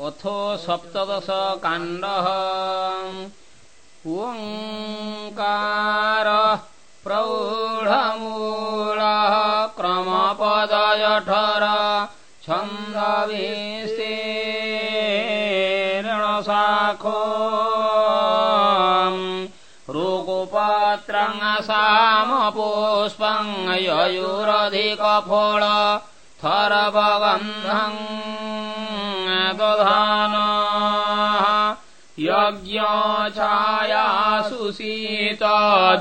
अथो सप्तदशकाण्डः ओङ्कारः प्रौढमूलः क्रमपदयठर छन्दविस्तीर्णशाखो रुकुपत्रङसामपुष्पम् ययुरधिकफोळ थरवगन्धम् सुशीत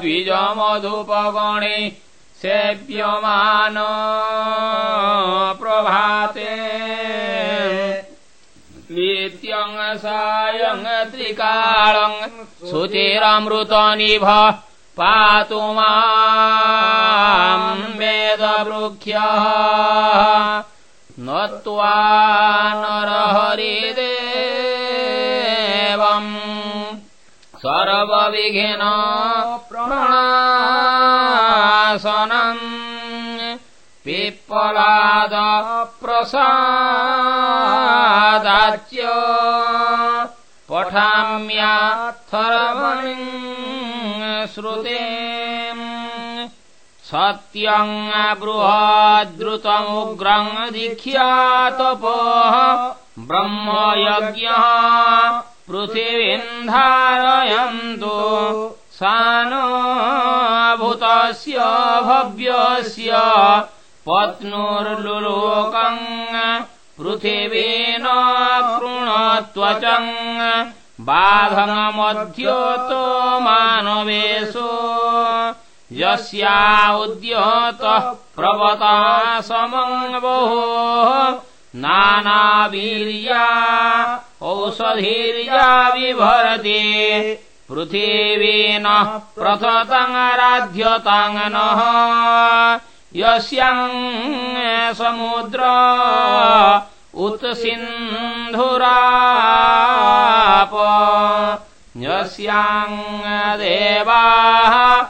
द्विजमधुपगणे सेव्यमान प्रभाते। नित्यम् सायम् त्रिकालम् शुचिरमृतनिभ पातु माम् वेदवृक्ष्यः नत्वा नरहरिदेवम् सर्वविघ्न प्रणासनम् पिप्पलाद प्रसादाच्य पठाम्याथर्मणि श्रुते सत्यम् बृहद्रुतमुग्रम् दीख्यातपोः ब्रह्मयज्ञः पृथिवीन्धारयन्तु। सानुभूतस्य भव्यस्य पत्नुर्लुलोकम् पृथिवीन कृणत्वचम् बाधनमध्योतो मानवेषु। यस्या उद्योतः प्रवता समम् बहु। नानावीर्या औषधीर्या विभरति। प्रथतङ्राध्यताङ् नः। यस्याम् समुद्र उत सिन्धुराप। यस्याम् देवाः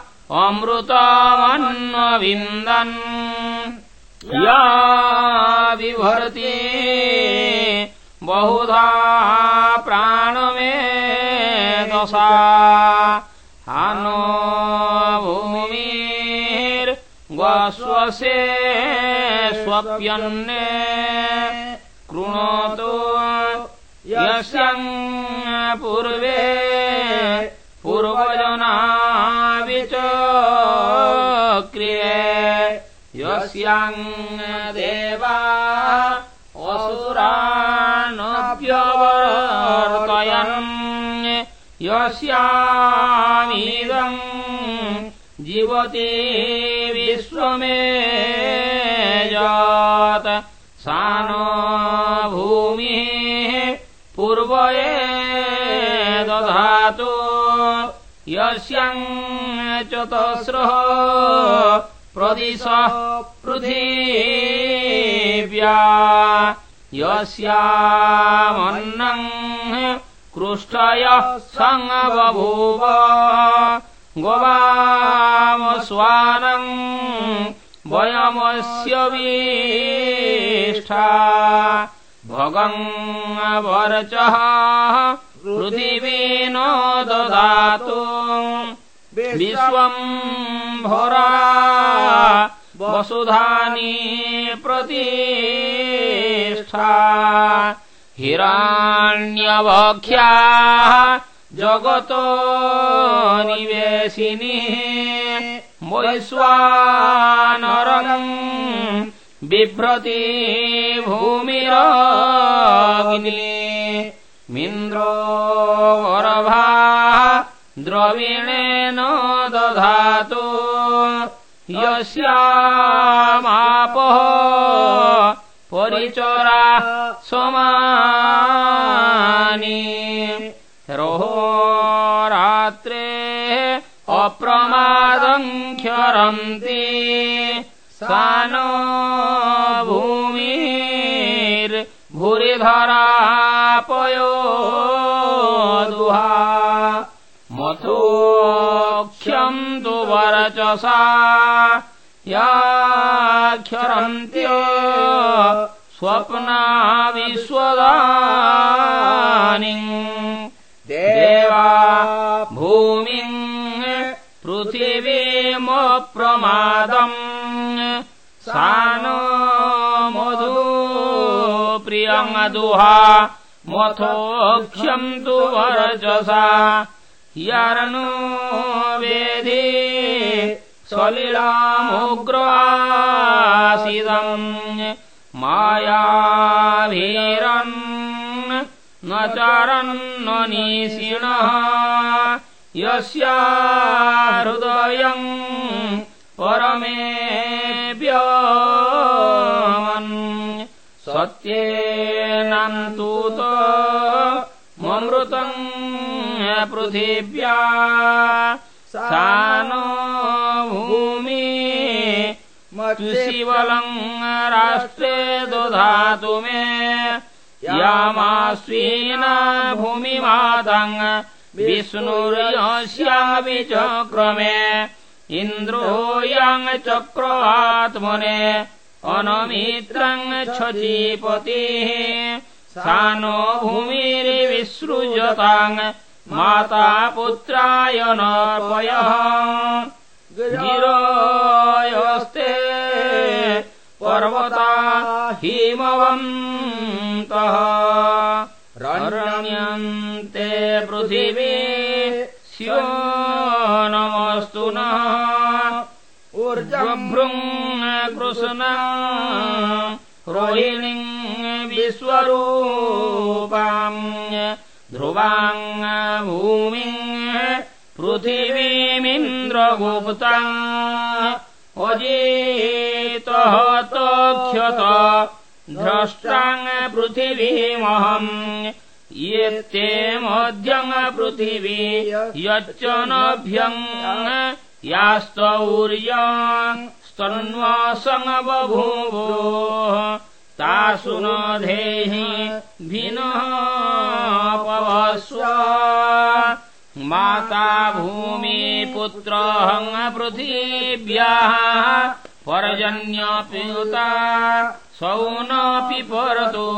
अमृतमन्वविन्दन् या विभर्ति बहुधा प्राणमे स्वप्यन्ने कृणोतु यस्यम् पूर्वे पूर्वजनाविचक्रिये यस्याम् देवा असुरानप्यवर्तयन् यस्यामिदम् जीवति विश्वमेजात सा न भूमिः पूर्वये दधातु। यस्याम् चतस्रः प्रदिशः पृथिव्या। यस्यामन्नम् कृष्टयः सङ्गबभूव गवामस्वानम् वयमस्य वीष्ठा। भगङ्गवरचः पृथिवीन ददातु विश्वम् भरा वसुधानि प्रतिष्ठा हिरण्यवख्याः जगतो निवेशिनी वैश्वानरम् बिभ्रति भूमिरग्नि। मिन्द्रो वरभा द्रविणेन दधातु। यस्यामापः परिचरा समानि। रोहो रात्रे अप्रमादम् क्षरन्ति सा न भूमिर्भूरिधरापयो दुहा। मथोक्षम् तु वरचसा स्वप्नाविश्वदानि देवा भूमिम् पृथिवेमप्रमादम् स नो मधु प्रियमदुहा मथोक्षम् तु वरचसा यर्णो वेदे सलिलामुग्रासिदम् मायाभीरन् न चरन्निषिणः यस्या हृदयम् परमेऽव्यवन् सत्येनान्तूत ममृतम् पृथिव्या। सा भूमि शिवलम् राष्ट्रे दधातु मे यामास्वीन भूमिमातङ् विष्णुर्यस्यापि चक्रमे इन्द्रोऽयम् चक्रवात्मने अनमित्रम् छचीपतिः सा नो भूमिर्विसृजताम् माता पुत्राय नर्पयः गिरोयस्ते पर्वता हिमवन्तः। रण्यन्ते पृथिवी स्यो नमस्तु नः। ऊर्जभृङ् कृष्ण रोहिणीम् विश्वरूपाम् ध्रुवाङ् भूमिम् पृथिवीमिन्द्रगुप्ता अजेतः तोक्षत द्रष्टाङ् पृथिवीमहम्। येत्ते मध्यङ् पृथिवी यच्च नभ्यङ् यास्तौर्या स्तन्वासङ् बभूवो। तासु न धेहि भिनः पवस्व माता भूमि पुत्रहङ् पृथिव्याः पर्जन्यपिता सौनपि परतो।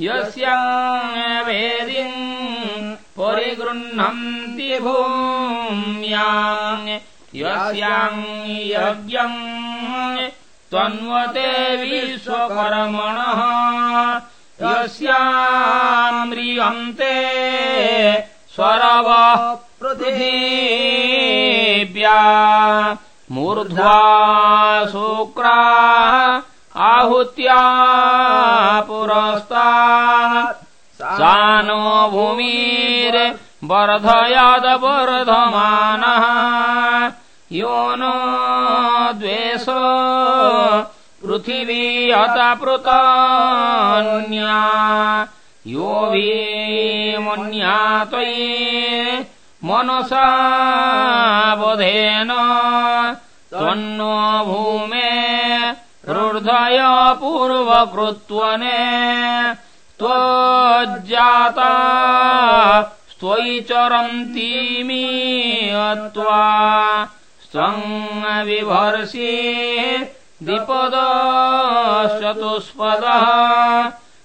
यस्या वेदिम् परिगृह्णन्ति भूम्या यस्याम् यज्ञम् त्वन्वते विश्वकर्मणः यस्याम्रियन्ते स्वरवः पृथिव्या मूर्ध्वा शुक्रा आहुत्या पुरस्ता सा नो भूमिर्वर्धयादवर्धमानः यो नो द्वेष पृथिवी अतपृतान्या यो भीमुन्या त्वयि मनसा बोधेन त्वन्नो भूमे हृदय पूर्वकृत्वने त्वज्जाता स्त्वयि चरन्तीमि अत्वा स्वम् विभर्षि द्विपदश्चतुष्पदः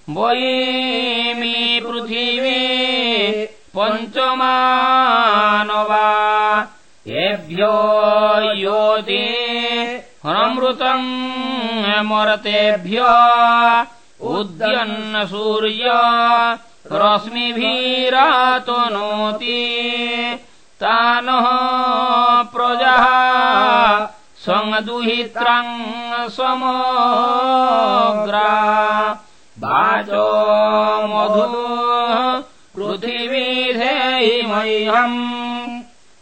वयिमि पृथिवी पञ्चमानवा। एभ्यो योति अमृतम् मरतेभ्य। उद्यन्न सूर्य रश्मिभिरातनोति। तानः प्रजः सङ्दुहित्राम् समग्रा वाचो मधु पृथिवीधेहि मह्यम्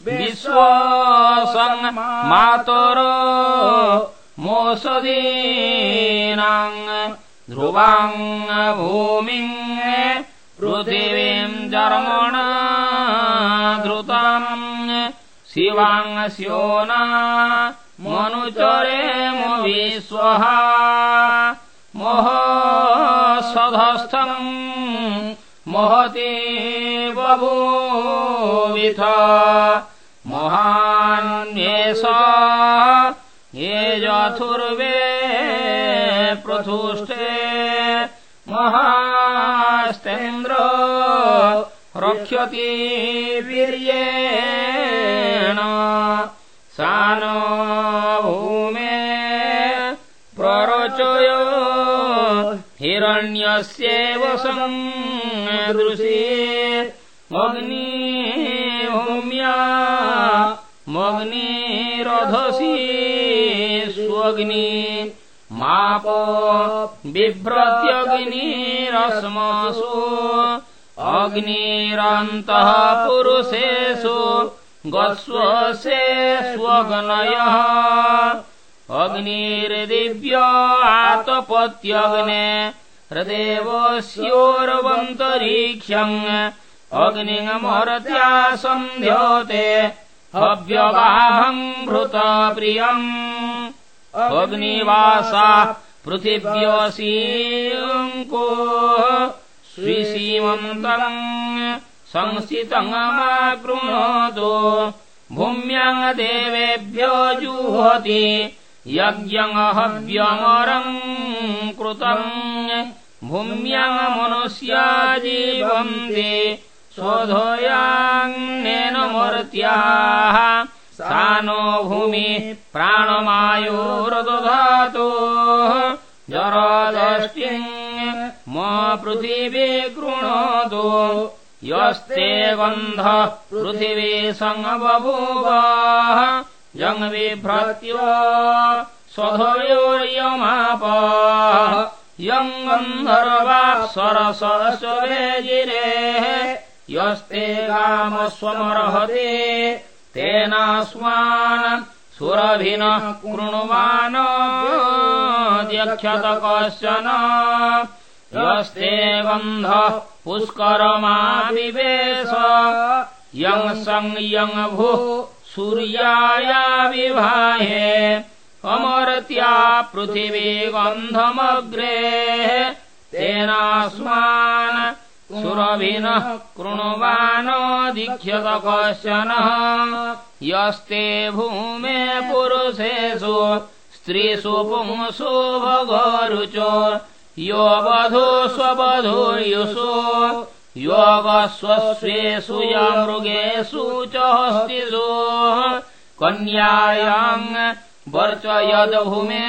विश्वसङ् मातरो मोसदीनाम् ध्रुवाङ् भूमिम् पृथिवीम् जर्मणा धृताम् शिवाङ् स्योना मनुचरेम विश्वः महसधस्थम् महति बभूविथ महान्येष ये जथुर्वे प्रथुष्टे महास्तेन्द्र रक्षति वीर्येण सा नो भूमे हिरण्यस्येव सन्दृशे अग्नि भूम्या मग्निरधसि स्वग्नि माप बिभ्रत्यग्निरश्मसु अग्निरन्तः पुरुषेषु गस्वसे स्वग्नयः अग्निर्दिव्य आतपत्यग्ने हृदेवस्योर्वन्तरीक्ष्यम् अग्निमरत्या सन्ध्योते हव्यवाहम् भृतप्रियम् अग्निवासा पृथिव्यसीको श्रीसीमन्तम् संस्थितमाकृणोतु भूम्याङ् देवेभ्यो जुहति यज्ञहव्यमरम् कृतम् भूम्याङ् मनुष्या जीवन्ति स्वधोयाङ्नेन मर्त्याः नो भूमि प्राणमायोरदधातो। जरादष्टिम् म पृथिवी कृणोतु। यस्ते गन्धः पृथिवी सङ्गबभूव जङ्विभ्रत्य स्वधयोर्यमाप यम् गन्धर्वाप्सरसस्वरेजिरेः यस्ते गामस्वमर्हते तेनास्मान् सुरभिनः कृणुमानोऽध्यक्षत कश्चन। यस्ते गन्धः पुष्करमाविवेश यङ् संयङ् भूः सूर्याया विवाहे अमरत्या पृथिवी गन्धमग्रे तेनास्मान् सुरभिनः कृणुवानोऽधिक्ष्यत कश्चनः यस्ते भूमे पुरुषेषु स्त्रीषु पुंसु यो वधू स्ववधूयुषु योगस्वस्वेषु य मृगेषु च हस्तिषु। कन्यायाम् वर्चयद्भूमे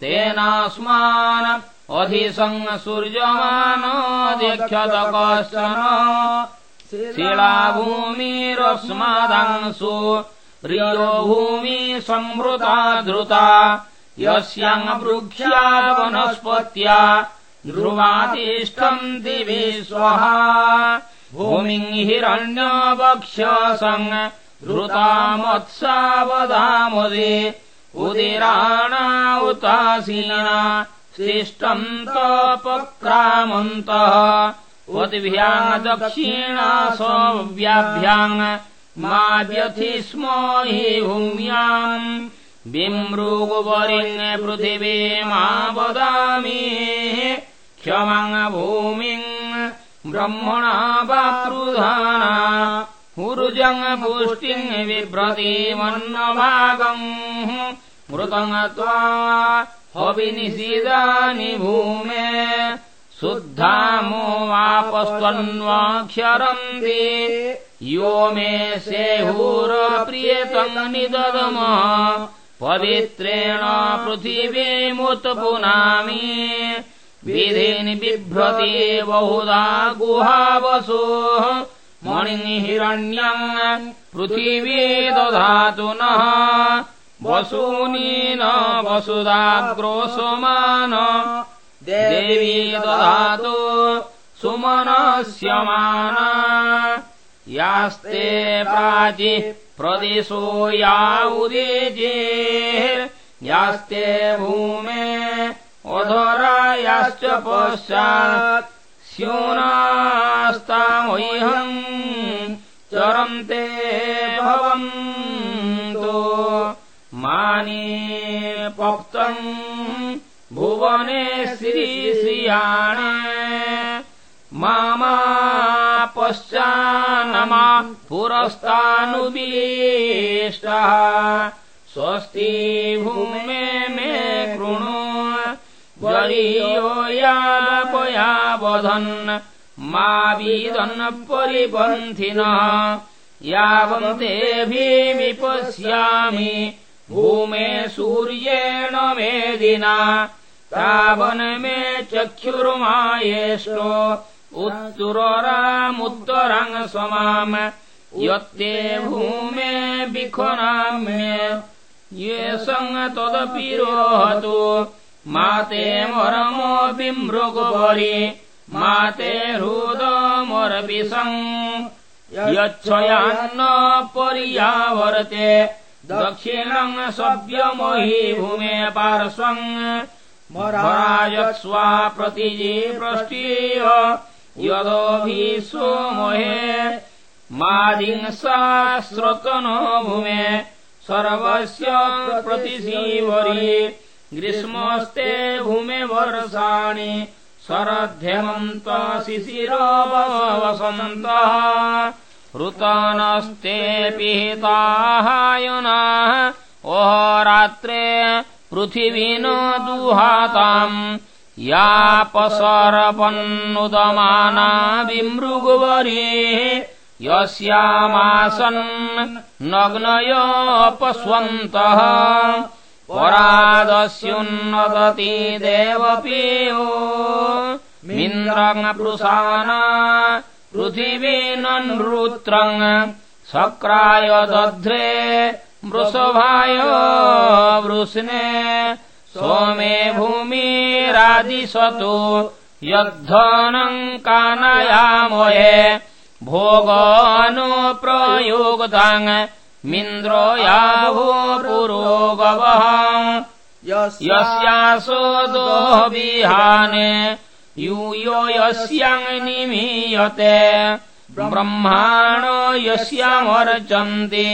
तेनास्मान् अधिसङ् सूर्यमानोऽध्यक्षत कश्चन शिलाभूमिरस्मादंसु रियो भूमि संवृता धृता यस्याङ्वृक्ष्या वनस्पत्या ध्रुवातिष्ठम् दिवि स्वः। भूमिम् हिरण्यवक्ष्यसङ् धृतामत्सावधामुदे उदिराणा उतासीना तिष्ठम् तपक्रामन्तः। उद्भ्याम् दक्षिणासव्याभ्याम् मा व्यथि स्म हि भूम्याम् बिमृगुवरिम् पृथिवी मा वदामि क्षमङ् भूमिम् ब्रह्मणा वापृधाना ऊर्जङ् पुष्टिम् बिभ्रतीमन्नभागम् मृतङ् त्वा हविनिषिदानि भूमे शुद्धामो वापस्त्वन्वाक्षरन्ति। यो मे सेहूरप्रियतम् निददम पवित्रेण पृथिवीमुत्पुनामि विधिनि बिभ्रति बहुधा गुहावसु मणिहिरण्यम् पृथिवी दधातु नः। वसूनि न वसुधाग्रोसुमान देवी दधातु सुमनस्यमाना यास्ते प्राचि प्रदिशो या उदीजिर्यास्ते भूमे अधरायाश्च पश्चात् स्यूनास्तामह्यम् चरन्ते भवन्तु। माने पप्तम् भुवने श्रीश्रियाणे। मामा पश्चान्नमा पुरस्तानुवीष्टः स्वस्ति भूमे मे कृणु। वरीयो यापया वधन्। मा विदन् परिपन्थिनः यावन्तेऽभिमिपश्यामि भूमे सूर्येण मेदिना। तावन् मे चक्षुर्मायेष्टो उत्तुररामुत्तरम् स्वमाम् यत्ते भूमे विखनाम्ये ये सङ् तदपि रोहतु। माते मरमो विमृगुपरि माते हृदमरपि सन् यच्छयान्न पर्यावर्ते दक्षिणम् सव्यमही भूमे पार्श्वम् मराजस्वा प्रतिजीप्रष्टीय मोहे मादिंसा श्रोतनो भूमे सर्वस्य प्रतिशीवरी ग्रीष्मस्ते भूमे वर्षाणि शरध्यमन्त शिशिरो वसन्तः ऋतानस्ते पिहिताहायुनाः ओह रात्रे पृथिवीनो दुहाताम् यापसरपन्नुदमाना विमृगुवरी यस्यामासन् नग्नयोपस्वन्तः। परादस्युन्नदति देवपीयो मिन्द्रङ्पृशाना पृथिवीननृत्रम् सक्राय दध्रे वृषभाय वृष्णे सोमे भूमिरादिशतु यद्धनम् कानयामहे मिन्द्रो याभो पुरोगवः। यस्यासो दोहविहाने यूयो यस्याम् निमीयते। ब्रह्माण यस्यामर्चन्ति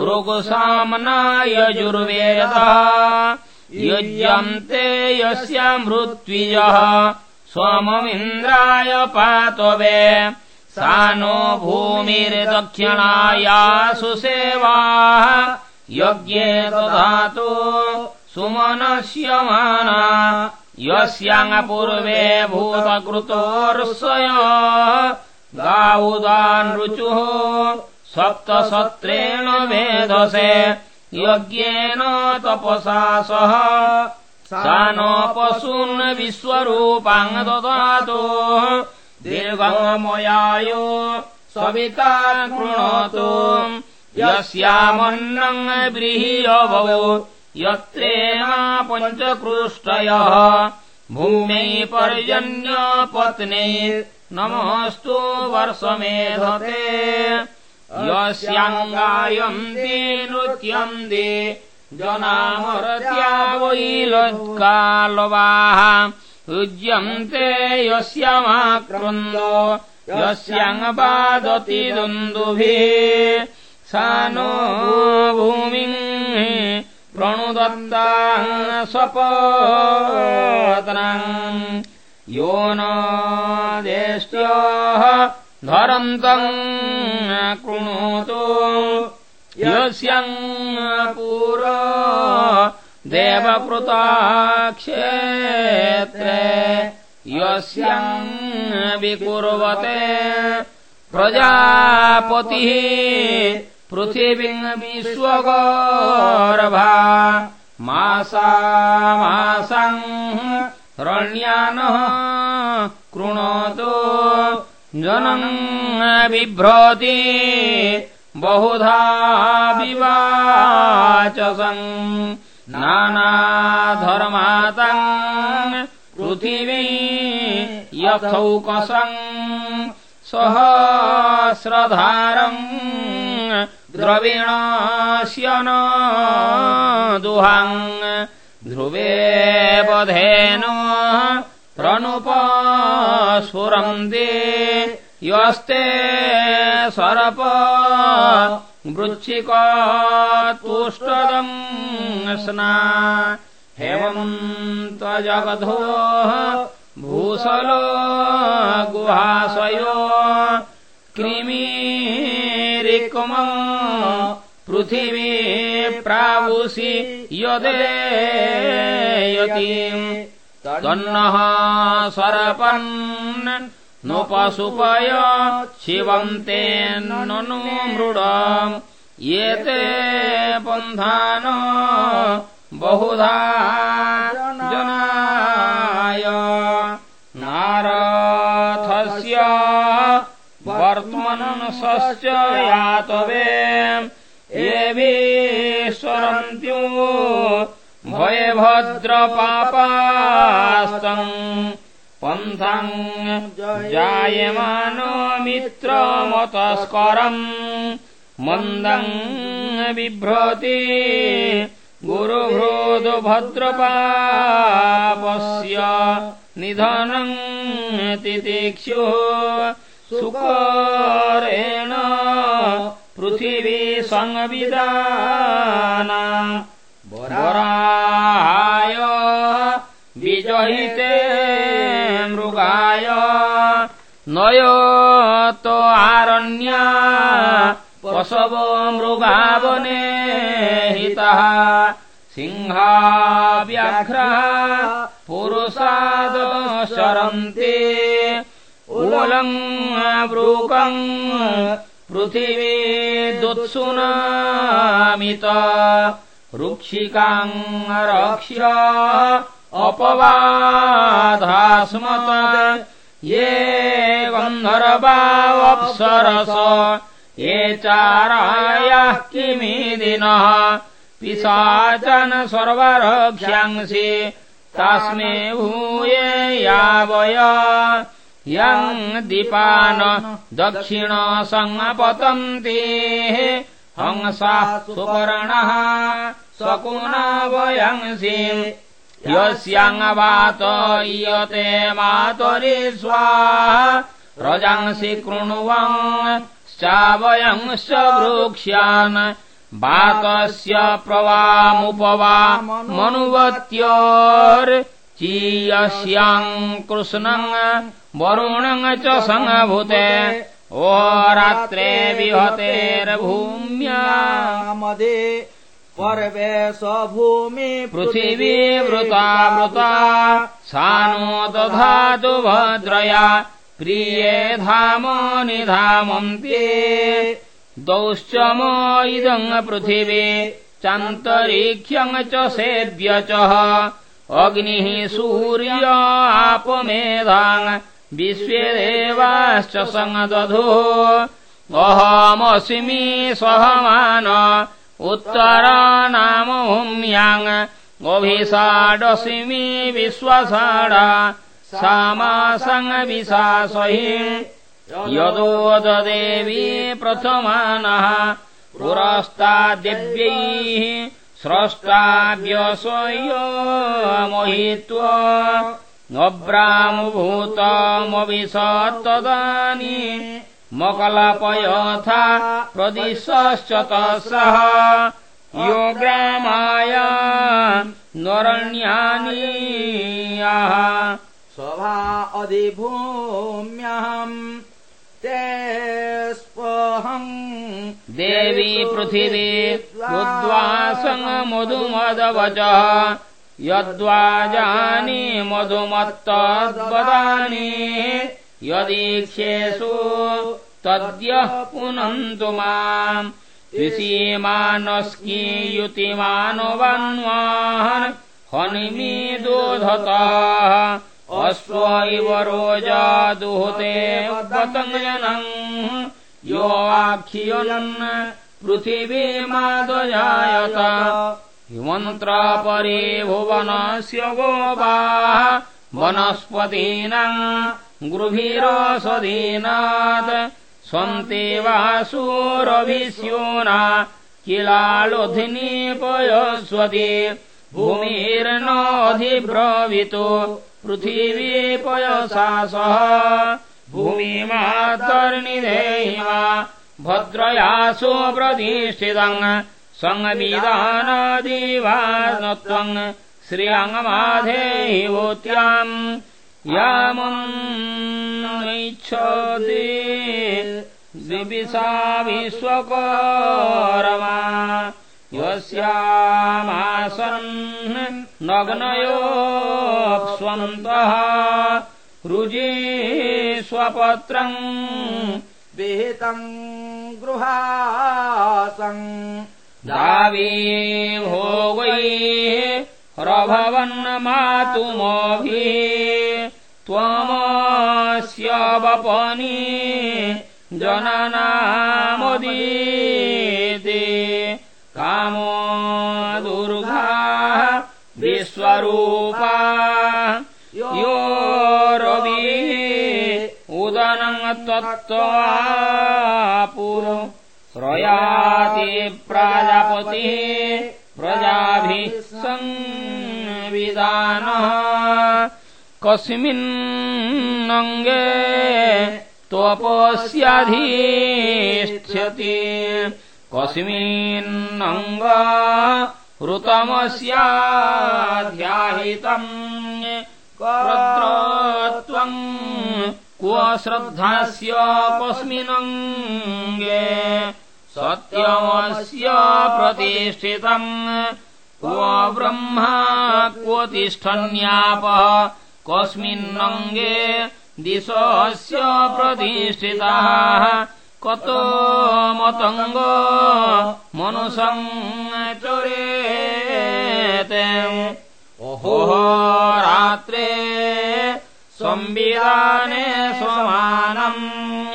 ऋगुसाम्ना यजुर्वेदः युज्यन्ते यस्यामृत्विजः स्वममिन्द्राय पातवे सा नो भूमिर्दक्षिणाया सुसेवाः। यज्ञे दधातु सुमनस्यमाना यस्याङ्पूर्वे भूतकृतोर्षय गावुदानृचुः सप्तसत्रेण वेदसे यज्ञेन तपसा सह। सा नो पशून् विश्वरूपाङ् ददातु दीर्घमयायो सविता कृणोतु। यस्यामन्नम् व्रीह्यभौ यत्रेणा पञ्चकृष्टयः। भूमै पर्जन्यपत्ने नमोऽस्तु वर्षमेधते यस्याङ्गायन्ति नृत्यन्ति जनामरत्या वैलकालवाः युज्यन्ते यस्यामाक्रन्दो यस्याङ्पादति दुन्दुभिः। सा नो भूमिम् प्रणुदत्ता स्वपत्नम् यो न देष्ट्यः धरन्तम् कृणोतु। यस्यम् पूर देवकृताक्षेत्रे। यस्यम् विकुर्वते प्रजापतिः पृथिवीम् विश्वगोरभा। मासामासम् रण्यानः कृणोतु जनम् बिभ्रति बहुधा विवाचसम् नानाधर्मातम् पृथिवी यथौकसम् सहस्रधारम् द्रविणास्य न ध्रुवे बधेनो प्रणुपस्फुरन्ति यस्ते सरप वृच्छिकातुष्टदम् स्ना। हेमन्तजगधो भूसलो गुहाशयो कृमीरिक्म पृथिवी प्रावुषि यदेयतीम् तन्नः सरपन् नुपसुपय शिवन्ते ननु मृड एते पन्थान बहुधा जनाय। नारथस्य वर्त्मनसश्च यातवे भयभद्रपापास्तम् पन्थम् जायमानो मित्रमतस्करम् मन्दम् बिभ्रति गुरुभ्रोदभद्रपापस्य निधनम् तितिक्षु सुकरेण पृथिवी संविदाना वराय विजहिते मृगाय नयतो आरण्या पशवो मृगावने हितः सिंहाव्याघ्रः पुरुषादशरन्ते उलम् ब्रूकम् पृथिवी दुत्सुनामित रुक्षिकाम् रक्ष्य अपवाधास्मत ये गन्धर्वावप्सरस ये चारायाः किमिदिनः? पिशाचन सर्वरक्ष्यांसि तस्मे भूये यावय। यम् दीपान दक्षिणसङ्गपतन्ति। हंसाः सुपर्णः स्वकुनावयंसि यस्याङ्गवात इयते मातरि स्वाहा रजांसि कृण्वंश्चावयंश्च वृक्ष्यान् वातस्य प्रवामुपवा मनुवत्योर्चीयस्याम् कृष्णम् वरुणम् च सङ्गभूते ओ रात्रे विहतेर्भूम्या मदे पर्वे स्वभूमि पृथिवी वृता वृता सा नो दधातु भद्रया प्रिये धाम निधामन्ते दौश्च म इदम् पृथिवी चान्तरिक्ष्यम् च सेव्य च अग्निः सूर्य आपमेधान् विश्वे देवाश्च सङ्गदधो अहमस्मि सहमान उत्तरा भूम्याङ् अभिषाडस्मि विश्वसाडा सामासङ्गविशासहि यदोददेवी प्रथमानः पुरस्ताद्दिव्यैः स्रष्टाव्यसयो मोहित्वा अब्रामुभूतमविशत्तदानि मकलपयथा प्रदिशश्च तसः यो ग्रामाय नरण्यानि स्वभा अधिभूम्यहम्। ते स्पहम् देवी पृथिवी रुद्वासङ्गमधुमदवचः यद्वाजानि मधुमत्तद्वदानि यदीक्षेषु तद्यः पुनन्तु माम्। ऋषीमानस्कीयुतिमानवन्वान् हनिमी दोधतः अश्व इव रोजा दुहते पतङ्गजनम् यो पृथिवीमादजायत हिमन्त्रापरे भुवनस्य गोपाः। वनस्पतीनाम् गृभिरसदीनात् स्वन्ते वासुरभिस्योना किलालोधिनीपयस्वति भूमिर्नोऽधिब्रवीतो पृथिवी पयसा सह भूमिमातर्निधेहिमा भद्रयासु प्रतिष्ठितम् सङ्गविदानादिवानत्वम् श्रियङ्गमाधेहि भूत्याम् यामन्निच्छति। द्विविशा विश्वकरमा। यस्यामासन् नग्नयोऽप्स्वन्तः। रुजे स्वपत्रम् विहितम् गृहासम् दावी भोगै प्रभवन् मातुमभि त्वमस्य वपनि जननामुदीते। कामो दुर्गा विश्वरूपा। यो रविः उदनम् त्वत्त्वापुरो प्रयाति प्राजापतिः प्रजाभिः संविधानः कस्मिन्नङ्गे त्वपस्याधीष्ठ्यति। कस्मिन्नङ्ग ऋतमस्याध्याहितम् त्वम् क्व श्रद्धास्य कस्मिन्नङ्गे सत्यमस्य प्रतिष्ठितम्। क्व ब्रह्मा क्व तिष्ठन्यापः कस्मिन्नङ्गे दिशस्य प्रतिष्ठिताः? कतो मतङ्ग मनुषम् चरेते। ओहो रात्रे संविधाने समानम्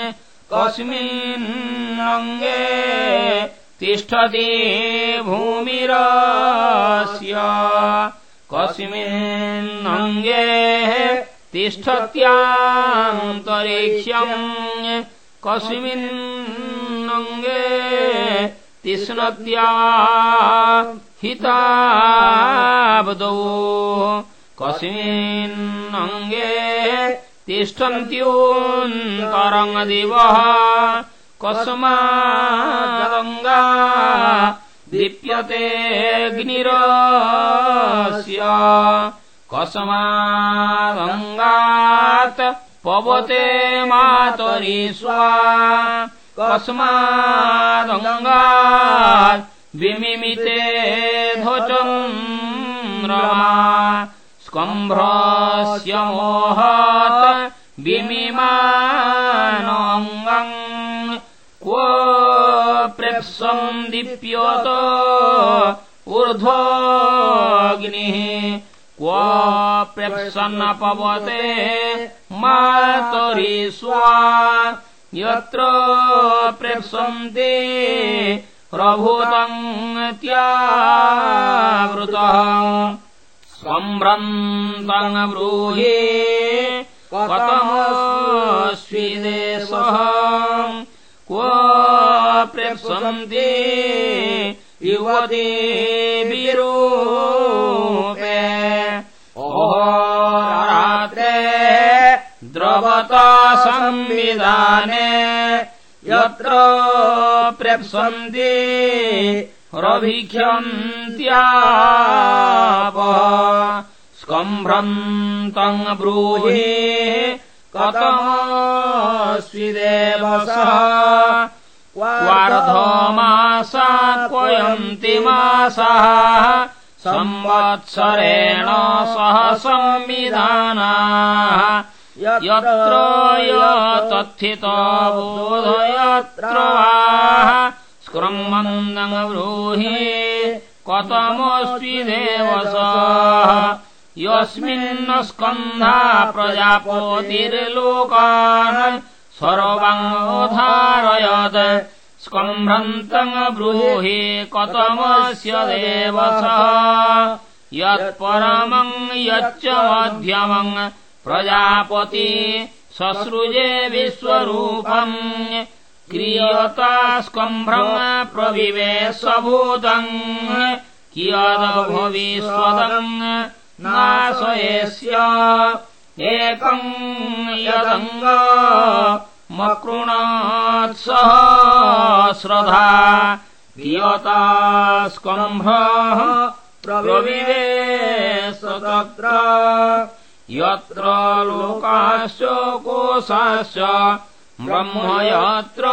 कस्मिन्नङ्गे तिष्ठति भूमिरस्य। कस्मिन्नङ्गे तिष्ठत्यान्तरिक्ष्यम् कस्मिन्नङ्गे तिष्णत्या हिताब्दौ कस्मिन्नङ्गे तिष्ठन्त्योन्तरङ्गदिवः कस्मादङ्गा दीप्यतेऽग्निरस्य कस्मादङ्गात् पवते मातरि स्वा कस्मादङ्गात् विमिमिते ध्वचन्द्रमा स्कम्भ्रस्य मोहात् विमिमानङ्गम् क्व प्रेप्सम् दीप्यत ऊर्ध्वग्निः क्व प्रेप्सन्नपवते मातरि स्वा यत्र प्रेप्सन्ते प्रभूतम् त्यावृतः सम्भ्रन्तम् ब्रूहि कतमस्विदेशः क्व प्रेप्सन्ति ओरात्रे द्रवता संविधाने यत्र प्रेप्सन्ति रभिख्यन्त्यापः स्कम्भ्रन्तम् ब्रूहि मासाः। संवत्सरेण सह संविधानाः। यत्र यतत्थितो बोधयत्र स्क्रम्मन्दम् ब्रूहि कतमस्विदेवसः यस्मिन्न स्कन्धा प्रजापतिर्लोकान् सर्वङ्धारयत् स्कम्भ्रन्तम् ब्रूहि कतमस्य देवसः? यत्परमम् यच्च मध्यमम् प्रजापति ससृजे विश्वरूपम् स्कम्भ्रम् प्रविवे स्वभूतम्। कियदभविष्वदम् नाशयस्य एकम् यदङ्ग मकृणात्सह श्रधा क्रियता स्कम्भः प्रविवे तत्र यत्र लोकाश्च कोशाश्च ब्रह्म यत्र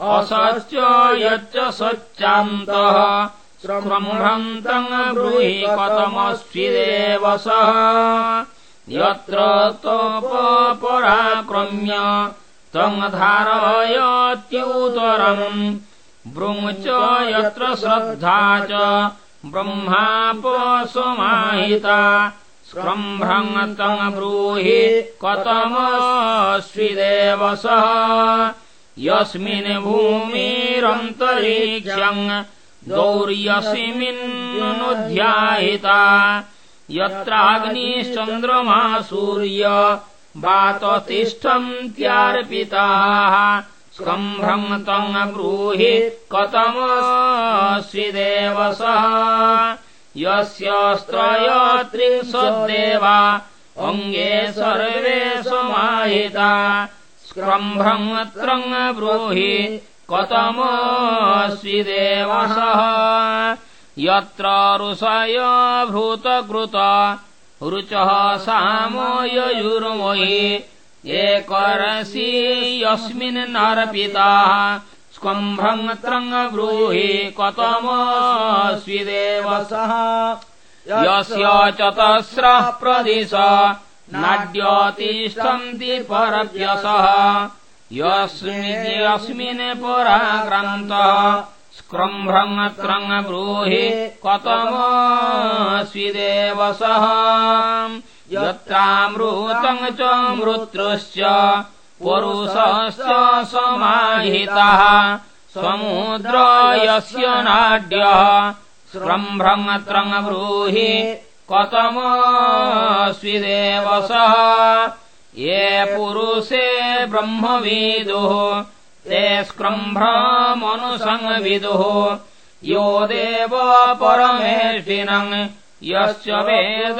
असश्च यच्च सच्चान्तः। स्क्रम्भ्रन्तम् ब्रूहि कथमस्विदेव सः। यत्र तोपराक्रम्य तङ्धारयत्युतरम् ब्रुङ्च यत्र श्रद्धा च ब्रह्मापसमाहिता स्क्रम्भ्रङ् ब्रूहि कतमस्विदेवसः यस्मिन् भूमिरन्तरिक्षम् गौर्यस्मिन्नुध्याहिता यत्राग्निश्चन्द्रमा सूर्य वाततिष्ठन्त्यार्पिताः स्कम्भ्रम् तम् ब्रूहि कतमस्विदेवसः यस्य स्त्रयत्रिंशद्देवा अङ्गे सर्वे समाहिता। स्क्रम्भ्रम् ब्रूहि कतमस्विदेवसः यत्र ऋषय भूतकृत रुचः सामययुर्मयि एकरसि यस्मिन्नर्पिताः स्कम्भ्रम् ब्रूहि कतमस्विदेवसः यस्य चतस्रः प्रदिश नाड्यतिष्ठन्ति परभ्यसः यस्मिन् पराक्रान्तः स्क्रम्भ्रम् ब्रूहि कतमस्विदेवसः यत्रामृतम् च मृत्युश्च पुरुषश्च समाहितः समुद्र यस्य नाड्यः स्क्रम्भ्रम् ब्रूहि कतमस्विदेवसः ये पुरुषे ब्रह्मविदुः ते स्क्रम्भ्रमनुसंविदुः यो देव परमेष्टिनम् यश्च वेद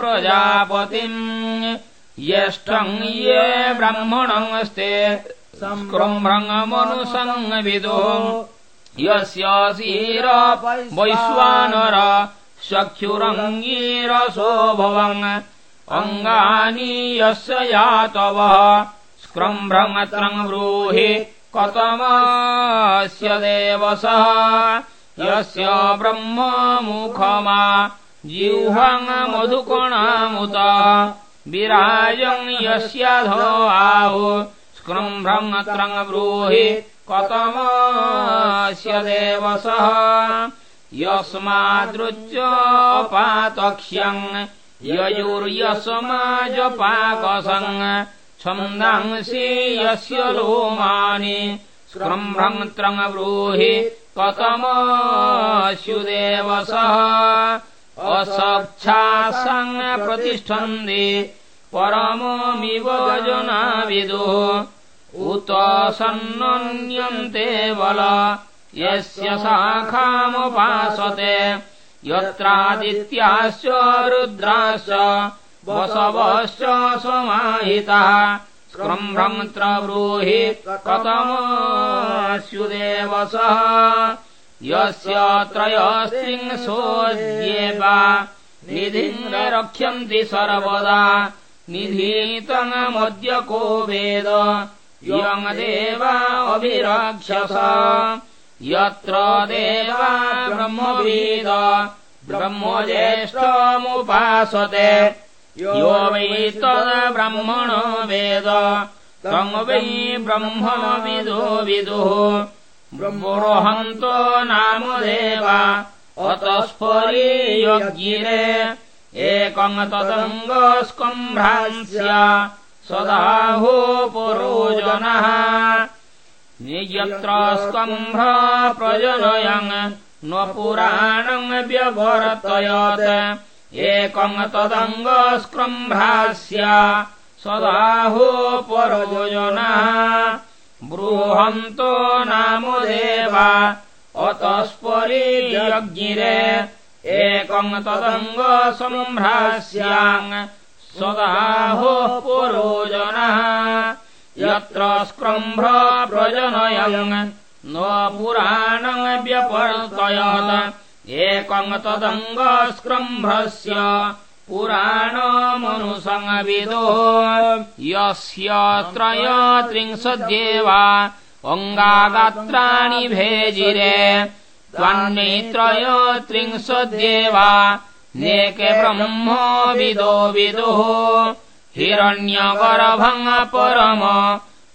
प्रजापतिम् यष्टम् ये ब्रह्मणस्ते स्क्रम्भ्रमनुसंविदुः यस्य शिर वैश्वानर चक्षुरङ्गीरसो भवन् अङ्गानि यस्य यातवः स्क्रम्भ्रमत्रम् ब्रूहि कतमस्य देवसः। यस्य ब्रह्ममुखमा जिह्वाङ्मधुकोणामुत विराजम् यस्याधो आहु ब्रूहि कतमस्य देवसः। यस्मादृच्यपातक्ष्यम् ययुर्यस्माजपाकसम् छन्दांसि यस्य लोमानि स्क्रम्भ्रम् ब्रूहि कतमस्युदेवसः असक्षासङ् प्रतिष्ठन्ति परममिव जनाविदुः उत सन्नन्यन्ते बल। यस्य शाखामुपासते। यत्रादित्याश्च रुद्राश्च वसवश्च समाहितः। स्क्रम्भ्रन्त्र ब्रूहि कतमस्युदेवसः यस्य त्रयस्त्रिंशोऽद्येवा निधिम् रक्ष्यन्ति सर्वदा। निधीतमद्य को वेद यङ्देवा अभिराक्षस। यत्र देवा ब्रह्मवेद। ब्रह्मज्येष्ठमुपासते। यो वै तद्ब्रह्मणो वेद। तम् वै ब्रह्मविदो विदुः ब्रह्मोहन्तो नाम देवा अतस्परि यज्ञिरे एकम् तदङ्गस्कम्भ्रांस्य सदाहो पुरोजनः। नियत्र स्कम्भ प्रजनयन् न पुराणम् व्यवर्तयत् एकम् तदङ्गस्क्रम्भ्रास्य सदाहो पुरोजनः बृहन्तो नाम देवा। अतस्परि यज्ञिरे एकम् तदङ्गसम्भ्रास्याम् सदाहो पुरोजनः। यत्र स्क्रम्भ्र प्रजनयन् न पुराणम् व्यपर्तयत्। एकम् तदङ्गस्क्रम्भ्रस्य पुराणमनुसंविदो यस्य त्रयत्रिंशद्येवा अङ्गागात्राणि भेजिरे। त्वन्नै त्रयत्रिंशद्येवा नेके ब्रह्म विदो विदुः। हिरण्यगरभङ् परम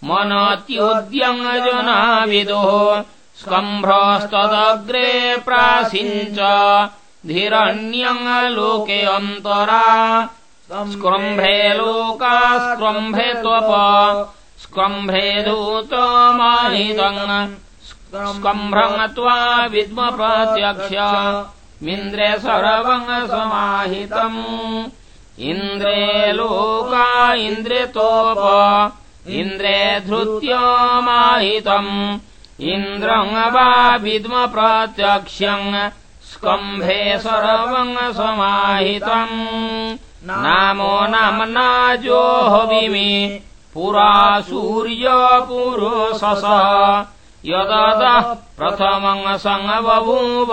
मनत्युद्यङ् जना विदुः। स्कम्भ्रस्तदग्रे प्रासिञ्च धीरण्यङ् लोके अन्तरा स्क्रम्भे लोका स्क्रम्भे त्वप। स्क्रम्भे दूतमाहितम् स्कम्भ्रम् त्वा विद्म प्रत्यक्ष मिन्द्रे सर्वम् समाहितम्। इन्द्रे लोका इन्द्रे तोप इन्द्रे धृत्यमाहितम् इन्द्रम् वा विद्म प्रत्यक्ष्यम् स्कम्भे सर्वम् समाहितम् नामो नाम्नाजोहविमि पुरा सूर्यपुरुषस यदतः प्रथमम् सङ्गबभूव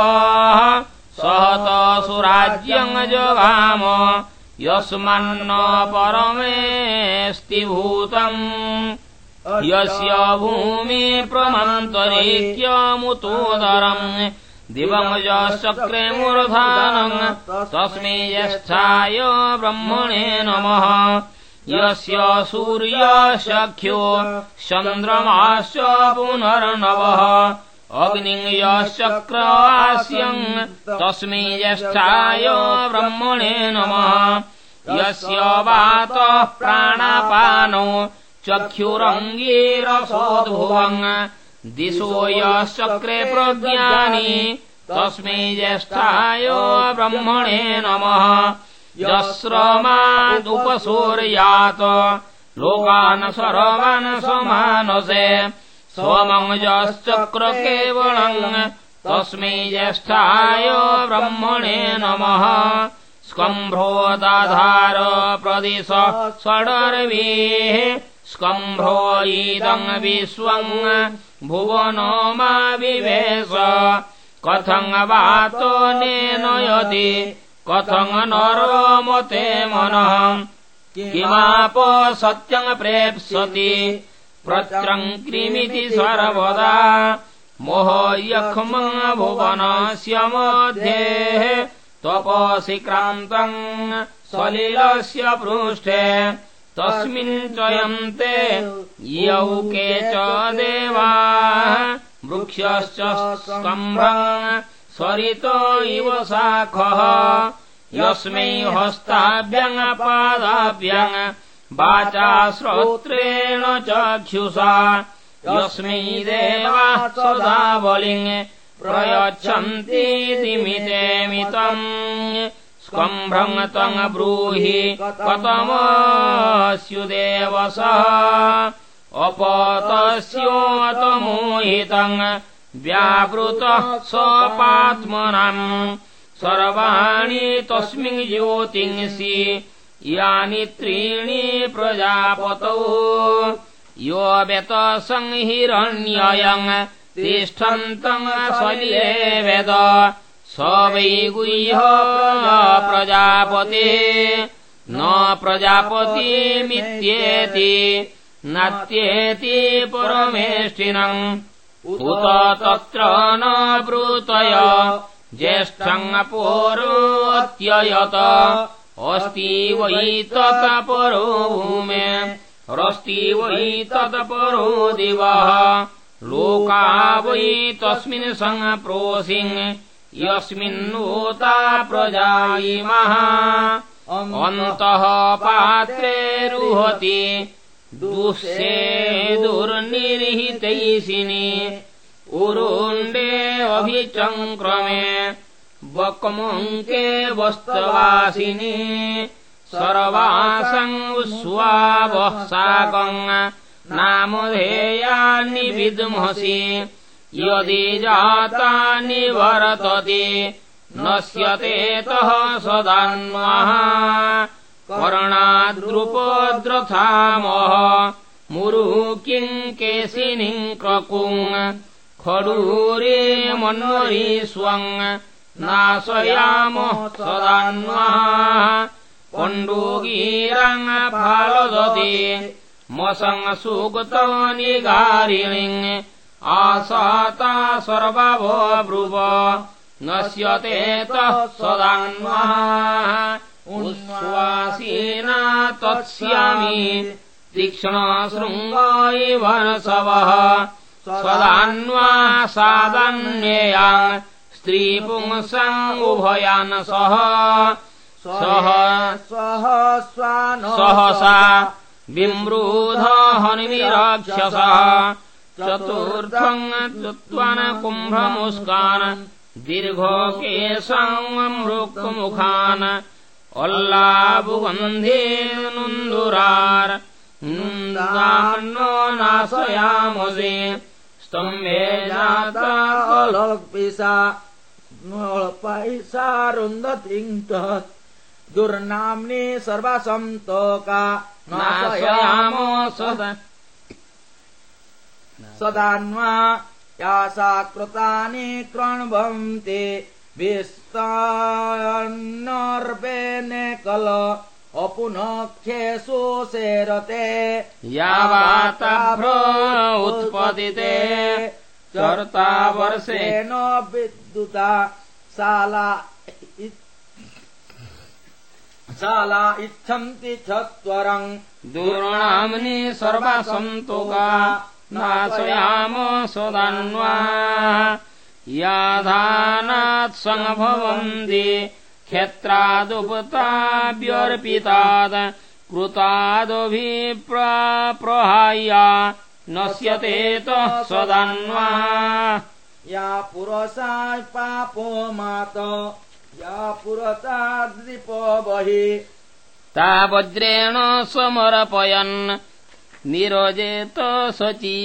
सहत सुराज्यम् जगाम। यस्मन्न परमेऽस्ति भूतम्। यस्य भूमि प्रमन्तरीक्यमुतोदरम् दिवङ्गजचक्रे मूर्धानम् तस्मै ज्येष्ठाय ब्रह्मणे नमः। यस्य सूर्यसख्यो चन्द्रमाश्च पुनर्नवः अग्नियश्चक्रवास्यम् तस्मै ज्येष्ठाय ब्रह्मणे नमः। यस्य वातः प्राणापानौ चक्षुरङ्गीरसोद्भुवम् दिशो यश्चक्रे प्रज्ञानि तस्मै ज्येष्ठाय ब्रह्मणे नमः। यस्रमादुपसूर्यात् लोकान् सर्वान् समानसे सोमञ्जश्चक्र केवलम् तस्मै ज्येष्ठाय ब्रह्मणे नमः। स्कम्भ्रो दाधार प्रदिश षडर्वीः स्कम्भ्रो इदम् विश्वम् भुवनो मा विवेश। कथम् वातो नेनयति कथम् नरमते मनः। किमाप सत्यम् प्रेप्स्यति प्रत्यङ्क्रिमिति सर्वदा। मोहयक्ष्म भुवनस्य मध्ये तपसि क्रान्तम् सलिलस्य पृष्ठे तस्मिन् चयन्ते यौके च देवाः वृक्षश्च स्कम्भम् स्वरितो इव शाखः यस्मै हस्ताभ्यङ्पादाभ्यङ् वाचा श्रोत्रेण चक्षुषा यस्मै देवाः सदा बलिङ् प्रयच्छन्तीति स्कम्भ्रम् त्वम् ब्रूहि कतमस्युदेवसः। अपतस्योतमोहितम् व्यावृतः स्वपात्मनम् सर्वाणि तस्मिन् ज्योतिंसि यानि त्रीणि प्रजापतौ। यो व्यतसंहिरण्ययम् तिष्ठन्तम् स्वल्ये वेद स वै गुह्य प्रजापते। न प्रजापतिमित्येति नात्येति परमेष्टिनम्। उत तत्र न ब्रूतय ज्येष्ठम् पोरोत्ययत अस्ति वै ततपरो भूमे रस्ति वै ततपरो दिवः। लोका वै तस्मिन् सम्प्रोसिङ् यस्मिन्नूता प्रजा इमः अन्तः पात्रे रुहति दुःसे दुर्निर्हितैषिनि उरुण्डे अभिचङ्क्रमे वक्मुङ्के वस्तवासिनि सर्वासङ्स्वावः साकम् नामधेयानि विद्मसि यदि जातानि वर्तते नश्यतेतः सदान्वः। कर्णाद्रुपद्रथामः मुरु किम् खडूरे मन्वरी स्वम् नाशयामः सदान्वः। पण्डुगीरङ्फलदति मसङ्सुगतनिगारिणिम् आसाता सर्वभो ब्रुव नश्यतेतः सदान्वः उन्वासीना तत्स्यामि तीक्ष्णशृङ्ग इव शवः सदान्वा सादन्येया स्त्रीपुंसम् उभयान् सह सह सहसा विमृध चतुर्थम् चत्वन कुम्भमुस्कान् दीर्घकेशमृक्मुखान् अल्लाबुगन्धेनुन्दुरार् नुन्दान्नो नाशयामसे स्तम्भे जाता अलपिसा नोळपैसा रुन्दतिम् दुर्नाम्नि सर्वसन्तोका नाशयामो सदा सदान्वा या सा कृतानि कृण्वन्ति। विस्तान्नर्पेने कल अपुनख्येषु सेरते यावाताभ्रो उत्पतिते। चर्ता वर्षेण विद्युता। शाला शाला इच्छन्ति चत्वरम् दुर्णाम्नि सर्वसन्तोका नाशयामो सदान्वा। याधानात् सङ्भवन्ति क्षत्रादुपताभ्यर्पितात् कृतादभिप्रहाय नश्यतेतः सदान्वा या पुरसा पापो मात या पुरता द्रिपो बहि। ता वज्रेण समर्पयन् निरोजेत सची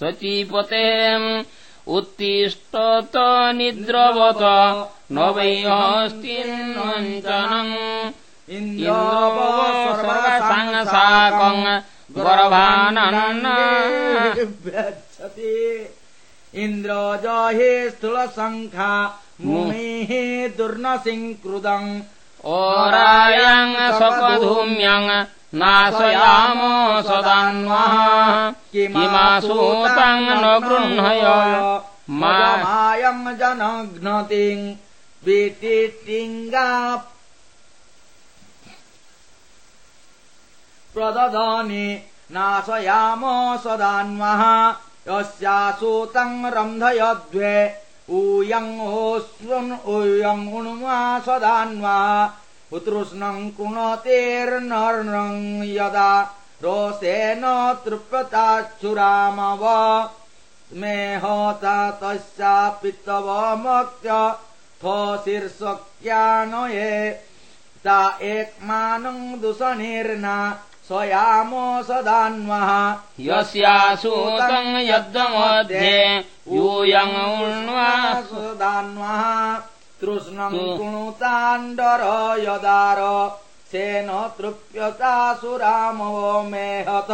सचीपते उत्तिष्ठत निद्रवत न वै अस्तिन्वञ्चनम् इन्द्रो सर्वसाङ्गसाकम् गर्भानन्न। गच्छति इन्द्रो जहे स्थूलसङ्ख्या मुनिः दुर्नसिङ्कृदम् ओरायम् सकधूम्यम् नाशयामो सदान्वः। किमासूतम् न गृह्णय। मायम् जनघ्नतिम् विटिटिङ्गा प्रददानि नाशयामो सदान्वः। यस्यासूतम् रन्धयद्वे। ऊयम् ओस्वन् ऊयम् उण्वा सदान्वः उत्तृष्णम् कुणतेर्नर्णम् यदा रोषेण तृप्यताच्छुरामव मे होता तस्यापितवमक्त्य थो शीर्षक्यानये ता एकमानम् दूषणेर्ना स्वयामो सदान्वः। यस्यासूतम् यद्मध्ये यूयम् उण्वा सदान्वः तृष्णम् कुणुताण्डर यदार सेन तृप्यतासुरामवो मे हथ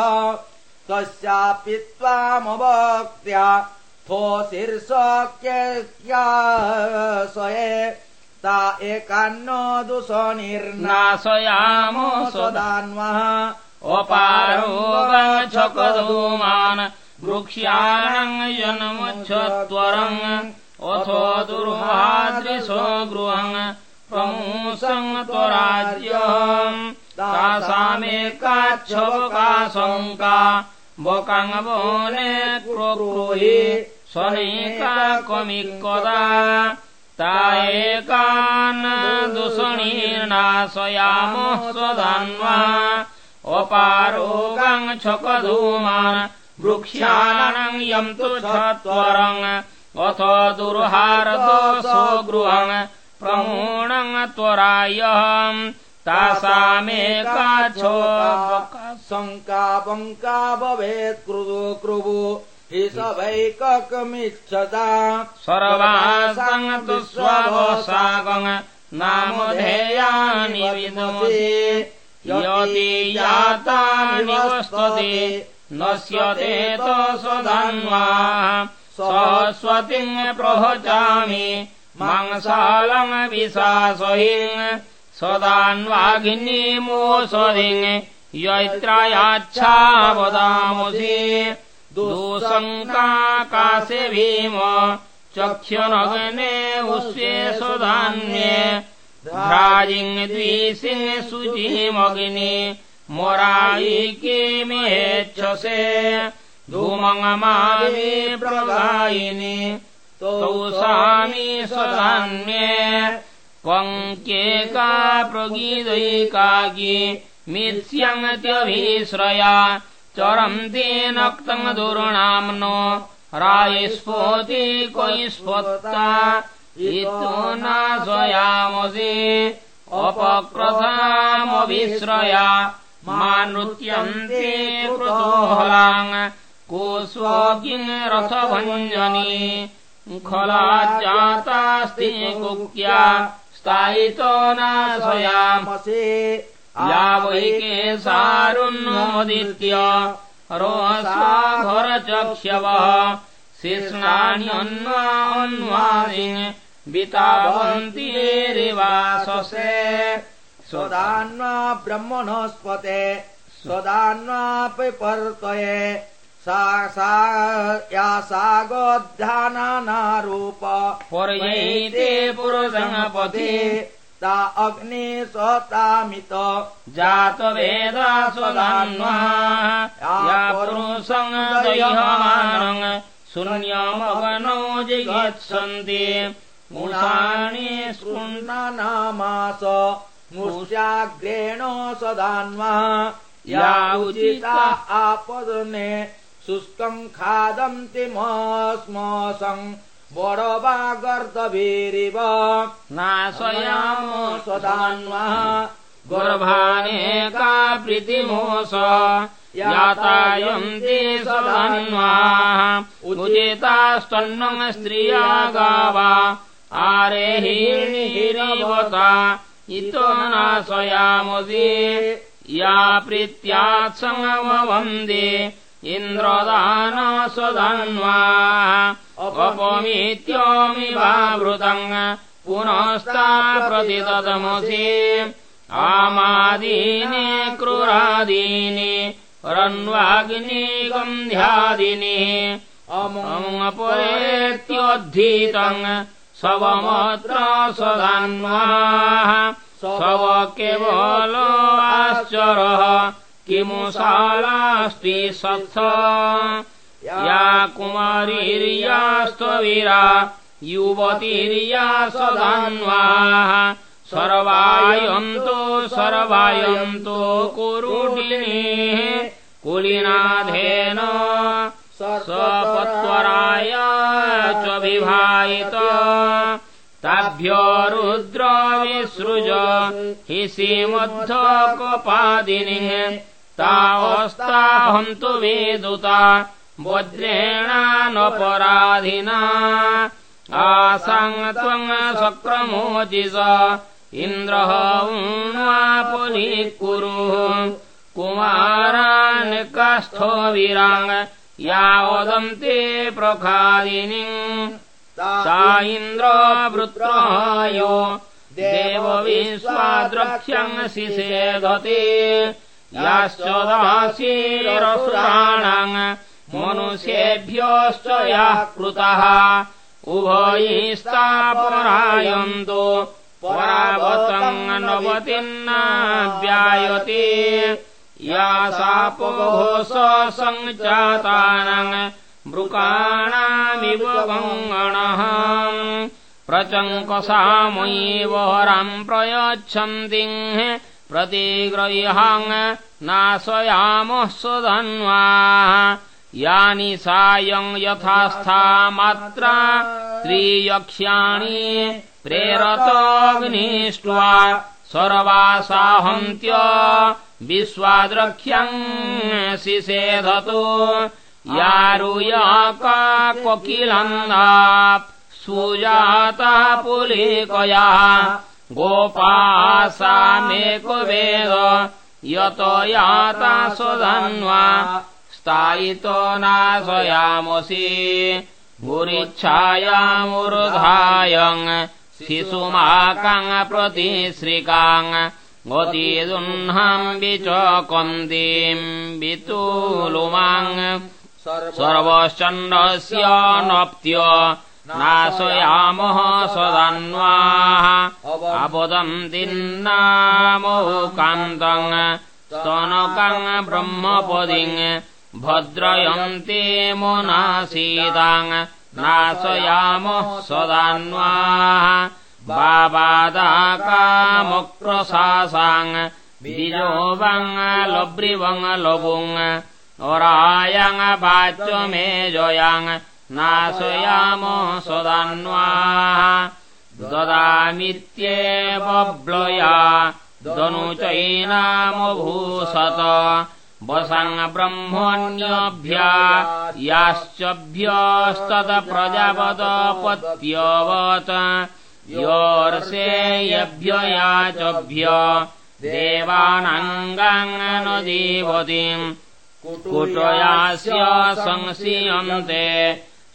तस्यापि त्वामवक्त्या थो शीर्षक्या स्वये ता एकान्न दूषणिर्ना नाशयामो सदा सदान्वः अपारोगच्छकधूमान् वृक्ष्याणम् जन्मच्छत्वरम् अथो दुर्वादृशो गृहम् प्रमुसम् त्वराज्यम् तासामेकाच्छवका शङ्का बकाङ्गोने क्रोक्रोहि स्वनेका कमिकदा ता एकान् दूषणीर्नाशयामो स्वधान्वा अपारोगम् छकधूमान् वृक्ष्याणम् यम् तु छत्वरम् अथ दुर्हारदोषो गृहम् प्रमूणम् त्वरायम् तासामेकाच्छो शङ्का बङ्का भवेत् कृदु कृवु हि सवैककमिच्छता। सर्वासङ् तु स्वसागम् नामधेयानि विदमसि यति यातानि वस्तति नश्यतेत सदान्वा सरस्वतीम् प्रभजामि मांसालम् विशासहिम् सदान्वाघिनीमोषधिम् यैत्रायाच्छा वदामसि दूसङ्काकाशे भीम चक्ष्यनग्ने उष्ये सुधान्ये भ्राजिङ् द्विसिंह शुचिमग्नि मोरायिके धूमङ्गमावि प्रगायिनि तौ सामि सधान्ये पङ्क्येका प्रगीदैकाकी मिथ्यङ्त्यभिश्रया चरन्ति नक्तम् दुर्णाम्नो रायस्फोति क्वयि स्फोत्ता इतो न स्वयामसि अपक्रथामभिश्रया मा नृत्यन्ते कृतोहलाङ् को स्वकिङ् रथभञ्जनी खलाज्जातास्ति कुक्या स्थायितो न स्वयामसि या वैके सारुन्नोदित्य रोसाघरचक्ष्यवः शिष्णान्यन्वान्वानि वितावन्तिरिवाससे स्वदान्वा ब्रह्मणस्पते स्वदान्वापि पर्तये सा सा या पर्यैते पुरुषङ्पति ता अग्नि स्वतामित। जातवेदा स्वदान्वा या पुरुषङ्गदयमानम् शून्यमवनौ जिगच्छन्ति। मुषाणि शृण्णानामास मुष्याग्रेण सदान्वा या उचिता। आपदने शुष्कम् खादन्ति मस्मसम् बडवागर्दभिरिव नाशयामो सदान्वा गर्भानेका प्रीतिमोष यातायन्ति सदान्वाः उचितास्तन्नम् स्त्रिया गावा आरेहिरिवता इतो नाशयामसि। या प्रीत्यात्समवन्दे इन्द्रदान सदान्वाः अपमित्योमिवावृतम् पुनस्ता प्रतिददमसि आमादीनि क्रूरादीनि रन्वाग्नि गन्ध्यादिनि शवमत्र सदान्वाः शव केवलो आश्चरः किमु शालास्ति सत्थ या कुमारीर्यास्त्ववीरा युवतीर्या सदान्वाः सर्वायन्तो सर्वायन्तो कुरुडिनीः कुलिनाथेन स्वपत्वराय च विभायित ताभ्यो रुद्रविसृज हि श्रीमद्धकोपादिनिः तावस्ताहन्तु वेदुता वज्रेणानपराधिना आसाङ् त्वम् सक्रमोचिस इन्द्रः उन्वापुलीकुरु कुमारान् कास्थो विराङ् या वदन्ते प्रखादिनी। सा इन्द्रवृत्रो देवविश्वाद्रक्ष्यम् शिषेधते याश्च दासीरसुराणाम् मनुष्येभ्योश्च याः कृतः। उभयिस्तापरायन्तो परावतम् नवतिन्नाव्यायते या सापोघोष सञ्जातानाम् मृकाणामिव गङ्गणः प्रचङ्कसामयेव हराम् प्रयच्छन्ति प्रतिगृह्याङ् नाशयामः सुधन्वाः। यानि सायम् यथास्था मात्रा त्रियक्ष्याणि प्रेरतोऽग्निष्ट्वा सर्वासाहन्त्य विश्वाद्रक्ष्यम् शिषेधतो यारुयाका कोकिलन्दा सुजाता पुलिकया गोपासामेको वेद यतो याता सुधन्वा स्थायितो नाशयामसि गुरिच्छायामुरुधायम् शिशुमाकाङ् प्रतिश्रिकाङ् गतिदुह्नाम् विचकन्तीम् वितुलुमाङ् सर्वश्चण्डस्य नप्त्य नाशयामः सदान्वाः अवदन्तिन्नामौकान्तम् स्तनकम् ब्रह्मपदिम् भद्रयन्ते मुनासीताम् नाशयामः सदान्वाः बाबादाकामक्रसासाङ् बीजोवङ्लब्रिवङ्लबुङ् ओरायङ् वाच्यमेजयाङ् नाशयामो सदान्वाः। ददामित्येवब्लया दनुचैनामभूषत। वसङ् ब्रह्मण्यभ्या याश्चभ्यस्तदप्रजपदपत्यवत् योर्षेयभ्ययाचभ्य देवानाङ्गाङ्गनदीवतीम् कुटयास्य संसीयन्ते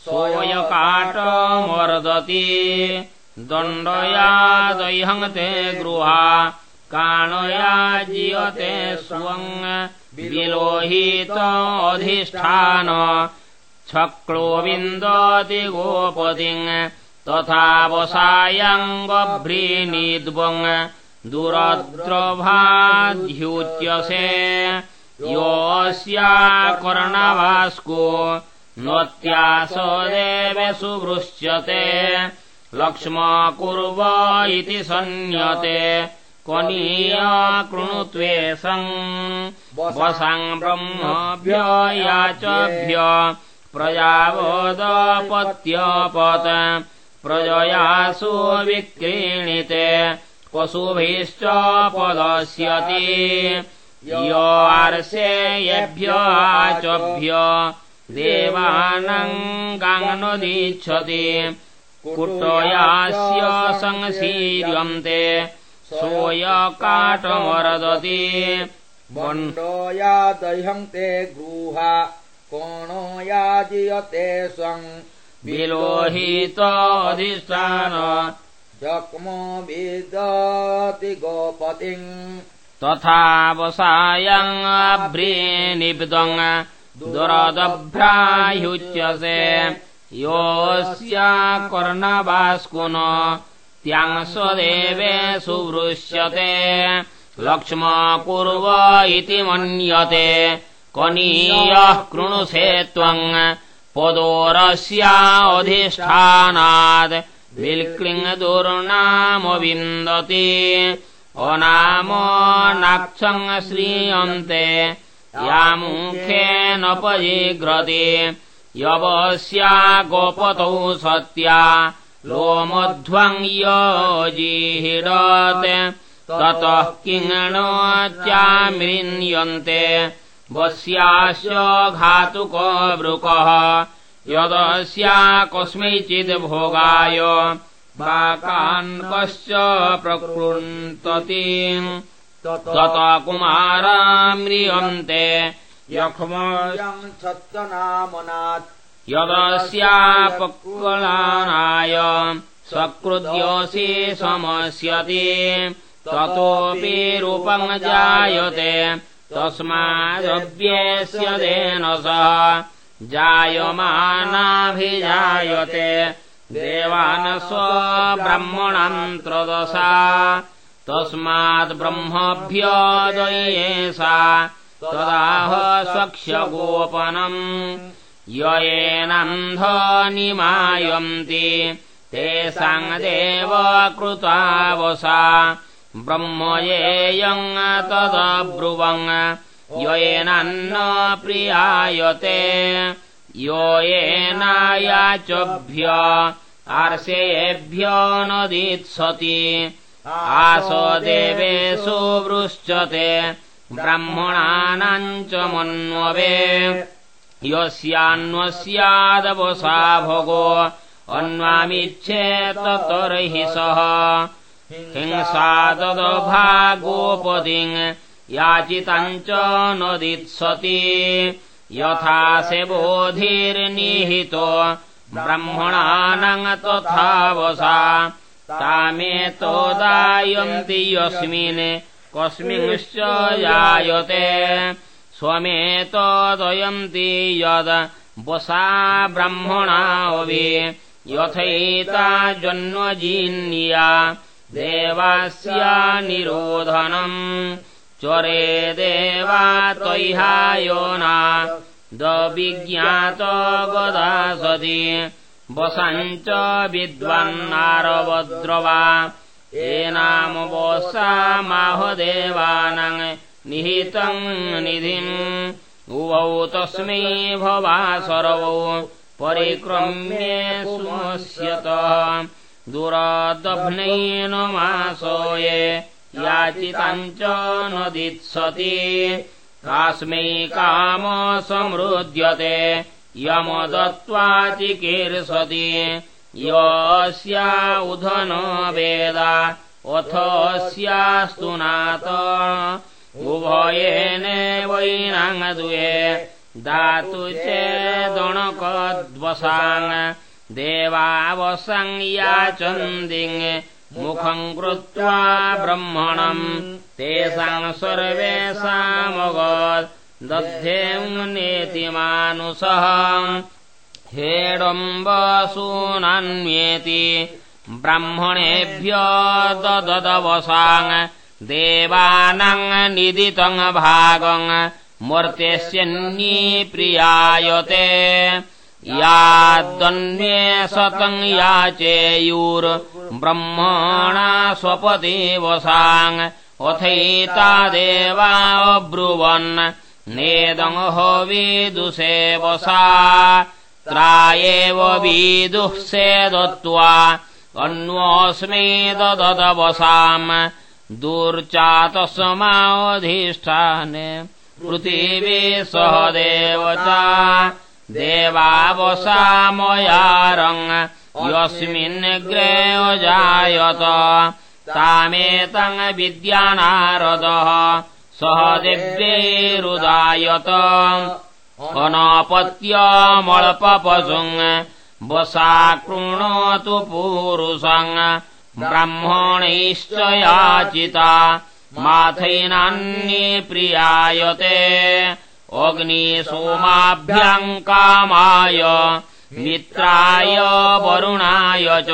सोऽयकाटमर्दति दण्डया दैहङ्ते गृहा काणया जीयते स्वङ् विलोहितोऽधिष्ठान छक्लो विन्दति गोपतिङ् तथा वसायङ्गभ्रीनिद्वङ् दुरद्रभाध्युच्यसे योऽस्याकर्णवास्को नोत्यास देवे सुवृश्यते। लक्ष्म कुर्व इति सन्यते क्वनीया कृणुत्वेषम् वसङ् ब्रह्मभ्य याचभ्य। प्रजावोदपत्यपत्। प्रजयासु विक्रीणिते। पशुभिश्च पदस्यति यो आर्षेयेभ्य आचभ्य देवानङ्गाङ्नदीच्छति कुटयास्य संशीर्यन्ते सोऽयकाटमरदति मण्डो यादह्यन्ते गृहा कोणो याजीयते स्वम् विलोहितोऽधिष्ठान। जक्मो विदति गोपतिम् तथा वसायङ्भ्रीनिब्दम् दुरदभ्रायुच्यसे। योऽस्याकर्णवास्कुन त्यांस्वदेवे सुवृश्यते लक्ष्म कुर्व इति मन्यते। कनीयः कृणुषे त्वम् पदोरस्याधिष्ठानाद् विल्क्लिङ्गदुर्नामविन्दति अनामो नाक्षम् श्रीयन्ते मुखेन परिग्रते। यवस्या गोपतौ सत्या। लोमध्वम् योजीहिरत्। ततः किङ्णोच्चामिन्यन्ते वस्याश्च घातुकवृकः यदस्या कस्मैचिद् भोगाय। वाकान्कश्च प्रकृन्तति तत कुमाराम्रियन्ते। यक्ष्मयम् सत्यनामनात् यदस्यापक्वलानाय सकृद्योऽसि समस्यति। ततोऽपि रूपम् जायते। तस्मादव्येस्य तेन सह जायमानाभिजायते। देवान् स्वब्रह्मणम् त्रदशा तस्माद्ब्रह्मभ्योदयेषा तदाह स्वक्ष्यगोपनम् ययेनन्धनिमायन्ति तेषाम् देव कृतावसा। ब्रह्म येयम् तदब्रुवम् येनान्न प्रियायते। यो येनायाचभ्य आर्षेभ्यो नदीत्सति आसो देवेषु वृश्चते ब्राह्मणानाम् च मन्ववे यस्यान्वस्यादवसा भोगो अन्वामिच्छेत तर्हि सः। हिंसादभागोपतिम् याचितम् च नदीत्सति। यथा से बोधिर्निहितो ब्रह्मणानाम् तथावसा तामेतोदायन्ति यस्मिन् कस्मिंश्च जायते। स्वमेतोदयन्ति यद् वसा ब्रह्मणावि यथैता जन्मजीन्या देवास्या निरोधनम्। चरे देवा त्वय्हायो न दविज्ञात गदा सति वसञ्च विद्वन्नारवद्रवा एनामवसामाहदेवानम् निहितम् निधिम् उवौ तस्मै भवा सर्वौ परिक्रम्ये सुमस्यत। दुरादभ्नेन मासोये याचितम् च नदित्सति कास्मै काम समृध्यते यमदत्त्वा चिकीर्षति यस्या उधन वेदा अथस्यास्तु नात उभयेनेवैनाङ्गदुये दातु चेदणकद्वसाङ् देवावसं याचन्दिङ् मुखम् कृत्वा ब्रह्मणम् तेषाम् सर्वेषामगत् दद्धेति मानुषः हेडम्बसूनान्येति ब्राह्मणेभ्य ददवसाङ् देवानाम् निदितम् भागम् मूर्तेस्यन्ये प्रियायते। यादन्ये सतम् याचेयुर्ब्रह्मणा स्वपदेवसाङ् अथैता देवा नेदङ्हो विदुषेवसा त्रायेव विदुः सेदत्वा अन्वोऽस्मै ददवसाम् दूर्चातस्माधिष्ठाने पृथिवी सह देव च देवावसामयारङ् तामेतङ् विद्यानारदः सह दिव्यैरुदायत अनपत्यमल्पपशुङ् वसा कृणोतु पूरुषम् ब्राह्मणैश्च याचिता। माथैनान्ये प्रियायते। अग्निसोमाभ्याम् कामाय मित्राय वरुणाय च।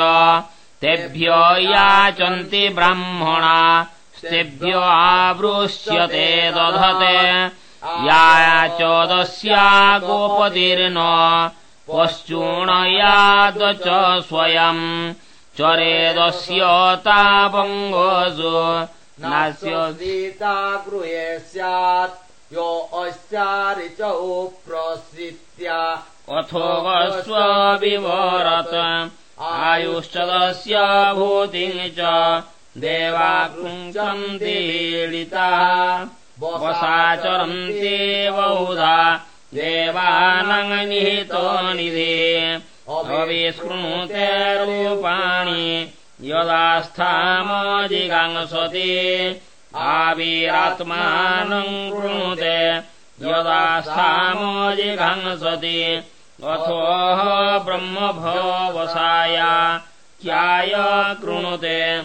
तेभ्य याचन्ति ब्राह्मणा स्तेभ्य आवृष्यते दधते। या चोदस्या गोपतिर्न पश्चूणयाद च स्वयम् चरेदस्य तापङ्गसु नास्य सीता गृहे स्यात् यो अस्यारि च उप्रसीत्या। अथो विवरत आयुश्चदस्य भूतिः च देवा कृञ्चन्तीडिताः वसाचरन्ति बहुधा देवानङ् निहितो निधे। अविस्कृणुते रूपाणि। यदास्थामजिगांसति। आविरात्मानम् कृणुते। यदास्थामजिगांसति। अथोः ब्रह्मभवसाया कृणुते।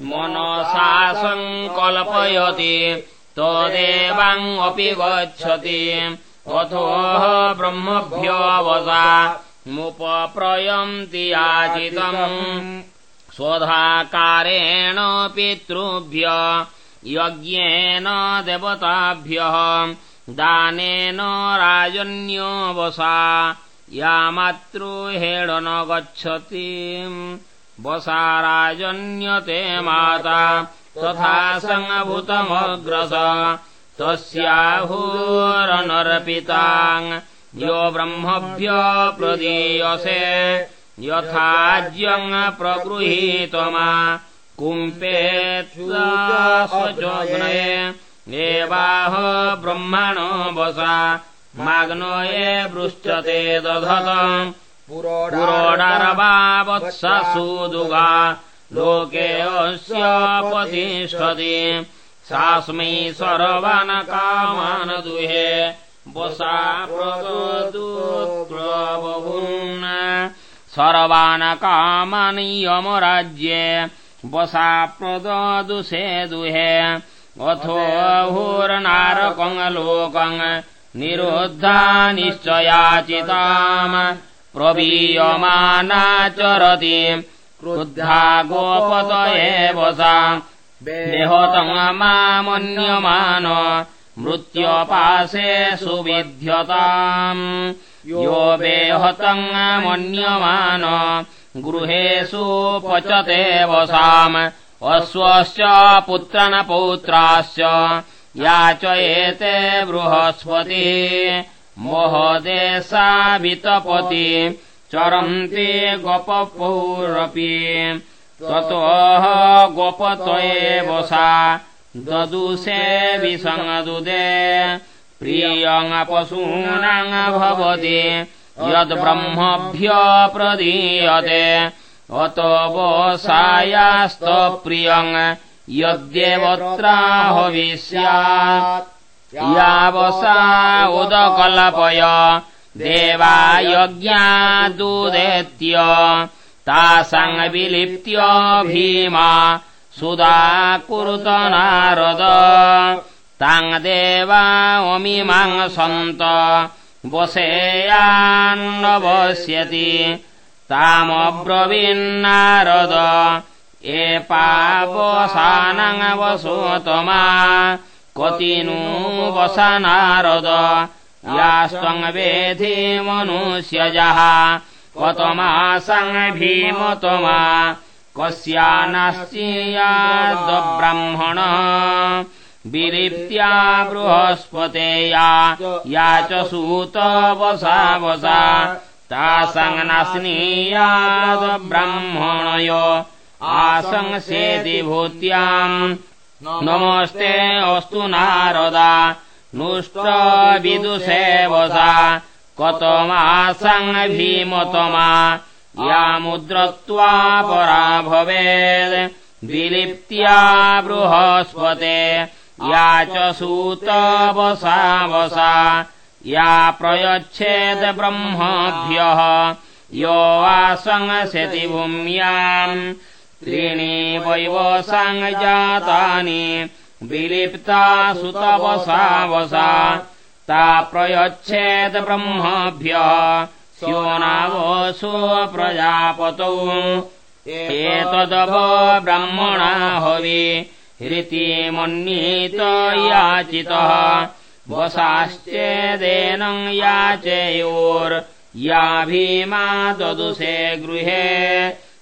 मनसा सङ्कल्पयति तदेवाङ्पि गच्छति। अथोः ब्रह्मभ्योऽवसा मुपप्रयन्ति याचितम्। स्वधाकारेण पितृभ्य यज्ञेन देवताभ्यः दानेन राजन्योऽवसा या मातृहेड न गच्छति। वसा राजन्यते माता तथा सङ्भूतमग्रस तस्याहुरनर्पिताङ् यो ब्रह्मभ्य प्रदीयसे। यथाज्यम् प्रगृहीतमा। कुम्पेत्सजोग्नये एवाह ब्रह्मणो वसा माग्नो ये वृष्टते दधत पुरोडरवावत्सुदुगा लोके अस्य प्रतिष्ठति सास्मै सर्वान् कामान् दुहे वसा प्रदून् सर्वान् कामान् यमराज्ये वसा प्रददुषे दुहे। अथो भूर्नारकङ् लोकम् निरुद्धा निश्चयाचिताम् प्रवीयमानाचरति क्रुद्धा गोपत एव सा। मामन्यमान मृत्योपासे सुविध्यताम्। यो बेहतङ्गमन्यमान गृहेषु पचते वसाम् अश्वश्च पुत्रनपौत्राश्च याचयेते बृहस्पति मोहदेशावितपति चरन्ति गोपपौरपि। ततोह गोपत्वयेव सा ददुषे विसङ्गदुदे प्रियङ्पशूनाङ् भवति यद्ब्रह्मभ्य प्रदीयते। अतो वसायास्तप्रियङ् यद्देवत्राहविष्यात् यावसा उदकल्पय देवायज्ञादुदेत्य तासाङ्विलिप्त्य भीमा सुदा कुरुत नारद। ताङ् देवामिमाङ् सन्त वसेयान्नवस्यति तामब्रवीन्नारद ए पावसानवसोतमा कति नु वसनारद यास्त्वङ्वेधि मनुष्यजः कतमासङ् भीमतमा कस्यानाश्चियाद्ब्राह्मण विलिप्त्या बृहस्पतेया या च सूत वसा वसा तासङ्नास्नीयाद्ब्राह्मणय आसंसेति भूत्याम् नमस्ते अस्तु नारदा। नुष्टविदुषे वसा। कतमासङ् भीमतमा। यामुद्रत्वा परा भवेद्। विलिप्त्या बृहस्पते। या च सूतवसा वसा या प्रयच्छेद ब्रह्मभ्यः। यो वासंसति भूम्याम् त्रीणि जातानि विलिप्ता सुतवसा वसा ता प्रयच्छेद ब्रह्मभ्यः स्यो नावसो प्रजापतौ एतदव ब्रह्मणा हवि हृति मन्यीत याचितः वसाश्चेदेनम् याचयोर्या भीमा ददुषे गृहे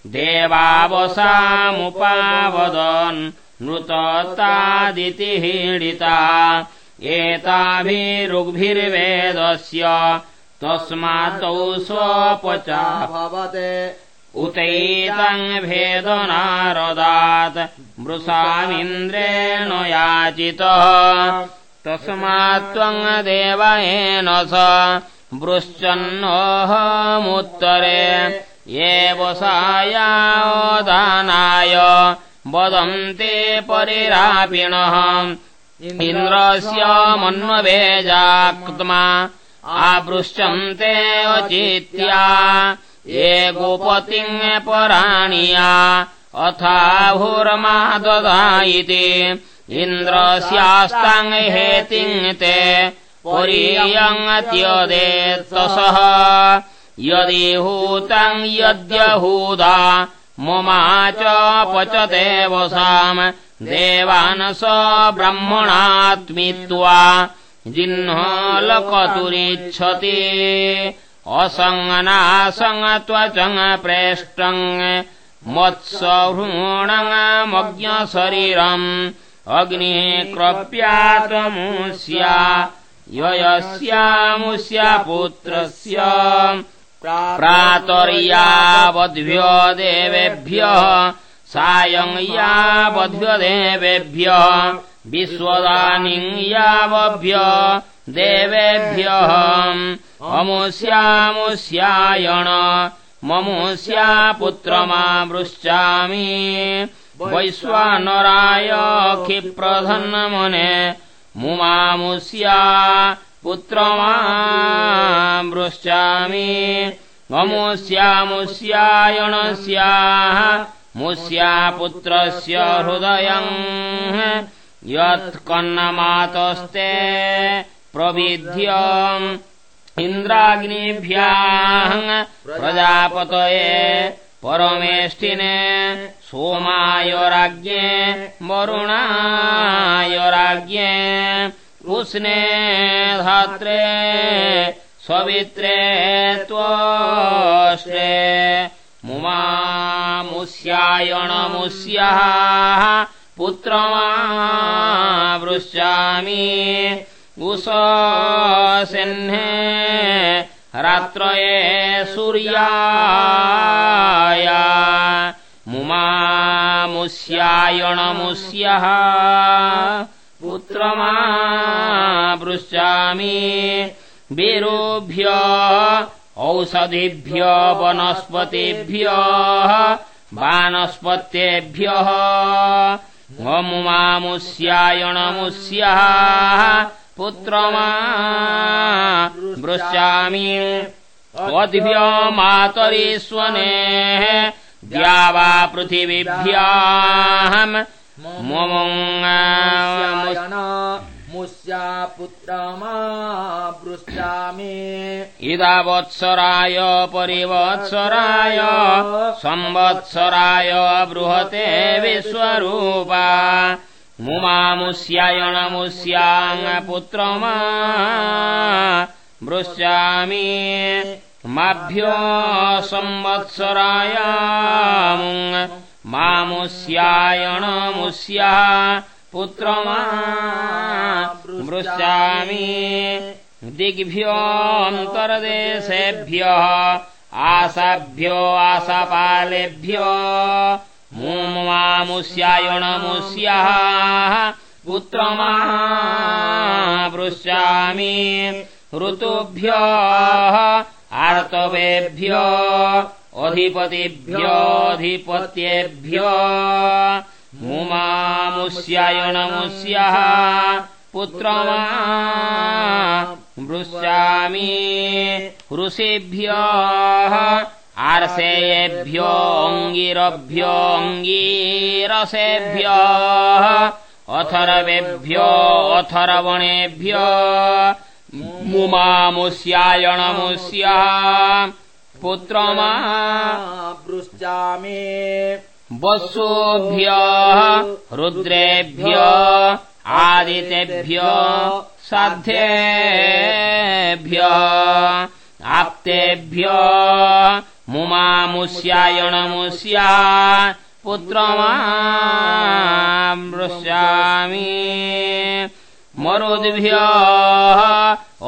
देवावसामुपावदन् नृततादिति हीडिता। एताभिरुग्भिर्वेदस्य तस्मादौ स्वपचा भवते उतैतम् भेदनारदात् मृषामिन्द्रेण याचितः। तस्मात्त्वम् देवयेन स वृश्चन्नोऽहमुत्तरे एव सायादानाय वदन्ते परिरापिणः इन्द्रस्य मन्ववेजाक्त्मा आवृश्यन्ते अचित्या ये गोपतिम् पराणिया अथाहुर्मा इति इन्द्रस्यास्ताङ् हेतिम् ते पुरीयत्यदेत्तसः यदिहूतम् यद्यहूदा ममा च पचते वसाम् देवान् स ब्रह्मणात्मित्वा जिह्नलकतुरिच्छति। असङ्गनासङ्गत्वचङ् प्रेष्टम् मत्सभृणमज्ञशरीरम् अग्निः क्रप्यातमुष्या ययस्यामुष्या पुत्रस्य प्रातर्यावद्भ्यो देवेभ्यः सायम् यावद्भ्य देवेभ्यः विश्वदानिम् यावभ्य देवेभ्यः अमुष्यामुष्यायण ममुष्या पुत्रमावृश्चामि वैश्वानराय क्षिप्रधन्नमने मुमामुष्या पुत्रमावृश्चामि ममुष्यामुष्यायणस्याः मुष्या पुत्रस्य हृदयम्। यत्कन्नमातस्ते प्रविध्यम्। इन्द्राग्निभ्याम् प्रजापतये परमेष्ठिने सोमाय राज्ञे वरुणाय राज्ञे उष्णे धात्रे सवित्रे त्वष्टे मुमामुस्यायणमुस्याः पुत्रमा वृश्यामि उषसिह्ने रात्रये सूर्याय। मुमामुस्यायणमुस्यः पुत्रमा पृच्छामि वीरोभ्य औषधिभ्य वनस्पतिभ्यः वानस्पत्येभ्यः। मुमामुस्यायणमुस्यः पुत्रमा पृच्छामि त्वद्भ्य मातरीष्वने द्या वा पृथिवीभ्याम् मुस्या पुत्रमा पृच्छामि। इदावत्सराय परिवत्सराय संवत्सराय बृहते विश्वरूपा। मुमामुस्यायणमुस्याङ्पुत्रमा पृच्छामि। माभ्यो संवत्सराय मामुस्यायणमुस्या पुत्रमा पृच्छामि दिग्भ्योऽन्तर्देशेभ्यः आशाभ्यो आशापालेभ्यो मुमामुस्यायणमुस्याः पुत्रमा पृच्छामि ऋतुभ्यः आर्तवेभ्यो अधिपतिभ्योऽधिपत्येभ्यो मुमामुस्यायणमुस्यः पुत्रमा पृच्छामि ऋषिभ्यः आर्षेयेभ्योऽङ्गिरभ्योऽङ्गीरसेभ्यः अथर्वेभ्यो अथर्वणेभ्य पुत्रमा पृच्छामि वत्सोभ्यः रुद्रेभ्य आदितेभ्य साध्येभ्य आप्तेभ्य मुमामुस्यायणमुस्या पुत्रमा पृच्छामि मरुद्भ्यः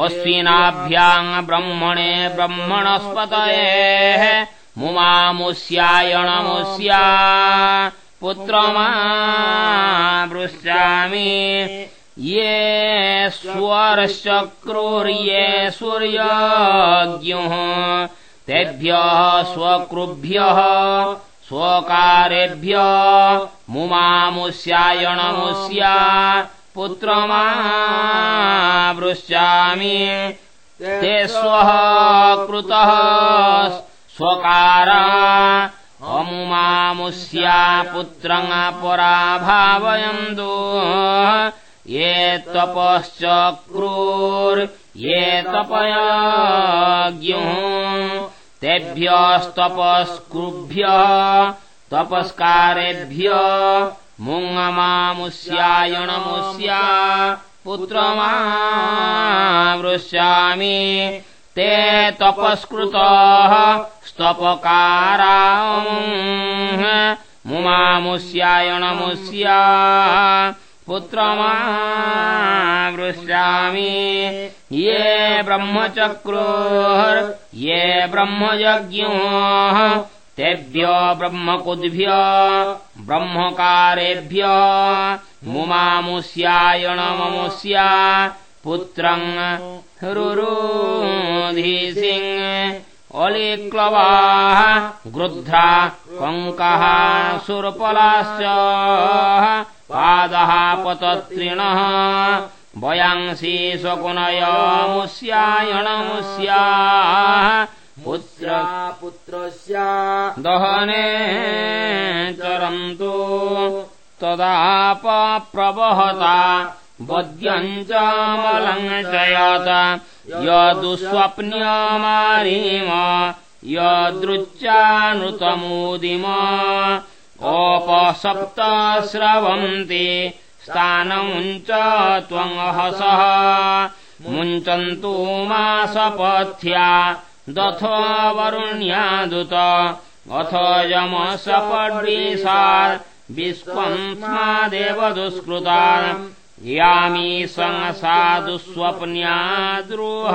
अश्विनाभ्याम् ब्रह्मणे ब्रह्मणस्पतये मुमामुस्यायणमुस्या पुत्रमा पृच्छामि ये स्वरश्चक्रुर्ये सूर्यज्ञुः तेभ्यः स्वकृभ्यः स्वकारेभ्य मुमामुस्यायणमुस्या पुत्रमा पृच्छामि ते स्वः कृतः स्वकारा। अमुमामुस्या पुत्रम् पराभावयन्तु ये तपश्चक्रुर्ये तपयज्ञुः। तेभ्यस्तपस्कृभ्यः तपस्कारेभ्य मुङ्गमामुस्यायणमुस्या पुत्रमा वृश्यामि ते तपस्कृतः स्तपकारा मुमामुस्यायणमुस्या पुत्रमा वृश्यामि ये ब्रह्मचक्रुर्ये ब्रह्मयज्ञोः तेभ्यो ब्रह्मकुद्भ्य ब्रह्मकारेभ्य मुमामुस्यायणममुस्या पुत्रम् रुरुधिसिंह अलिक्लवाः गृध्रा कङ्कः सुरपलाश्च पादः पतत्रिणः वयांसि पुत्रस्य दहने चरन्तु। तदापप्रवहता वद्यम् च मलम् च यत यदुस्वप्न्यमारीम यदृच्चानृतमोदिम ओपसप्त स्रवन्ति स्थानमुञ्च त्वङहसः मुञ्चन्तु मासपथ्या दथ वरुण्यादुत अथ यमसपड्वीसात् विश्वम् स्मादेव दुष्कृता यामी संसा दुःस्वप्न्याद्रुह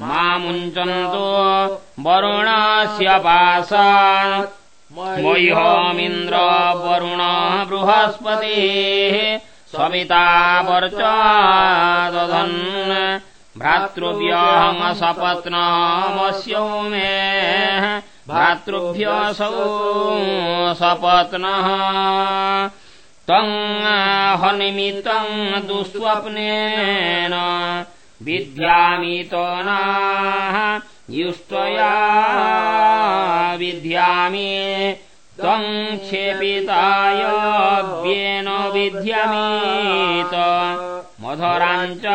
मामुञ्चन्तो वरुणस्य पासात् मह्यमिन्द्र वरुण बृहस्पतिः। सविता वर्चादधन्। भ्रातृव्यहमसपत्नमस्यौ मे भ्रातृभ्यसौ सपत्नः। तम् हनिमित्तम् दुःस्वप्नेन विद्यामितो नाः युष्ट्वया विद्यामि। त्वम् क्षेपितायव्येन विद्यामीत। मधुराञ्च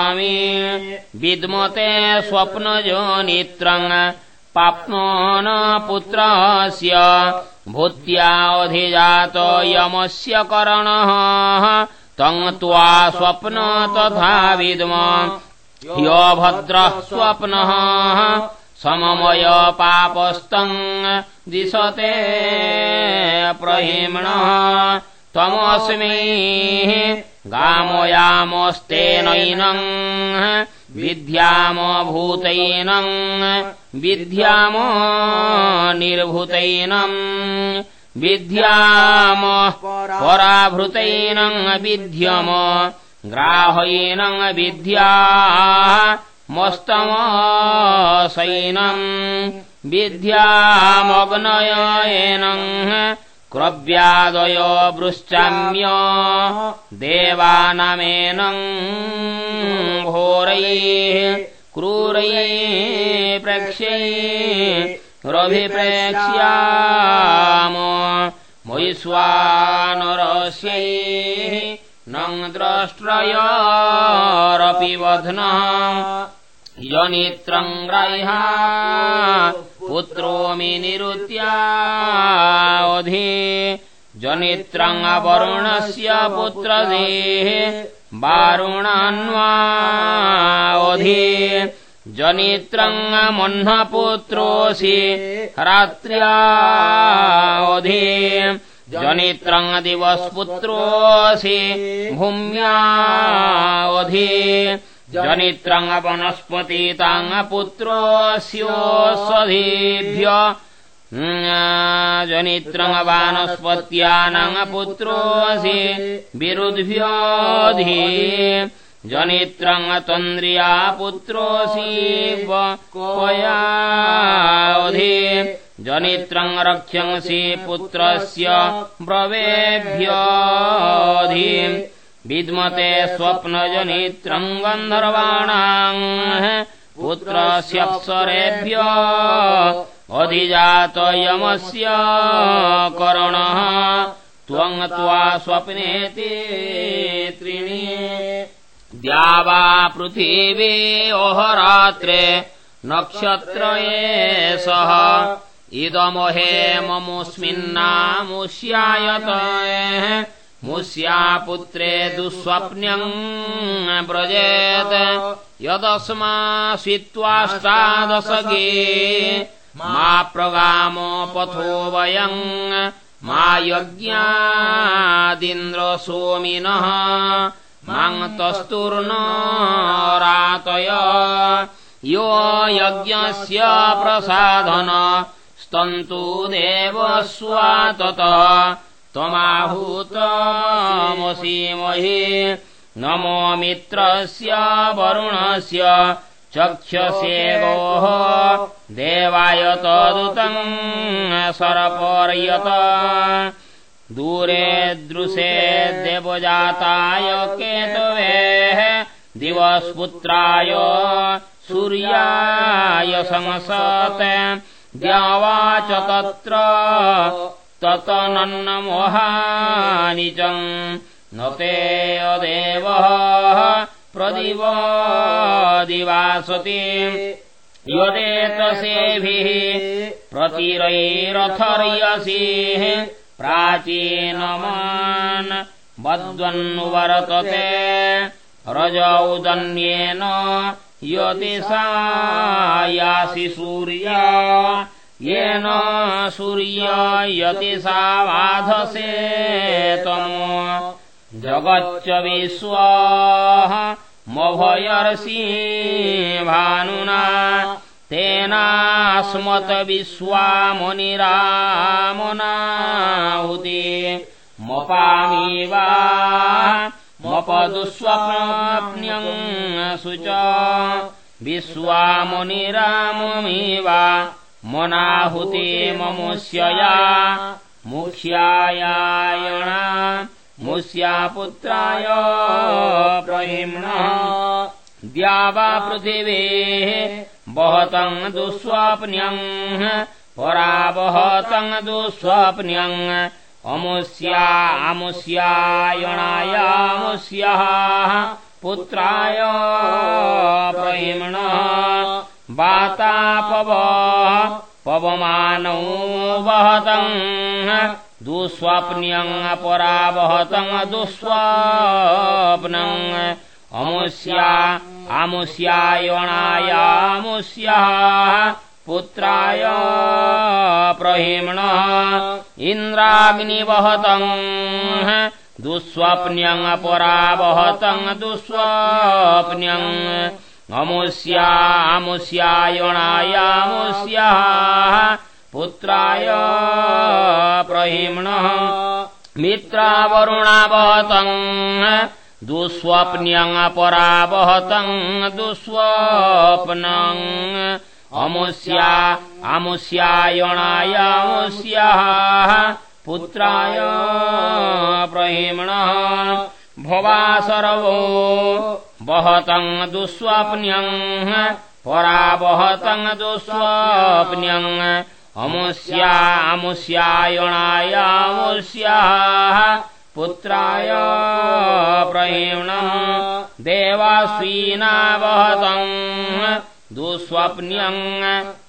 मृत्युपथमनुदामि विद्मते स्वप्नजनित्रम् पाप्नो पुत्रस्य। भूत्याधिजात यमस्य करणः। तम् त्वा स्वप्न तथा विद्म। य भद्रः स्वप्नः। सममय पापस्तम् दिशते प्रहिम्णः त्वमस्मि गामयामस्तेनैनम् विद्यामभूतैनम् विद्याम निर्भूतैनम् विद्याम पराभृतैनम् विद्यम ग्राहैनम् विद्या मस्तमसैनम् विद्यामग्नयेनम् क्रव्यादयो वृश्चाम्य देवानमेनम् घोरैः क्रूरैः प्रक्ष्यैरभिप्रेक्ष्याम वैश्वानरस्यैः नम् द्रष्ट्रयरपि वध्नः। यनित्रम् ग्राह्या पुत्रोमि निरुत्यावधि जनित्रम् वरुणस्य पुत्रदेः वारुणान्वावधि जनित्रम् मह्नपुत्रोऽसि रात्र्यावधि जनित्रम् दिवस्पुत्रोऽसि भूम्यावधि जनित्रम् वनस्पतिताङ्पुत्रोऽस्योऽस्वधीभ्य जनित्रम् वानस्पत्यानाम् पुत्रोऽसि विरुद्भ्योऽधि जनित्रम् तन्द्रिया पुत्रोऽसि कयावधि। जनित्रम् रक्ष्यंसि पुत्रस्य ब्रवेभ्योऽधि विद्मते स्वप्नजनित्रम् गन्धर्वाणाम् पुत्रस्यप्सरेभ्य अधिजातयमस्य करणः। त्वम् त्वा स्वप्नेति त्रीणि। द्यावा पृथिवी ओहरात्रे नक्षत्रये सह। इदमहे ममुस्मिन्नामुष्यायत मुष्यापुत्रे दुःस्वप्न्यम् व्रजेत्। यदस्मास्वित्वाष्टादशगे मा प्रगामो पथो वयम् मा यज्ञादिन्द्रसोमिनः। माङ्तस्तुर्न रातय। यो यज्ञस्य प्रसाधन स्तन्तु देवस्वातत त्वमाहूतमसीमहि नमो मित्रस्य वरुणस्य चक्षसे गोः। देवाय तदुतम् सरपर्यत। दूरे दृशे देवजाताय केतवेः। दिवस्पुत्राय सूर्याय संसत् द्यावाच तत्र ततनन्नमोहानिजम् न ते अदेवः प्रदिवादिवासति यदेतसेभिः प्रतिरैरथर्यसिः प्राचीनमान् वद्वन्नुवर्तते रजौदन्येन यतिसा यासि सूर्या येन सूर्य यतिसा बाधसे त्वम् जगच्च विश्वाः मभयर्षि भानुना विश्वामुनिरामनाहुति मपामि वा मपदुस्वप्न्यम् शुच विश्वामुनिराममेव मनाहुति ममुष्यया मुख्यायायणा मुष्या पुत्राय प्रहिम्णः। द्यावा पृथिवेः बहतम् दुःस्वप्न्यम् परा दुःस्वप्न्यम् अमुष्या अमुष्यायणायामुष्यः पुत्राय प्रहिम्णः वातापव पवमानौ वहतम्। दुःस्वप्न्यम् परावहतम् दुःस्वप्नम्। अमुष्या अमुष्यायणायामुष्यः पुत्राय प्रहिम्णः इन्द्राग्निवहतम् दुःस्वप्न्यम् परावहतम् दुःस्वप्न्यम् अमुष्या अमुष्यायणायामुष्यः पुत्राय प्रहिम्णः मित्रावरुणावहतम् दुःस्वप्न्यम् परावहतम् दुःस्वप्नम् अमुष्या अमुष्यायणायामुष्यः पुत्राय प्रहिम्णः भवासरवो वहतम् दुःस्वप्न्यम् परावहतम् दुःस्वप्न्यम् अमुष्या अमुष्यायणायामुष्याः पुत्राय प्रहिम्णः देवास्वीनावहतम् दुःस्वप्न्यम्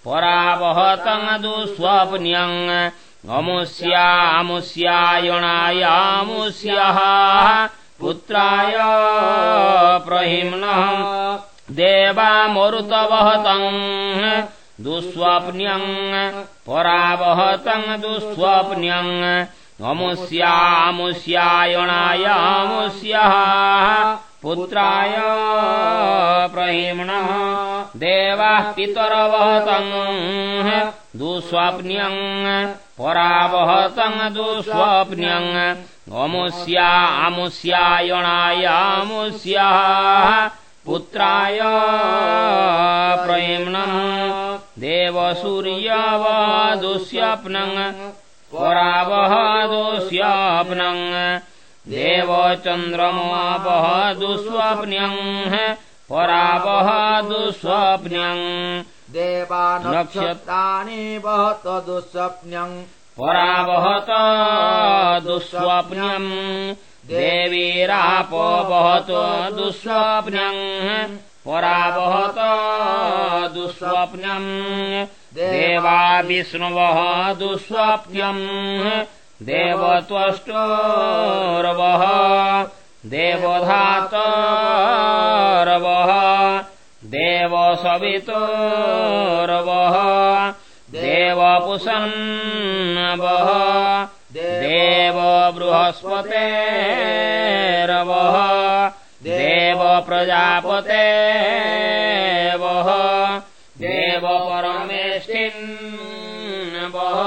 परावहतम् दुःस्वप्न्यम् अमुष्या अमुष्यायणायामुष्यः पुत्राय प्रहिम्णः दुःस्वप्न्यम् परावहतम् दुःस्वप्न्यम् अमुष्या अमुष्यायणायामुष्यः पुत्राय प्रहिम्णः देवाः पितरवहतम् दुःस्वप्न्यम् परावहतम् दुःस्वप्न्यम् अमुष्या अमुष्यायणायामुष्यः पुत्राय प्रहिम्णः देवसूर्यवदुःस्वप्नम् परावह दुःस्वप्नम् देवचन्द्रमापः दुःस्वप्न्यम् परावह दुःस्वप्न्यम् देवा नक्षत्राणि बहत दुःस्वप्न्यम् परावहत दुःस्वप्न्यम् देवीरापो बहत दुःस्वप्न्यम् परावहत दुःस्वप्न्यम् देवा विष्णवः दुःस्वप्न्यम् देवत्वष्टोरवः देवधातरवः देवसवितोरवः देवपुषन्नवः देवबृहस्पतेरवः देवप्रजापतेवः देवपरमेष्ठिन्वः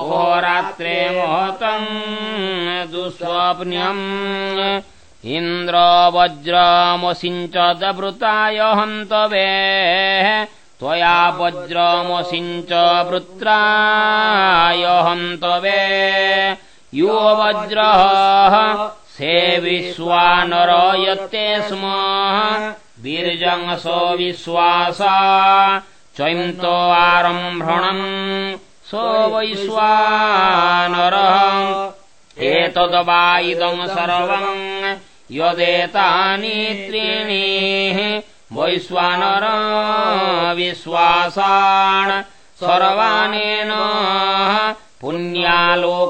अहोरात्रे महतम् दुःस्वप्न्यम् इन्द्रवज्रमसिञ्चदवृताय हन्तवे त्वया वज्रमसिञ्च वृत्राय हन्तवे यो वज्रः से विश्वानरयते स्म। वीर्यम् स विश्वासा चैन्तो आरम्भणम् सो वैश्वानरः। एतद्वा इदम् सर्वम् यदेतानि त्रीणि वैश्वानर विश्वासान् सर्वानेन पुण्यालोकानवरुन्धे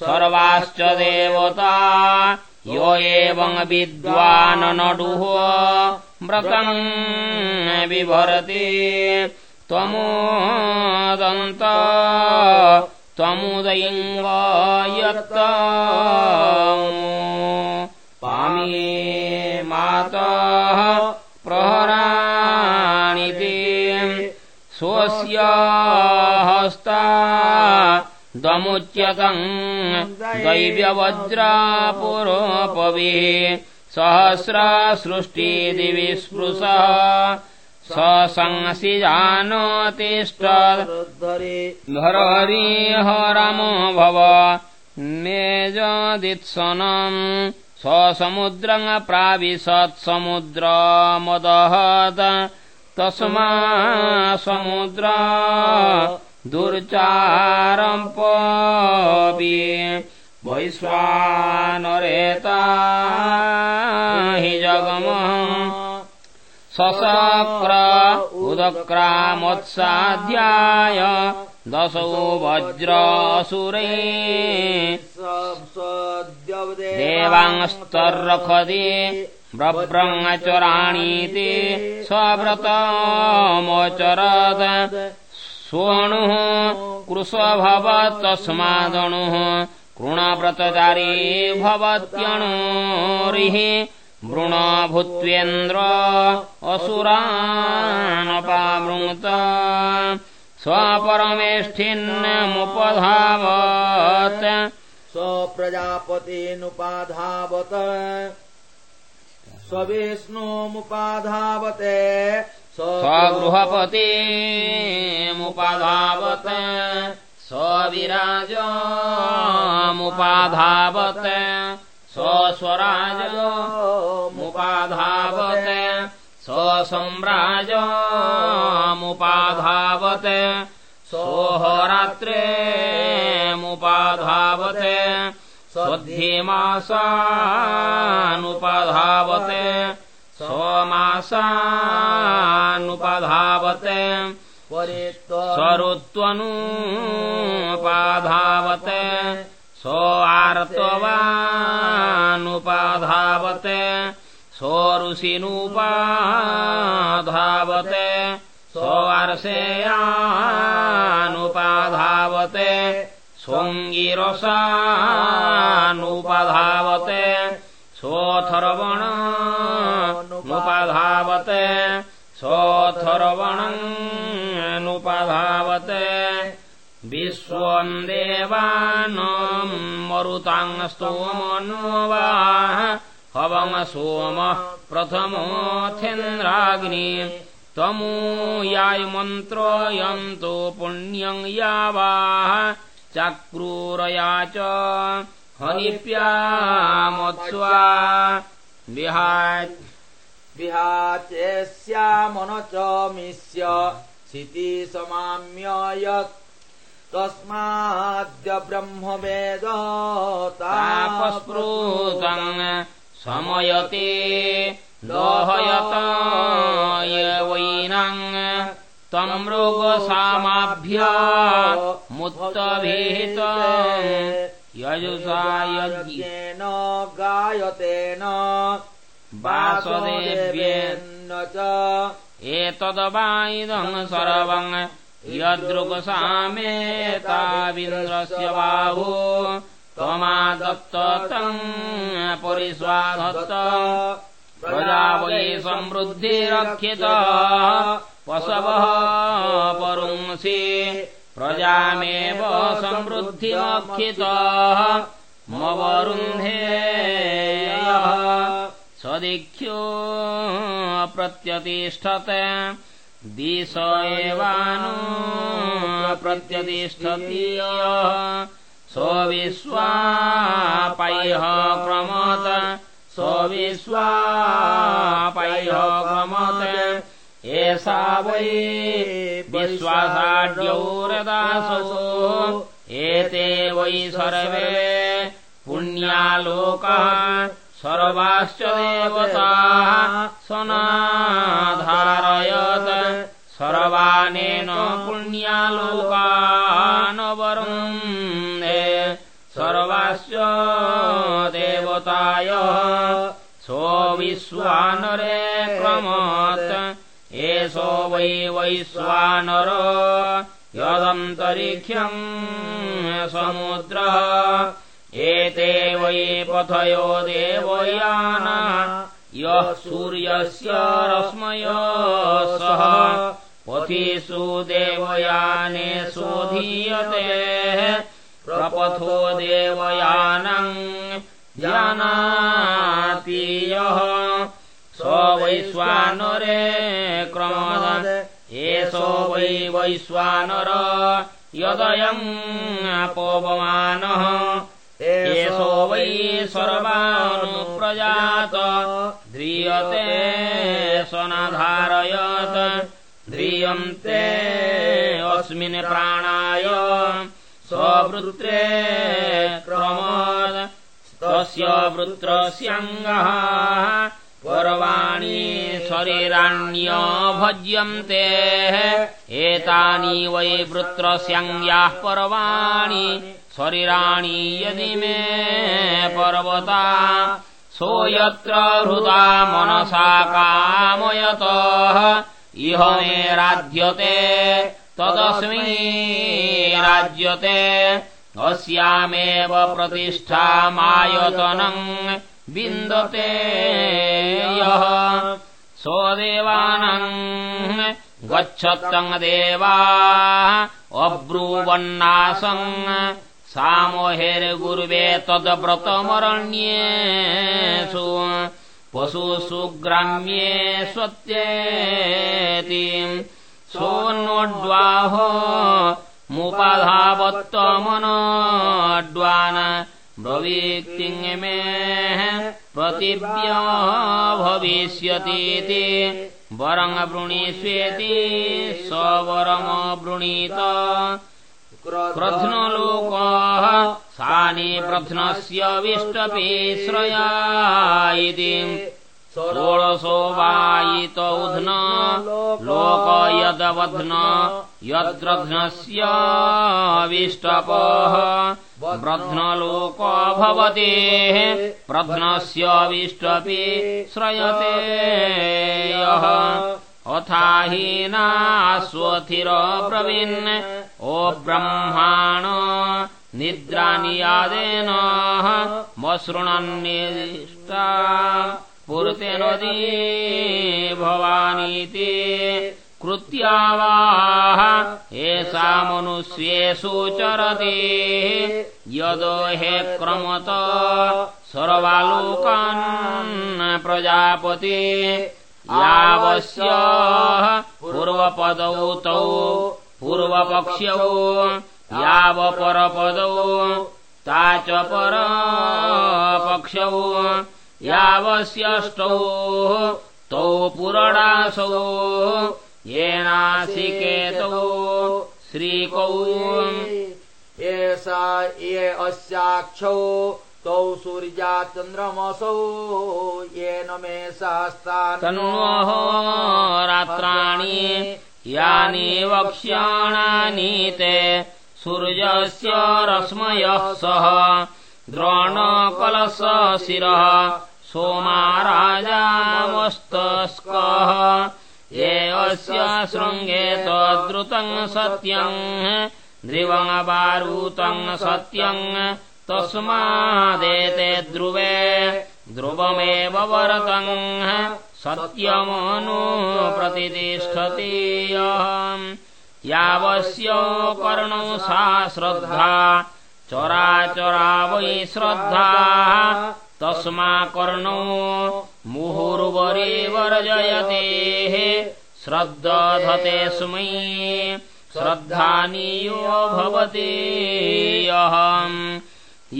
सर्वाश्च देवता यो एवम् विद्वाननडुः व्रतम् बिभरति त्वमुदन्त त्वमुदयिङ्गयत्त पामे मातः प्रहराणिति स्वस्य हस्ता दमुच्यतम्। दैव्यवज्रापुरोपविः। सहस्रा सृष्टिदिवि स्पृशः सशंसि जानोतिष्ठ हरहरिह रामो भव मेजदित्सनम् ससमुद्रम् प्राविशत्समुद्रमदहत तस्मा समुद्र दुर्चारम्पि वैश्वानरेता हि जगम सशक्र उदक्रामोत्साध्याय दशौ वज्रसुरे देवांस्तर्रखदे ब्रभ्रङ्चराणीति स्वव्रतमोचरत् सोऽणुः कृशभवत्तस्मादणुः कृणव्रतचारी भवत्यणोरिः वृणभूत्वेन्द्र असुरानपावृङ्त स्वपरमेष्ठिन्मुपधावत्। स्वप्रजापतिनुपाधावत्। स्वविष्णुमुपाधावते। स्वगृहपतिमुपाधावत्। स्वविराजमुपाधावत् स्वस्वराजमुपाधावत् स्वसम्राजमुपाधावत् सोऽहोरात्रे मुपाधावत् स्वध्येमासानुपधावत् सोमासानुपधावत् स्वरुत्वनुपाधावत् सोऽर्तवानुपाधावत् सोऽऋषिनुपाधावत् सोऽर्षेयानुपाधावत् सोऽङ्गिरसानुपधावत् सोऽथर्वणनुपधावत् सोऽथर्वणनुपधावत् विश्वम् देवानम् मरुताङ् स्तोमनो वा हवम सोमः प्रथमोऽथेन्द्राग्नि त्वमूयाय मन्त्रोऽयन्तु पुण्यम् यावाः चक्रूरया च विहाचेस्यामन च मिष्य क्षितिसमाम्य यत् तस्माद्य ब्रह्मवेद तापस्पृतम् समयते दोहयत वैनम् त्वम् मृगसामाभ्य मुत्तभीत यजुषा यज्ञेन गायतेन वासुदेव्येन च एतद्वा इदम् सर्वम् यदृगसामेताविन्द्रस्य बाहु। त्वमादत्तम् परिस्वाधत्त प्रजा वै समृद्धिरक्षित। पशवः परुंसि। प्रजामेव समृद्धिमक्षितः। मवरुन्धेयः सदीख्यो प्रत्यतिष्ठत दिश एवानु प्रत्यतिष्ठति स्वविश्वापैः क्रमत स्वविश्वापैः क्रमत एषा वै विश्वासाढ्यौरदासो एते वै सर्वे पुण्यालोकाः। सर्वाश्च देवताः सनाधारयत् सर्वानेन पुण्यालोकानवरुन्धे सर्वाश्च देवताय सो विश्वानरे क्रमत् एषो वै वैश्वानर यदन्तरिक्षम् समुद्रः एते वै पथयो देवयाना यः सूर्यस्य रश्मयो सह पथिषु देवयानेषु धीयते प्रपथो देवयानम् जानाति यः। स वैश्वानरे क्रमद। एषो वै वैश्वानर यदयम् पवमानः वै सर्वानुप्रजात ध्रियते स्वनधारयत्। ध्रियन्ते अस्मिन् प्राणाय स्ववृत्रे क्रमद तस्य वृत्रस्यङ्गः पर्वाणि शरीराण्यभज्यन्ते। एतानि वै वृत्रस्यङ्ग्याः पर्वाणि शरीराणि यदि मे पर्वता सो यत्र हृदा मनसा कामयतः इह मे राध्यते तदस्मै राज्यते अस्यामेव प्रतिष्ठामायतनम् विन्दते यः। स्वदेवानम् गच्छत्तम् देवा अब्रूवन्नासम् सामोहेर्गुर्वे तद्व्रतमरण्येषु पशुषु ग्राम्ये स्वत्येति। सोन्नोड्वाहो मुपधावत्तमनोड्वान् ब्रवीक्तिङ् मे प्रतिव्य भविष्यतीति। वरम् वृणीष्वेति प्रध्नलोकः सानि प्रध्नस्य विष्टपेश्रया इति। षोडशो वायित उध्न लोक यदवध्न यद्रध्नस्य विष्टपः। ब्रध्नलोको भवति प्रध्नस्य विष्टपि श्रयते यः अथाहीनास्वथिरब्रवीन् ओ ब्रह्माण निद्रानियादेन मसृणन्निष्टा पुरते नदी भवानीति कृत्यावाः एषा मनुष्येषु चरति यदो हे क्रमत सर्वालोकान् प्रजापति यावस्य पूर्वपदौ तौ पूर्वपक्ष्यौ यावपरपदौ ता च परपक्षौ यावस्यष्टौ तौ पुरडासौ येनासिकेतौ श्रीकौ एषा ये अस्याक्षौ तौ सूर्या चन्द्रमसौ येन मे तन्वः रात्राणि यानि वक्ष्याणानि ते सूर्यस्य रश्मयः सह द्रोणकलश शिरः सोमा राजामस्तस्कः ये अस्य शृङ्गे तद्रुतम् सत्यम् ध्रुवङ्बारूतम् सत्यम् तस्मादेते ध्रुवे ध्रुवमेव वरतम् सत्यमनु प्रतितिष्ठति यावस्य कर्णौ सा श्रद्धा चराचरा वै श्रद्धा। तस्मा कर्णौ मुहुर्वरे वर्जयते श्रद्दधते स्मै श्रद्धानीयो भवति अहम्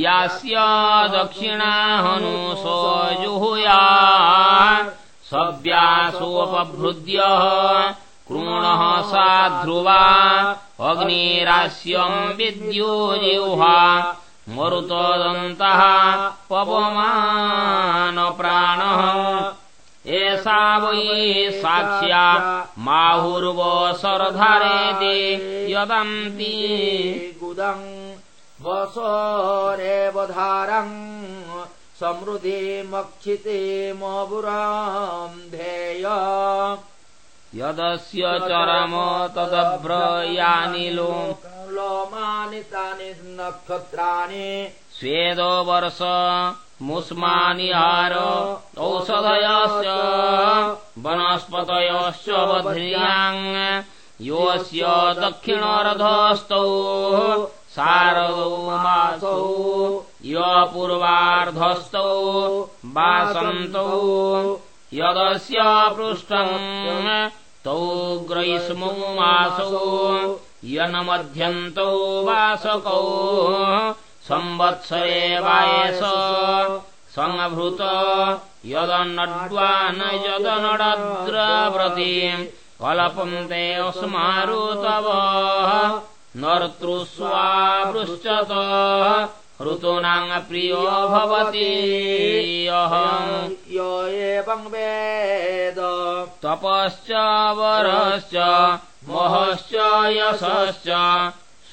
यास्य दक्षिणाहनु सोऽजुहुया सव्यासोपभृद्यः कृणः सा ध्रुवा अग्निरास्यम् विद्युजिह्वा मरुतोदन्तः पवमानप्राणः एषा वै साक्ष्या माहुर्वसरधारेति यदन्ति। गुदम् वसोरेव धारम् समृद्धिमक्षितिमबुराम् ध्येय यदस्य चरम तदभ्रयानि लो लोमानि तानि नक्षत्राणि। स्वेदो वर्ष मुष्मानि हार औषधयश्च वनस्पतयश्च बध्र्याङ् योऽस्य दक्षिणरथस्थौ शारदौ मासौ य पूर्वार्धस्थौ वासन्तौ यदस्य पृष्ठम् तौ ग्रैष्मौ मासौ यन्मध्यन्तौ वासकौ संवत्सरे वायस सङ्भृत यदनड्वान् यदनडद्रव्रती कल्पन्ते अस्मारुतव नर्तृस्वापृश्चत ऋतूनाम् प्रियो भवति य एवम् वेद। तपश्च वरश्च महश्च यशश्च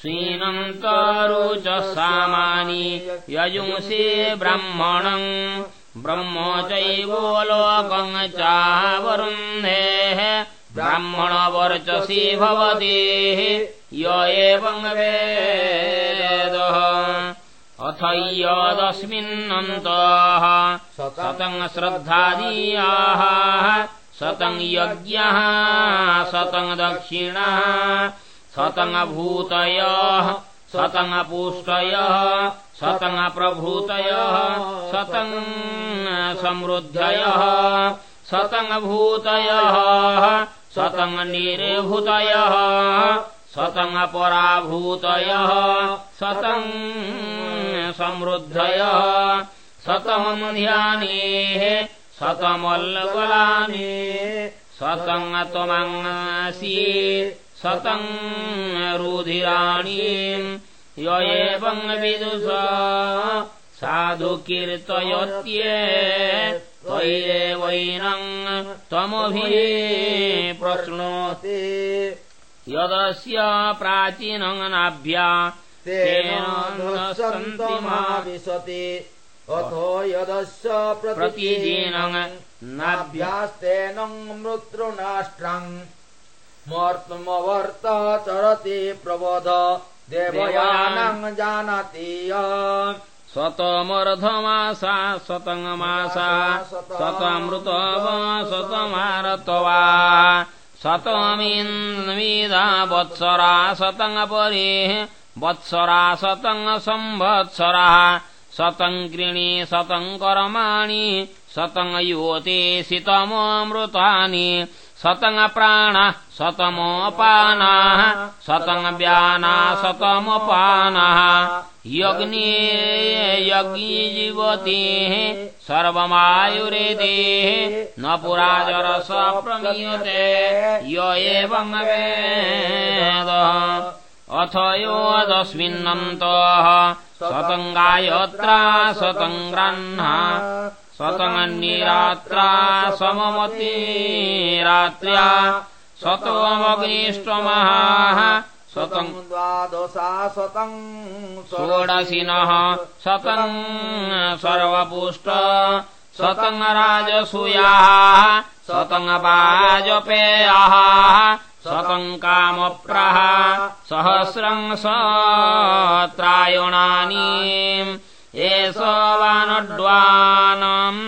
श्रीनन्तरु च सामानि यजुंसि ब्राह्मणम् ब्रह्म चैवो लोकम् चावरुन्धेः ब्राह्मणवर्चसि भवति य एवम् वेदः। अथ यदस्मिन्नन्तः यज्ञः शतम् दक्षिणः शतङ्भूतयः शतङ्पुष्टयः शतङ्प्रभूतयः शतम् समृद्धयः शतङ्भूतयः शतम् निर्भूतयः शतङ्पराभूतयः शतम् समृद्धयः शतमध्यानेः शतमल्लबलानि शतम् त्वमङ्सि शतम् रुधिराणि य एवम् विदुषा साधु कीर्तयत्ये त्वयैवैनम् त्वमभिः प्रश्नोति। यदस्य प्राचीनम् नाभ्या तेन सन्ति मा विशति अथो यदस्य प्रतिदिनम् नाभ्यास्तेन मृत्युनाष्ट्रम् मर्तमवर्त चरति प्रबोध। देवयानम् जानाति शतमर्धमासा शतङ्मासा शतमृतव शतमारतवा शतमिन्विदा वत्सरा शतङ्परिः वत्सरा शतङ् संवत्सरा शतम् कृणि शतम् कर्माणि शतम् युवतेशितममृतानि शतङ् प्राणः शतमोपानाः शतङ् व्याना शतमपानाः यज्ञे यज्ञीजीवतेः सर्वमायुरेदेः न पुराजरस प्रमीयते य एवम् वेद। अथ योदस्मिन्नन्तः शतम् गायत्रा ग्रह्णा शतमन्निरात्रा सममती रात्र्या शतमग्निष्टमः शतम् द्वादशा शतम् षोडशिनः शतम् सर्वपुष्ट शतम् राजसूयाः शतम् वाजपेयाः शतम् कामप्रः सहस्रम् सत्रायणानि एष वानड्वानम्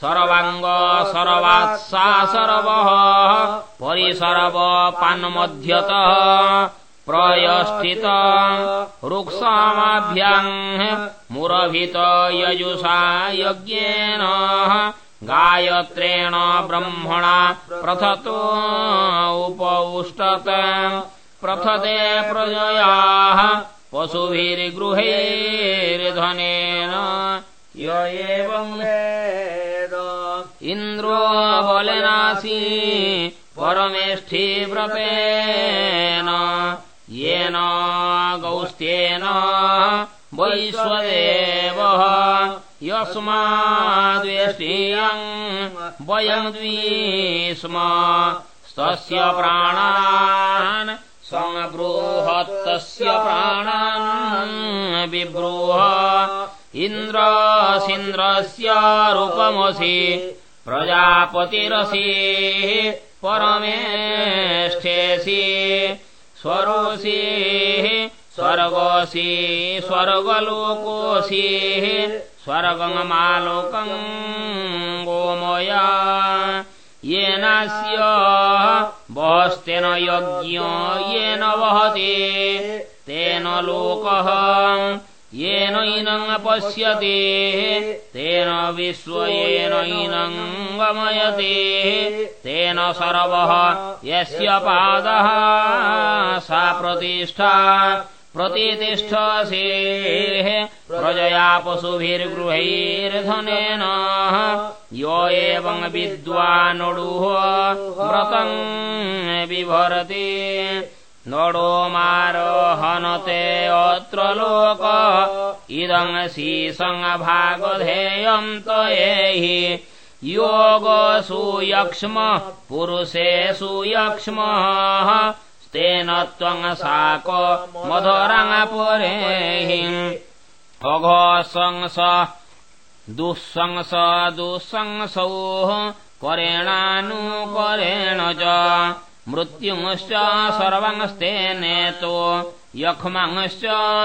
सर्वाङ्ग सर्वात्सा सर्वः परिसर्वपान्मध्यतः प्रयष्ठित रुक्सामाभ्याम् यज्ञेन गायत्रेण ब्रह्मणा प्रथतो उपौष्टत। प्रथते प्रजयाः पशुभिर्गृहैर्धनेन य एवम् वेद। इन्द्रो बलनासी परम् परमेष्ठिव्रतेन येन गौस्त्येन वैश्वदेवः। यस्माद्वेष्टियम् वयम् द्विस्म तस्य प्राणान् सङ्ब्रूहत्तस्य प्राणान् बिब्रूह। इन्द्रसिन्द्रस्य प्रजापतिरसि परमेष्ठेसि। स्वरोसि स्वर्गोऽसि स्वर्गलोकोऽसि स्वर्गमालोकम् गोमया येनास्य बहस्तेन यज्ञो येन वहति तेन लोकः येनैनम् पश्यति तेन विश्वयेनैनम् गमयति तेन सर्वः यस्य पादः सा प्रतिष्ठा प्रतितिष्ठसेः प्रजया पशुभिर्गृहैर्धनेन यो एवम् विद्वानुडुः व्रतम् बिभरति नडो मारोहनते अत्र लोक। तयेहि। योग सुयक्ष्म पुरुषे सुयक्ष्मः तेन त्वम् साक मधुरङ्गपुरेहि। अघसंस दुःसंस दुःसंसौः करेणानुकरेण च। मृत्युंश्च सर्वंस्तेनेतो यक्ष्मंश्च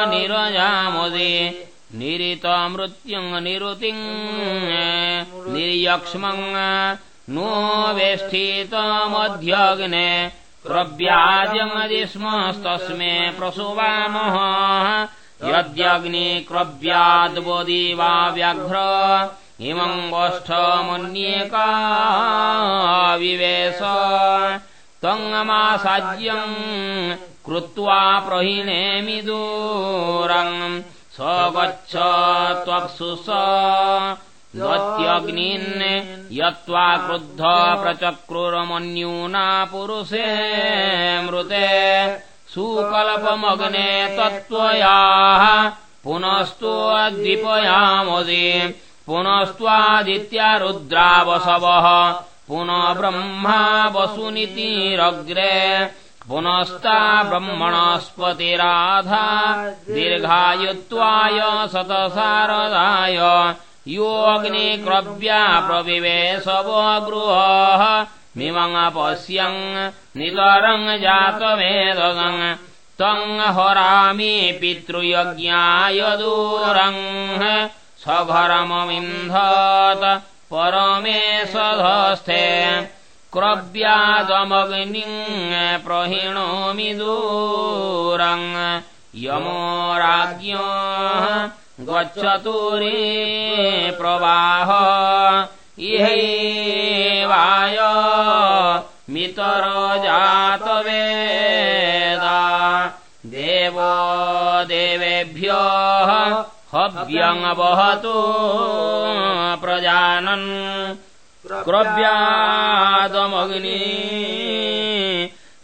निरजामुदि। निरितमृत्युम् निरुतिम् निर्यक्ष्मम् नो वेष्ठितमध्यग्ने क्रव्याजमदिस्मस्तस्मे प्रसुवामः। यद्यग्निक्रव्याद्वोदि वा व्याघ्र इमम् गोष्ठमन्येका विवेश। त्वङ्गमासाज्यम् कृत्वा प्रहिणेमि दूरम् स गच्छ त्वप्सुष नत्यग्निन् यत्त्वा क्रुद्ध प्रचक्रुरमन्यूना पुरुषे मृते। सुकल्पमग्ने तत्त्वयाः पुनस्तु अद्विपयामदि पुनस्त्वादित्या रुद्रावसवः। पुनः ब्रह्मा वसुनितिरग्रे। पुनस्ता ब्रह्मणस्पतिराधा। दीर्घायुत्वाय सतसारदाय योऽग्निक्रव्या प्रविवेशवो गृहः। मिमङ्पश्यन् नितरम् जातवेदगम् तम् हरामि पितृयज्ञाय दूरम् सघरममिन्धत परमे सधस्थे क्रव्यादमग्निम् प्रहिणोमि दूरम् यमो राज्ञ गच्छतुरे प्रवाह। इहैवाय मितरजातवेदा देवो देवेभ्यः हव्यङ्वहतु प्रजानन्। क्रव्यादमग्नि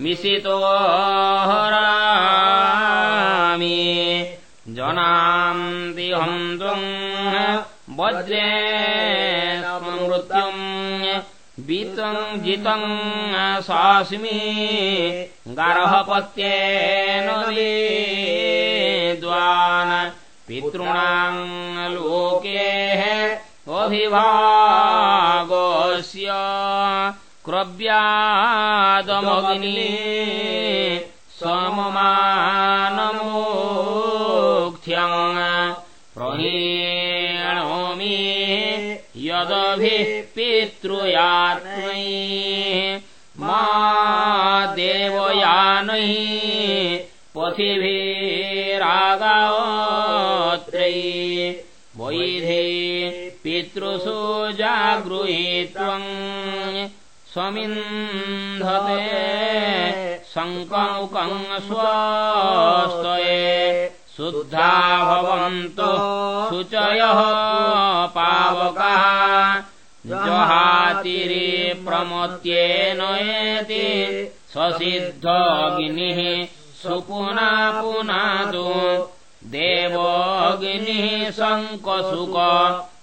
मिशितो हरामि वज्रे मृत्युम् बीतम् जितम् सास्मि गार्हपत्येन विद्वान् पितॄणाम् लोकेः अभिभागोऽस्य क्रव्यादमग्नि सममानमोक्थ्यम् प्रहेणोमि यदभिः पितृयात्मै। मा देवयानै पथिभिरागात्रै वैधे पितृसु जागृहीत्वम्। स्वमिन्धते सङ्कौकम् स्वस्तये शुद्धा भवन्तु। शुचयः पावकः। जहातिरि प्रमोत्येनयेति स्वसिद्धोऽग्निः सुपुना पुनादो देवोऽग्निः शङ्कसुक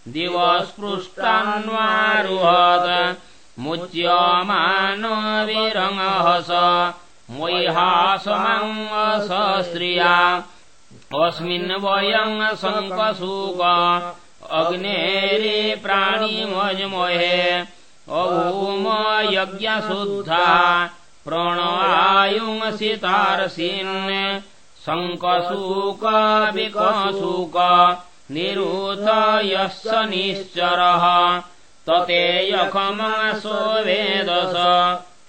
दिवस्पृष्टान्वारुहत। मुच्यमानविरङ्गहस मयिहासमङ्गसस्त्रिया अस्मिन् वयम् शङ्कसुक अग्नेरि प्राणिमजमहे अभूम यज्ञशुद्धा। प्रणवायुंसितार्षिन् शङ्कशूकविकशूक निरुत यस्य निश्चरः। तते यखमासो वेदस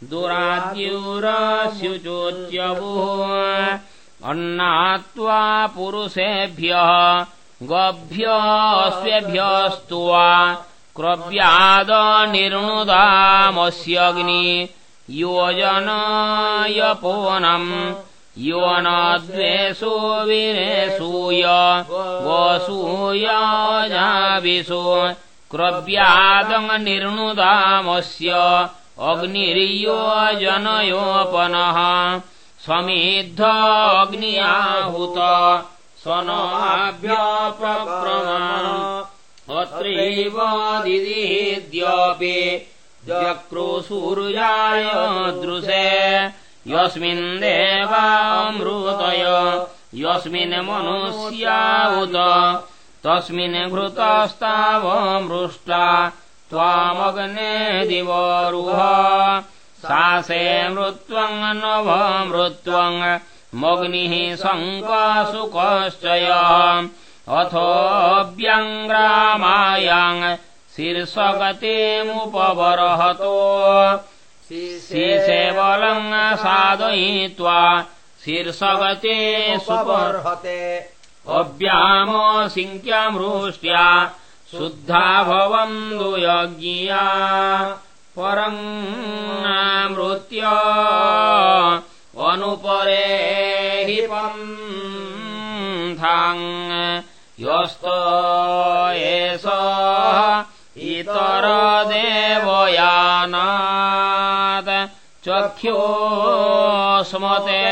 दुराद्युरस्युचोच्यवुः अन्नात्वा पुरुषेभ्यः गभ्यस्वेभ्यस्तु वा क्रव्यादनिर्णुदामस्यग्नि योजनयपोनम् यो न द्वेषो विरेसूय वसूयाजाविषो क्रव्यादनिर्णुदामस्य अग्निर्योजनयोपनः स्वमेद्धग्नियाहुत स्वनाभ्यप्रमाणम् अत्रैव दिदिहेद्यपि जक्रोसूर्याय दृशे यस्मिन् देवामृतय यस्मिन् मनुष्यावुत तस्मिन् घृतस्तावमृष्टा त्वामग्ने दिवरुह सासे मृत्वम् नवमृत्वम् मग्निः शङ्कसुकश्चय। अथोऽव्यङ्ग्रामायाम् शीर्षगतेमुपबर्हतो। शिशेवलम् साधयित्वा शीर्षगते सुपर्हते अव्यामसिङ्क्यमृष्ट्या शुद्धा भवन्तु यज्ञिया परम् मृत्य अनुपरे हि पन्थाङ् यस्त एष इतरदेवयानात् चख्यो स्मते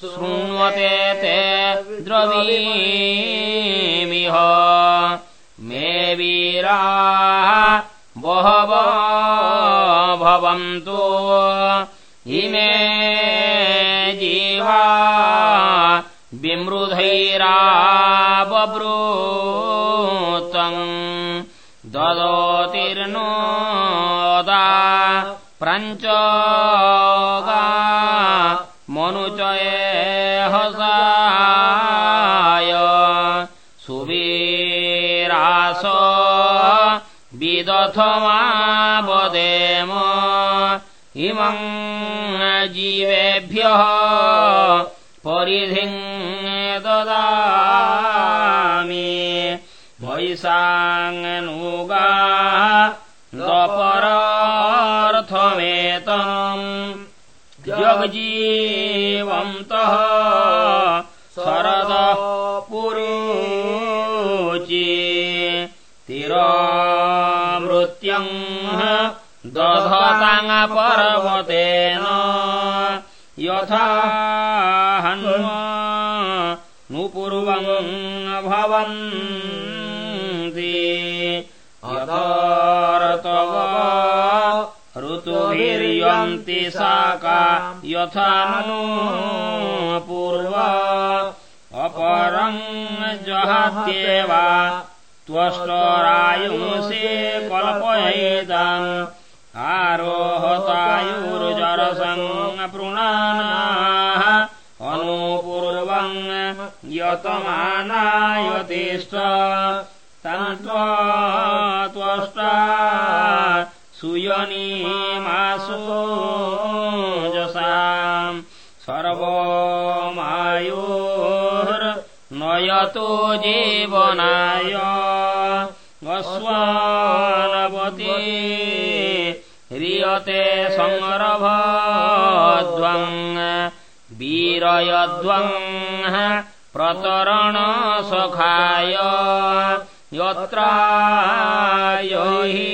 शृण्वते ते द्रवीमिह मे वीराः बहव भवन्तु। इमे जीवा विमृधैराबब्रूतम् ददोतिर्नोदा प्रञ्चगा विदथमावदेम इमम् जीवेभ्यः परिधिम् ददामि। वैशाङ्नुगा तिरामृत्यम् दधताङ्पर्वतेन यथा हन्वा नुपूर्वम् भवन्ति अथारतव ऋतुभिर्यन्ति साका यथा नु पूर्व अपरम् जहात्येव त्वष्टरायुंसे कल्पयेताम् आरोहतायुर्जरसङ्पृणानाः अनुपूर्वम् यतमानायतिष्ठ। तन्त्वा त्वष्टा सुयनीमासु जसाम् सर्वमायोर्नयतो जीवनाय वस्वानपति ह्रियते संरभध्वम् वीरयध्वम् प्रतरणसखाय यत्रा यो हि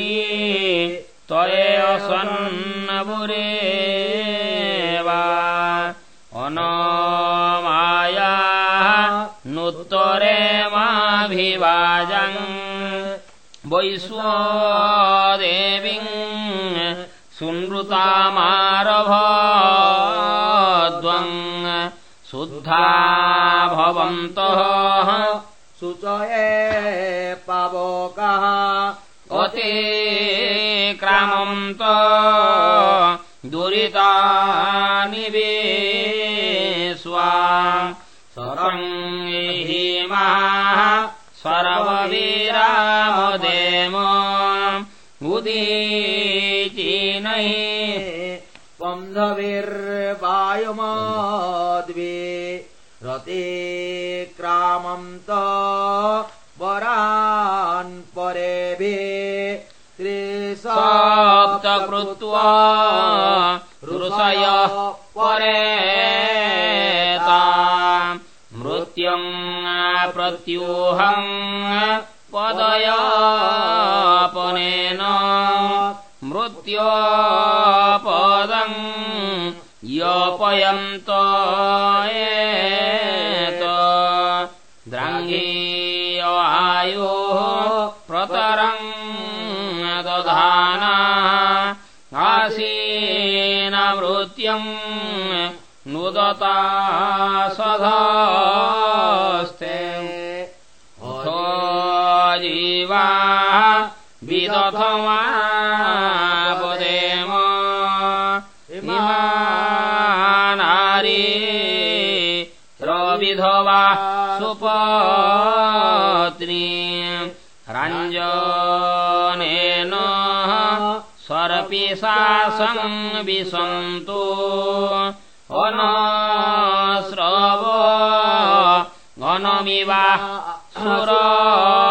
त्वयेऽसन्नपुरे वा माभिवाजम् वैश्वदेवीम् सुनृतामारभद्वम् शुद्धा भवन्तः। शुचये पावकः अते क्रामन्त दुरितानि स्वा सङ्गीमा सर्ववीरामदेम उदीचीनैः पन्धविर्वायुमद्वे रते क्रामन्त वरान् परेभे सप्त कृत्वा ऋषय परेता मृत्युम् प्रत्यूहम् पदयापनेन मृत्योपदम् योपयन्त एत। द्राङ्गीयवायोः प्रतरम् दधाना आसीनमृत्यम् नुदता सधास्ते विदथमापदेम इमानारी रविधवा सुपत्नी रञ्जनेन सर्पिशासम् विसन्तु अनस्रव अनमिवा सुरत्ना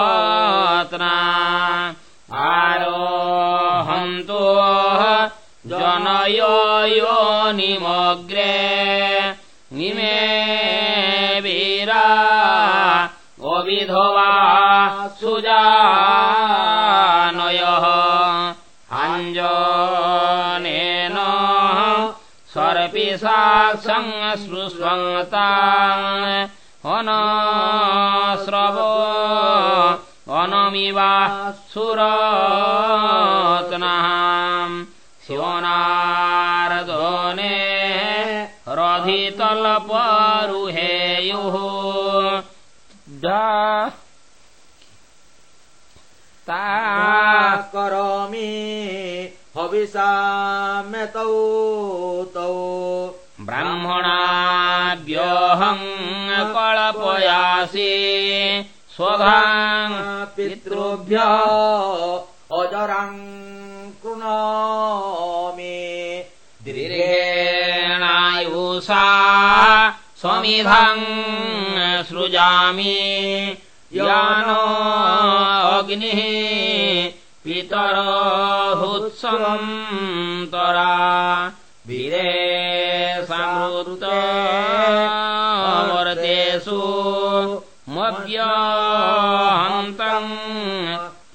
जनयो निमग्रे निमे वीरा अविधवा सुजानयः। अञ्जनेन सर्पिशासम् स्पृष्वता अनस्रव अनमिवा सुरत्नः शिवनारदने रधितलपरुहेयुः ता करोमि हविषाम्यतौ तौ। ब्राह्मणाभ्योऽहम् कळपयासि स्वधाम् पितृभ्य अजराम् स्वमिधम् सृजामि यानो अग्निः पितरहुत्सन्तरा वीरे संवृतवर्तेषु मव्यहन्तम्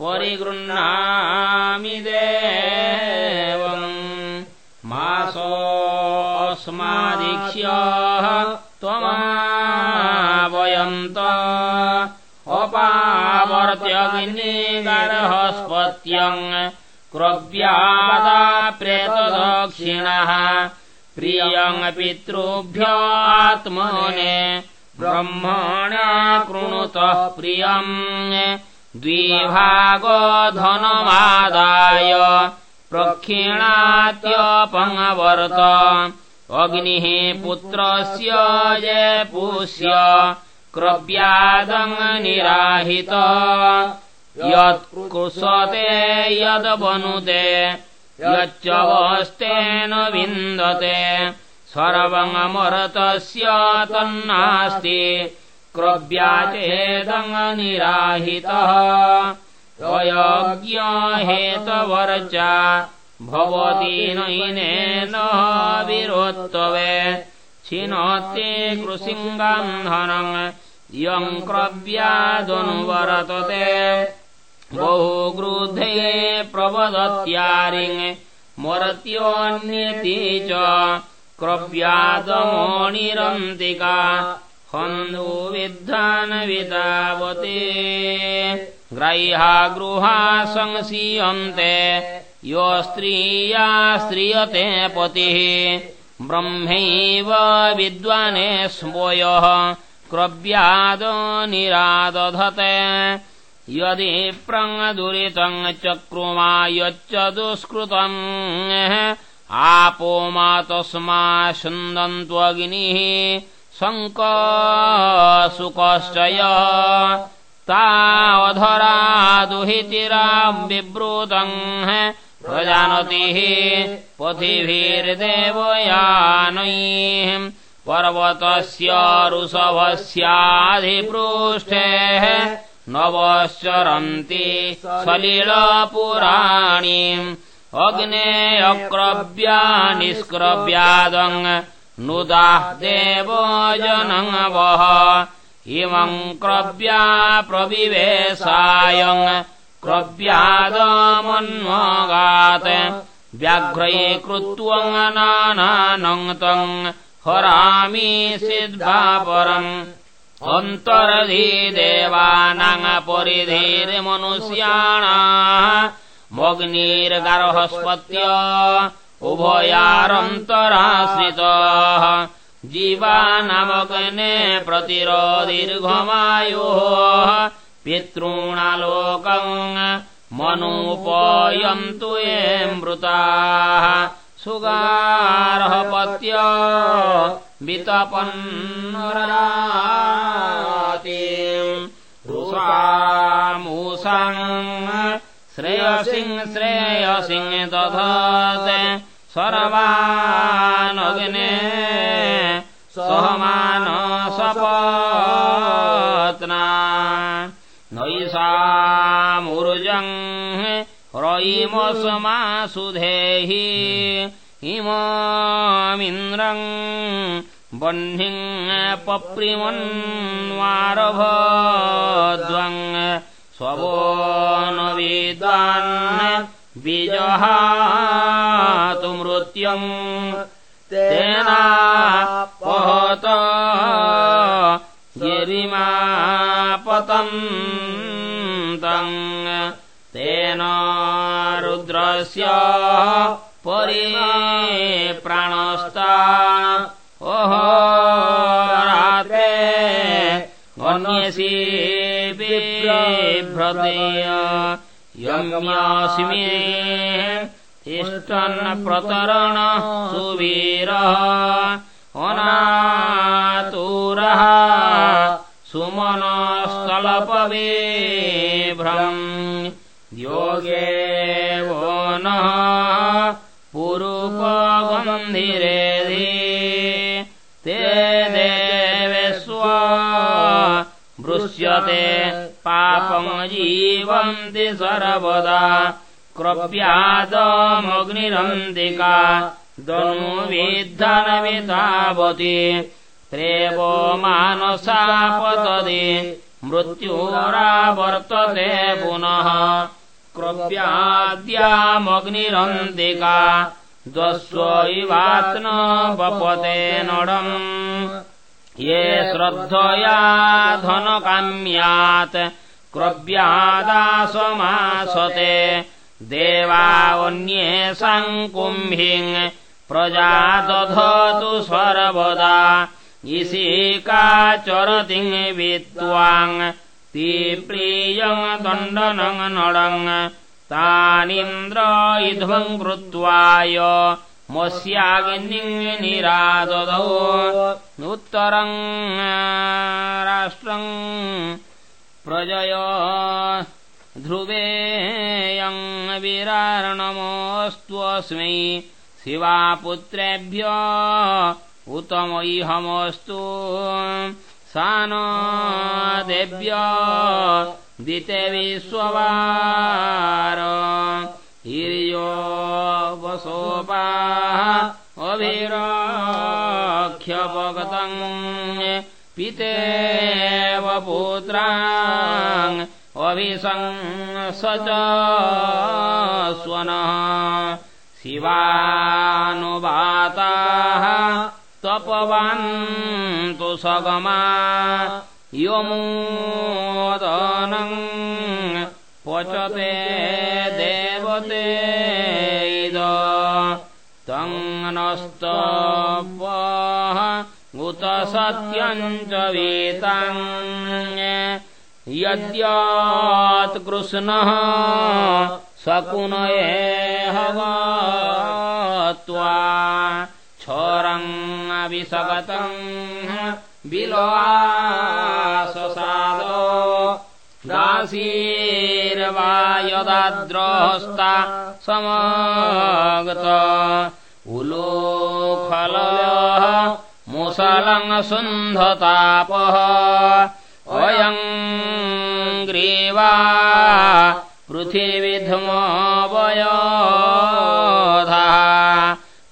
परिगृह्णामि देवम् मासोऽस्मादीक्ष्य त्वमावयन्त। अपावर्त्यग्निगर्हस्पत्यम् क्रव्यादा प्रेतदक्षिणः प्रियम् पितृभ्यात्मने ब्रह्मणा कृणुतः प्रियम्। द्विभागधनमादाय प्रक्षिणात्यपङ्वर्त अग्निः पुत्रस्य ये पुष्य क्रव्यादम् निराहित। यत्कृशते यद्वनुते यच्च वस्तेन विन्दते सर्वमरतस्य तन्नास्ति क्रव्याचेदम् निराहितः। त्वयज्ञहेतवर्चा भवति नैनेन विरोत्तवे छिनोत्ते कृसिङ्गाम् धनम् यम् क्रव्यादनुवर्तते। बहुगृधे प्रवदत्यारिङ् मरत्योऽन्यति च क्रव्यादमोणिरन्तिका हन्दो विद्धानवितावते ग्राह्या गृहा संसीयन्ते यो स्त्रिया स्त्रियते पतिः। ब्रह्मैव विद्वाने स्मोयः। क्रव्यादो निरादधते। यदि प्रङ्दुरितम् चक्रुमा यच्च दुष्कृतम् आपो मा तस्मा शुन्दन्त्वग्निः शङ्कसुकश्चय। तावधरा दुहितिराम् प्रजानतिः पथिभिर्देवयानैः पर्वतस्य ऋषभस्याधिपृष्ठे नवश्चरन्ति सलिलपुराणीम् अग्नेयक्रव्या निष्क्रव्यादङ् नुदाः देवो जनवः इमम् क्रव्या प्रविवेशायम् क्रव्यादमन्वगात् व्याघ्रैकृत्वङ्नानानङ्क्तम् हरामि सिद्धापरम्। अन्तरधि देवानाङ्परिधिर्मनुष्याणाः मग्निर्गार्हस्पत्य उभयारन्तराश्रितः। जीवानामग्ने प्रतिरोदीर्घमायोः पितॄणालोकम् मनूपयन्तु ये मृताः। सुगार्हपत्य वितपन्नराति रुषामूषाम् श्रेयसिंह श्रेयसिंह दधत्। सर्वानग्ने सहमानसपत्ना नैषामुर्जम् रयिमसमासुधेहि इमामिन्द्रम् बह्निम् पप्रिमन्वारभद्वम् स्वो न वेदान् विजहातु मृत्युम् तेनापहत गिरिमापतम् तेन रुद्रस्य परि प्राणस्ता ओहो रात्रे अन्यसि बिभ्रतेय यम्यास्मि तिष्ठन् प्रतरण सुवीरः। अनातुरः सुमनस्तलपवेभ्रम् योगे वो नः। पुरूपगन्धिरेधि ते देवेष्व वृश्यते पापम् जीवन्ति सर्वदा। क्रव्यादमग्निरन्तिका दनुविद्धनवितावति प्रेवो मानसापतदि मृत्युरावर्तते पुनः। क्रव्याद्यामग्निरन्तिका दस्वैवात्न वपते नडम् ये श्रद्धया धनकाम्यात् क्रव्यादासमासते देवावन्येषाम् कुम्भिम् प्रजा दधतु सर्वदा इशिकाचरतिम् विद्वाङ् ती प्रियम् तानीन्द्र इध्वम् कृत्वाय। मस्याग्निम् निराददौ। उत्तरम् राष्ट्रम् प्रजय। ध्रुवेयम् विरारणमोऽस्त्वस्मै शिवापुत्रेभ्य उतमैहमस्तु सा न देव्य दिते विश्ववार। हिर्यो वसोपाः अभिरक्ष्यपगतम् पितेव पुत्रान् अभिशंस च स्वनः शिवानुवाताः तपवान्तु सगमा यमोदनम् पचते देवते सत्यम् च वेताम् यद्यात्कृष्णः सकुनये हवा विलवाससादो दासीर्वा यदाद्रहस्ता समागत उलोखलयः मुसलम् सुन्धतापः अयम् ग्रीवा पृथिविध्मवयोधा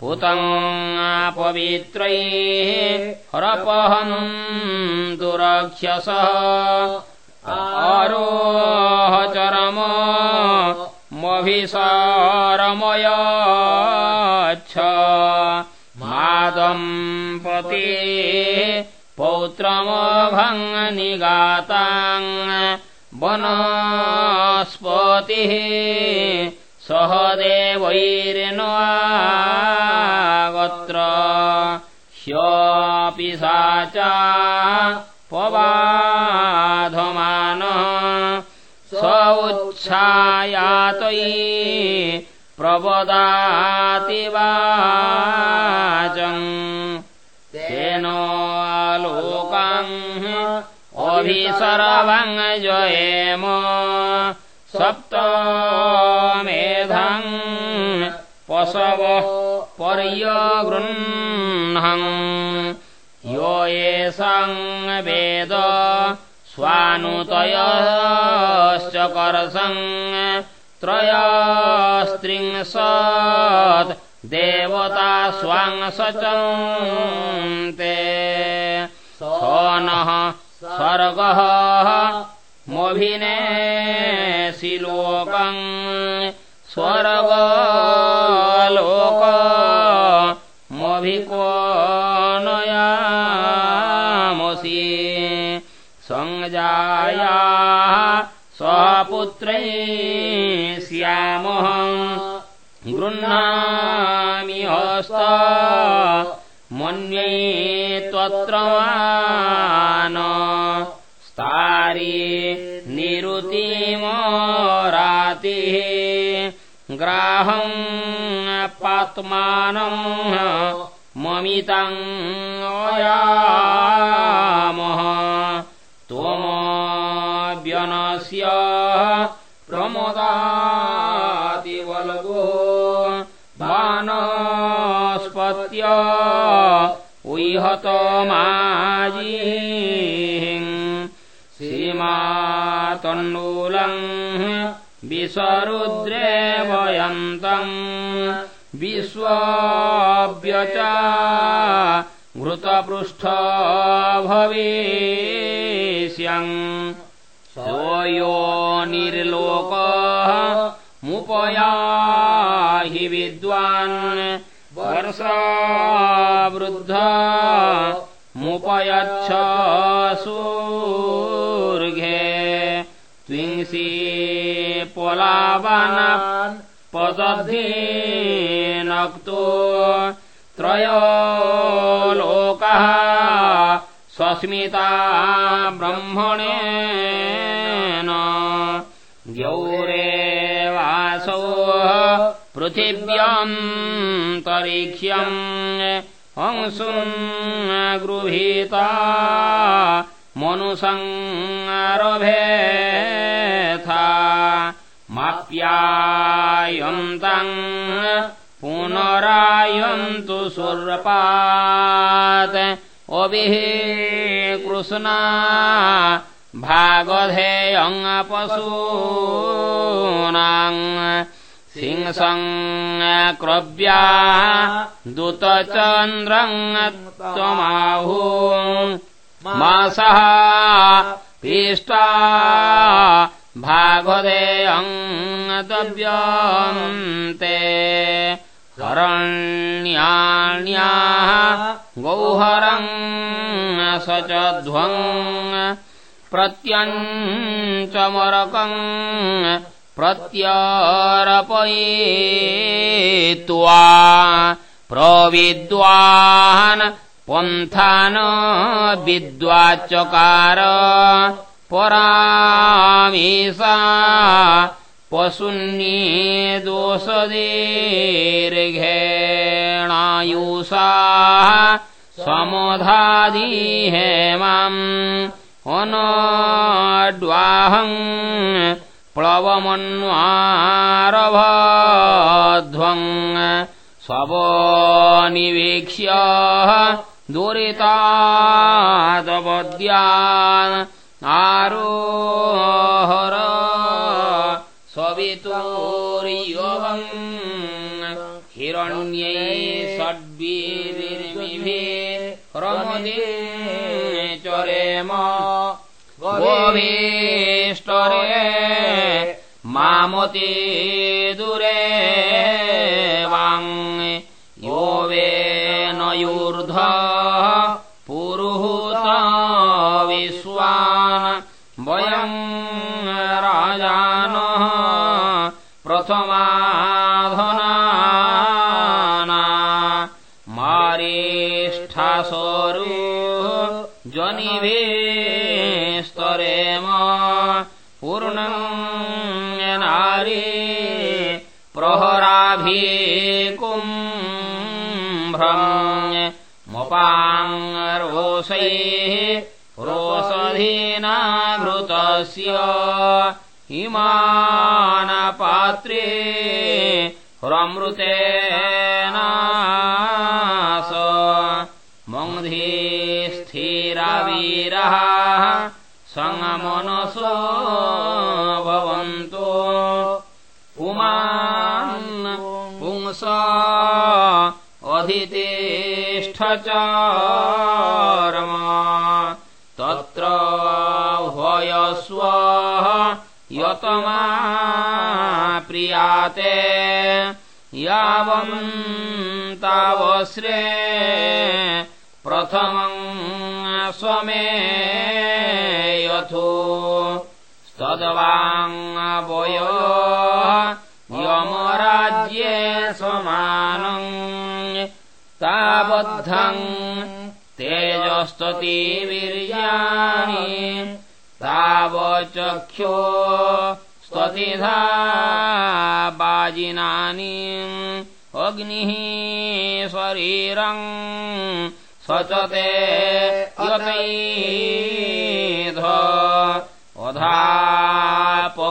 पुतङ्पवित्रैः हरपहन्तु रक्षसः। आरोह चरम मभिसारमयच्छ। मादम्पते पौत्रमभङ्निगाताम् वनस्पतिः सह देवैर्नगत्र ह्यपि सा च पबाधमान स उच्छायातै प्रवदाति वाचम् लोकाम् अभिसरवम् जयेम सप्तमेधम् पशवः पर्यगृह्णम्। यो येषाम् वेद स्वानुतयश्च करसम् त्रयस्त्रिंशत् देवता स्वाङ् सचन्ते। स नः सर्गः मोभिनेसि लोकम् स्वर्गलोक मोभिको नयामसि सञ्जाया स्वपुत्रै गृह्णामि हस्त मन्यै त्वत्र स्तारी निरुतिमरातिः ग्राहम् पात्मानम् ममितम् अयामः त्वमव्यनस्य प्रमदातिवल्गो बानस्पत्य सीमातण्डूलम् विसरुद्रेवयन्तम् विश्वाव्यच घृतपृष्ठ भविष्यम्। सोयो निर्लोकः मुपयाहि विद्वान् वर्षावृद्ध मुपयच्छ सूर्घे त्विंसि पोलावान् पदधीनक्तो त्रयो लोकः स्वस्मिता ब्रह्मणेन द्यौरेवासौ पृथिव्यान्तरिक्ष्यम् हंसुम् गृहीता मनुसंरभेथा माप्यायन्तम् पुनरायन्तु सुर्पात्। अभिः कृष्णा भागधेयङ्पशूनाम् सिंसङ्क्रव्या दूतचन्द्रम् त्वमाहू मासः पीष्टा भागदेऽङ्गव्यन्ते हरण्याण्याः गौहरम् स च ध्वम् प्रत्यञ्चमरकम् प्रत्यरपयित्वा प्रविद्वान् पन्थान विद्वाचकार परामीसा पशुन्ये दोषदीर्घेणायुषा समधादी हेमाम् अनड्वाहम् प्लवमन्वारभध्वम् स्वनिवीक्ष्य दुरितादवद्या आरोहर सवितोर्योगम् हिरण्यै रमदे चरेम गोभीष्टरे मामते दुरे वाङ् यो वेनयूर्ध पुरुहूत विश्वान् वयम् राजानः प्रथमाधनाना मारिष्ठासरु जनिभिस्तरेम मपाङ्गरोषैः रोषधीनाघृतस्य इमानपात्रे रमृतेनास मङ्धि स्थिरावीरः सङ्गमनसो भवन्तो। पुमान् पुंस अधितिष्ठचारम ह्वयस्व यतमा प्रियाते यावन्तावश्रे प्रथमम् स्वमे यथो स्तद्वाङ्वय यमराज्ये समानम् ताबद्धम् तेजस्तति वीर्याणि तावचख्यो स्ततिधा बाजिनानि अग्निः शरीरम् स च ते यतैध अधापक्वान्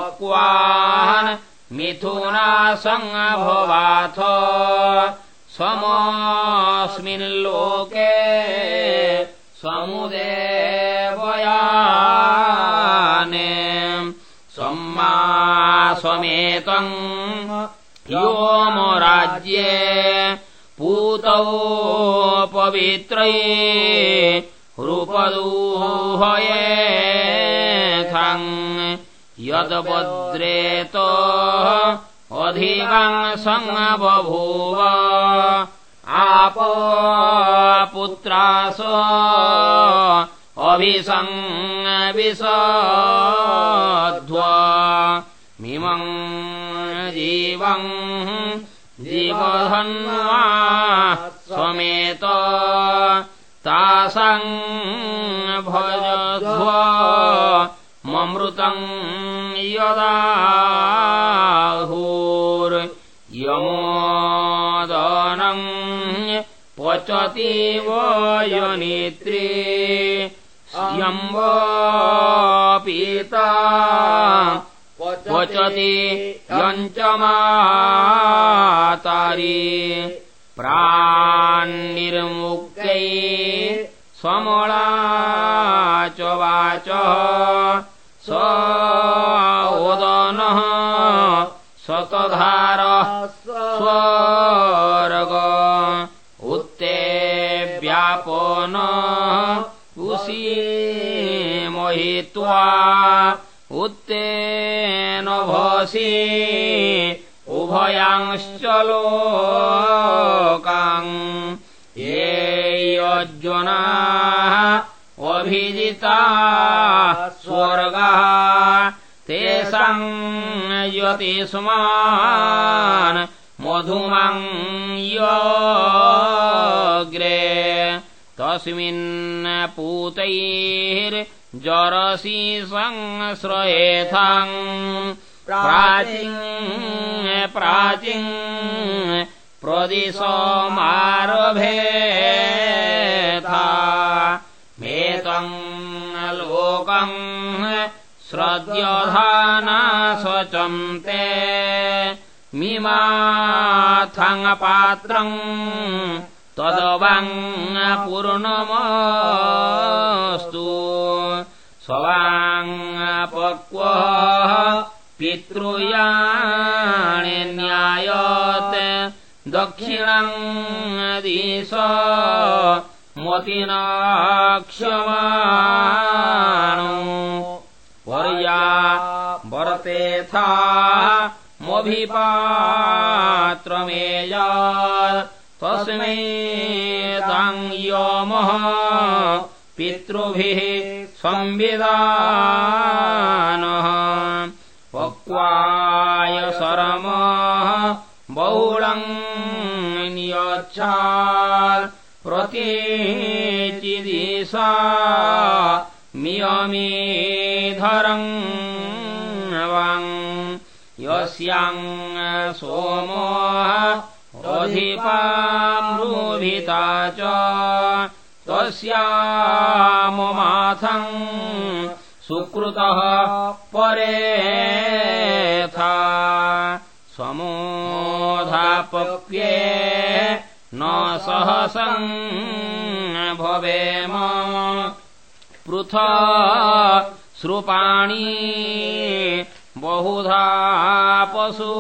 मिथुनासङ्गभवाथ समस्मिल्लोके समुदेवयाने सम्मासमेतम् योमराज्ये पूतौ पवित्रै रूपदूहयेथम् यद्वद्रेत अधिकाङ्सङ्गबभूव आप पुत्रास अभिसङ्विषध्व मिमम् जीवम् जीवधन्वा स्वमेत तासाम् भजध्व ममृतम् यदाहुर्यमोदनम् पचति वयनेत्रे यम्ब पचति यञ्चमातारी प्रान्निर्मुक्त्यै स्वमला च वाच। स ओदनः सतधारः स्वर्ग। उत्ते व्यापन उषी मोहित्वा उत्तेन भसि उभयांश्च लोकाम् ये यज्वनाः अभिजिता स्वर्गः। तेषाम् यतिस्मान् मधुमङ्ग्रे तस्मिन् पूतैर्जरसि संश्रयेथाम्। प्राचीन् प्राचीन् प्रदिशमारभेथा मेतम् लोकम् श्रद्यधाना स्वचन्ते मिमाथङ्पात्रम् तदवाङ्पूर्णमस्तु स्ववाङ्पक्वः पितृयाणि न्यायत्। दक्षिणम् दिश मतिनाक्षमाणो। वर्या वरतेथा मोऽभिपात्रमेय तस्मै ताम् योमः पितृभिः संविदानः पक्वाय शरमः बहुळम् नियच्छात् प्रतीचिदिशा मियमेधरम् वाङ् यस्याम् सोमो अधिपामृभिता च तस्याममाथम् सुकृतः परेथा समोधापप्ये न सहसम् भवेम। पृथा श्रुपाणि बहुधा पशूना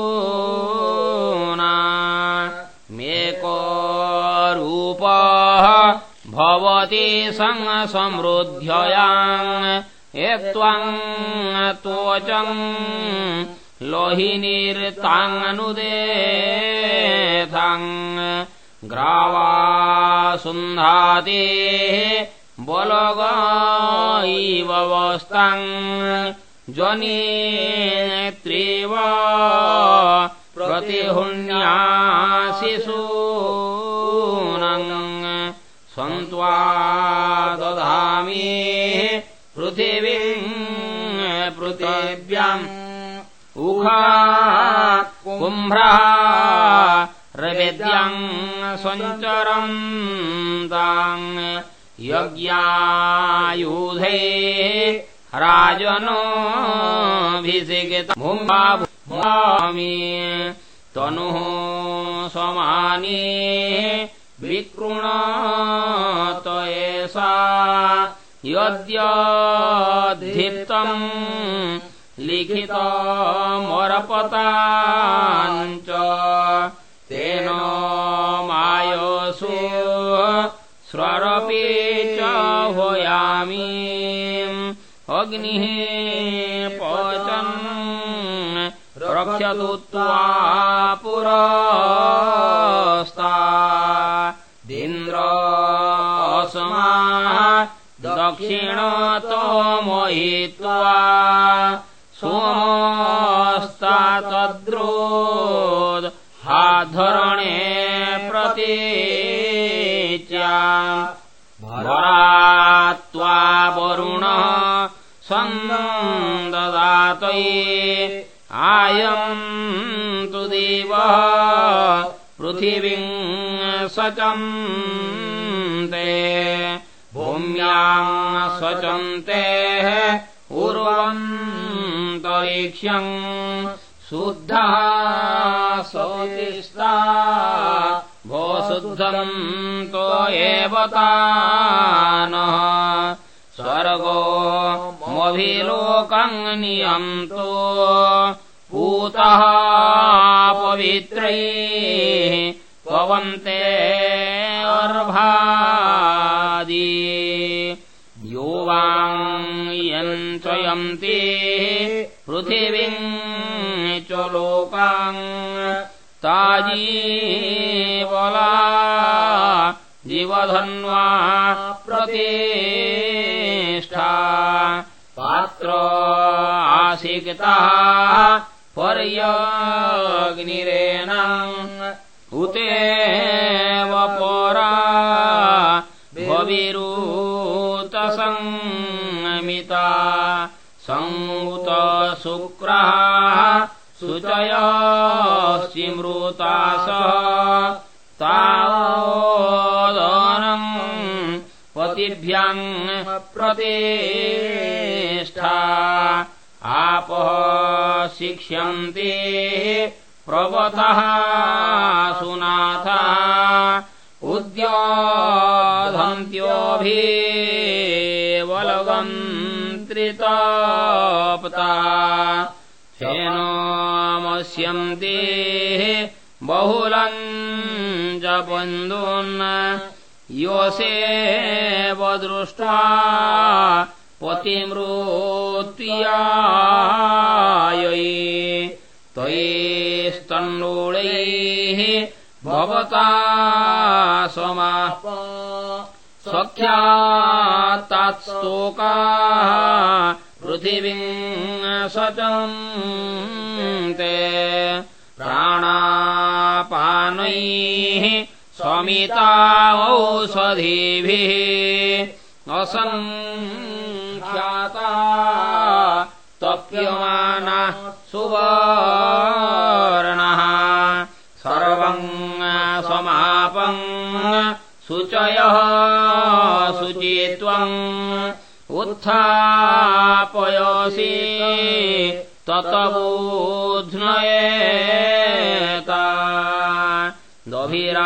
भवति संसमृद्ध्ययाम् यत्त्वम् त्वचम् लोहिनीर्ताङ्नुदेथाङ् ग्रावासुन्धाते बलगैव वस्ताङ् जनेत्रेव प्रतिहुण्याशिशूनम् सन्त्वा दधामि पृथिवीम् पृथिव्याम् उहा कुम्भ्रः रवेद्याम् सञ्चरम् ताम् यज्ञायुधे राजनोऽभिषिगितमुम्बामि तनुः समाने विकृणत एषा यद्यद्धिप्तम् लिखितमरपताञ्च तेन मायसु स्वरपि च होयामि। अग्निः रक्षतु त्वा पुरस्ता दिन्द्रस्मा दक्षिणतो मोहित्वा सोमस्ता तद्रोद् हाधरणे प्रतीच्या भरात्वा वरुण सन्ददातये आयम् तु देवः पृथिवीम् सचन्ते भूम्याम् सचन्ते उर्वन्तरिक्ष्यम् शुद्धः सौतिष्ठा भो शुद्धम् तो एव तानः सर्वो अभिलोकम् नियन्तु। भूतः पवित्रैः भवन्ते गर्भा योवाङ् यन्त्रयन्ति पृथिवीं च लोकान् ताजीवला जिवधन्वा प्रथे प्रतिष्ठा पात्र पर्यग्निरेण उतेव परा भविरूतसंमिता। संउत शुक्रः शुचयश्चिमृतास तावोदनम् पतिभ्याम् प्रतिष्ठा। आपः शिक्ष्यन्ते प्रवतः सुनाथा। उद्याधन्त्योऽभिवलगन्त्रिताप्ता फेनोमस्यन्ते बहुलम् च बन्धून् योऽसेव दृष्ट्वा पतिमृत्यायै त्वयिस्तण्डूलैः भवता स्वमाप सख्यात्तात्स्तोकाः पृथिवीम् सचन्ते प्राणापानैः औषधीभिः असङ्ख्याता तप्यमाना सुवर्णः। सर्वम् समापम् शुचयः शुचित्वम् उत्थापयसि ततबोध्नयेता दभिरात्मानमपि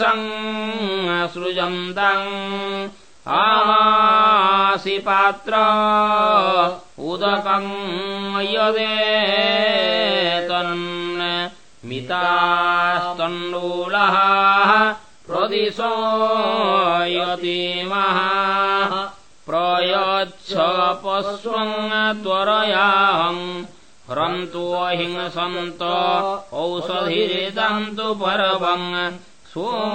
संसृजन्तम् आमासि पात्र उदकम् यदेतन् मितास्तण्डूलः प्रदिशो यतीमः प्रयच्छ पश्वम् त्वरयाहम् हरन्तु अहिंसन्त औषधिरिदन्तु पर्वम् सोमयासा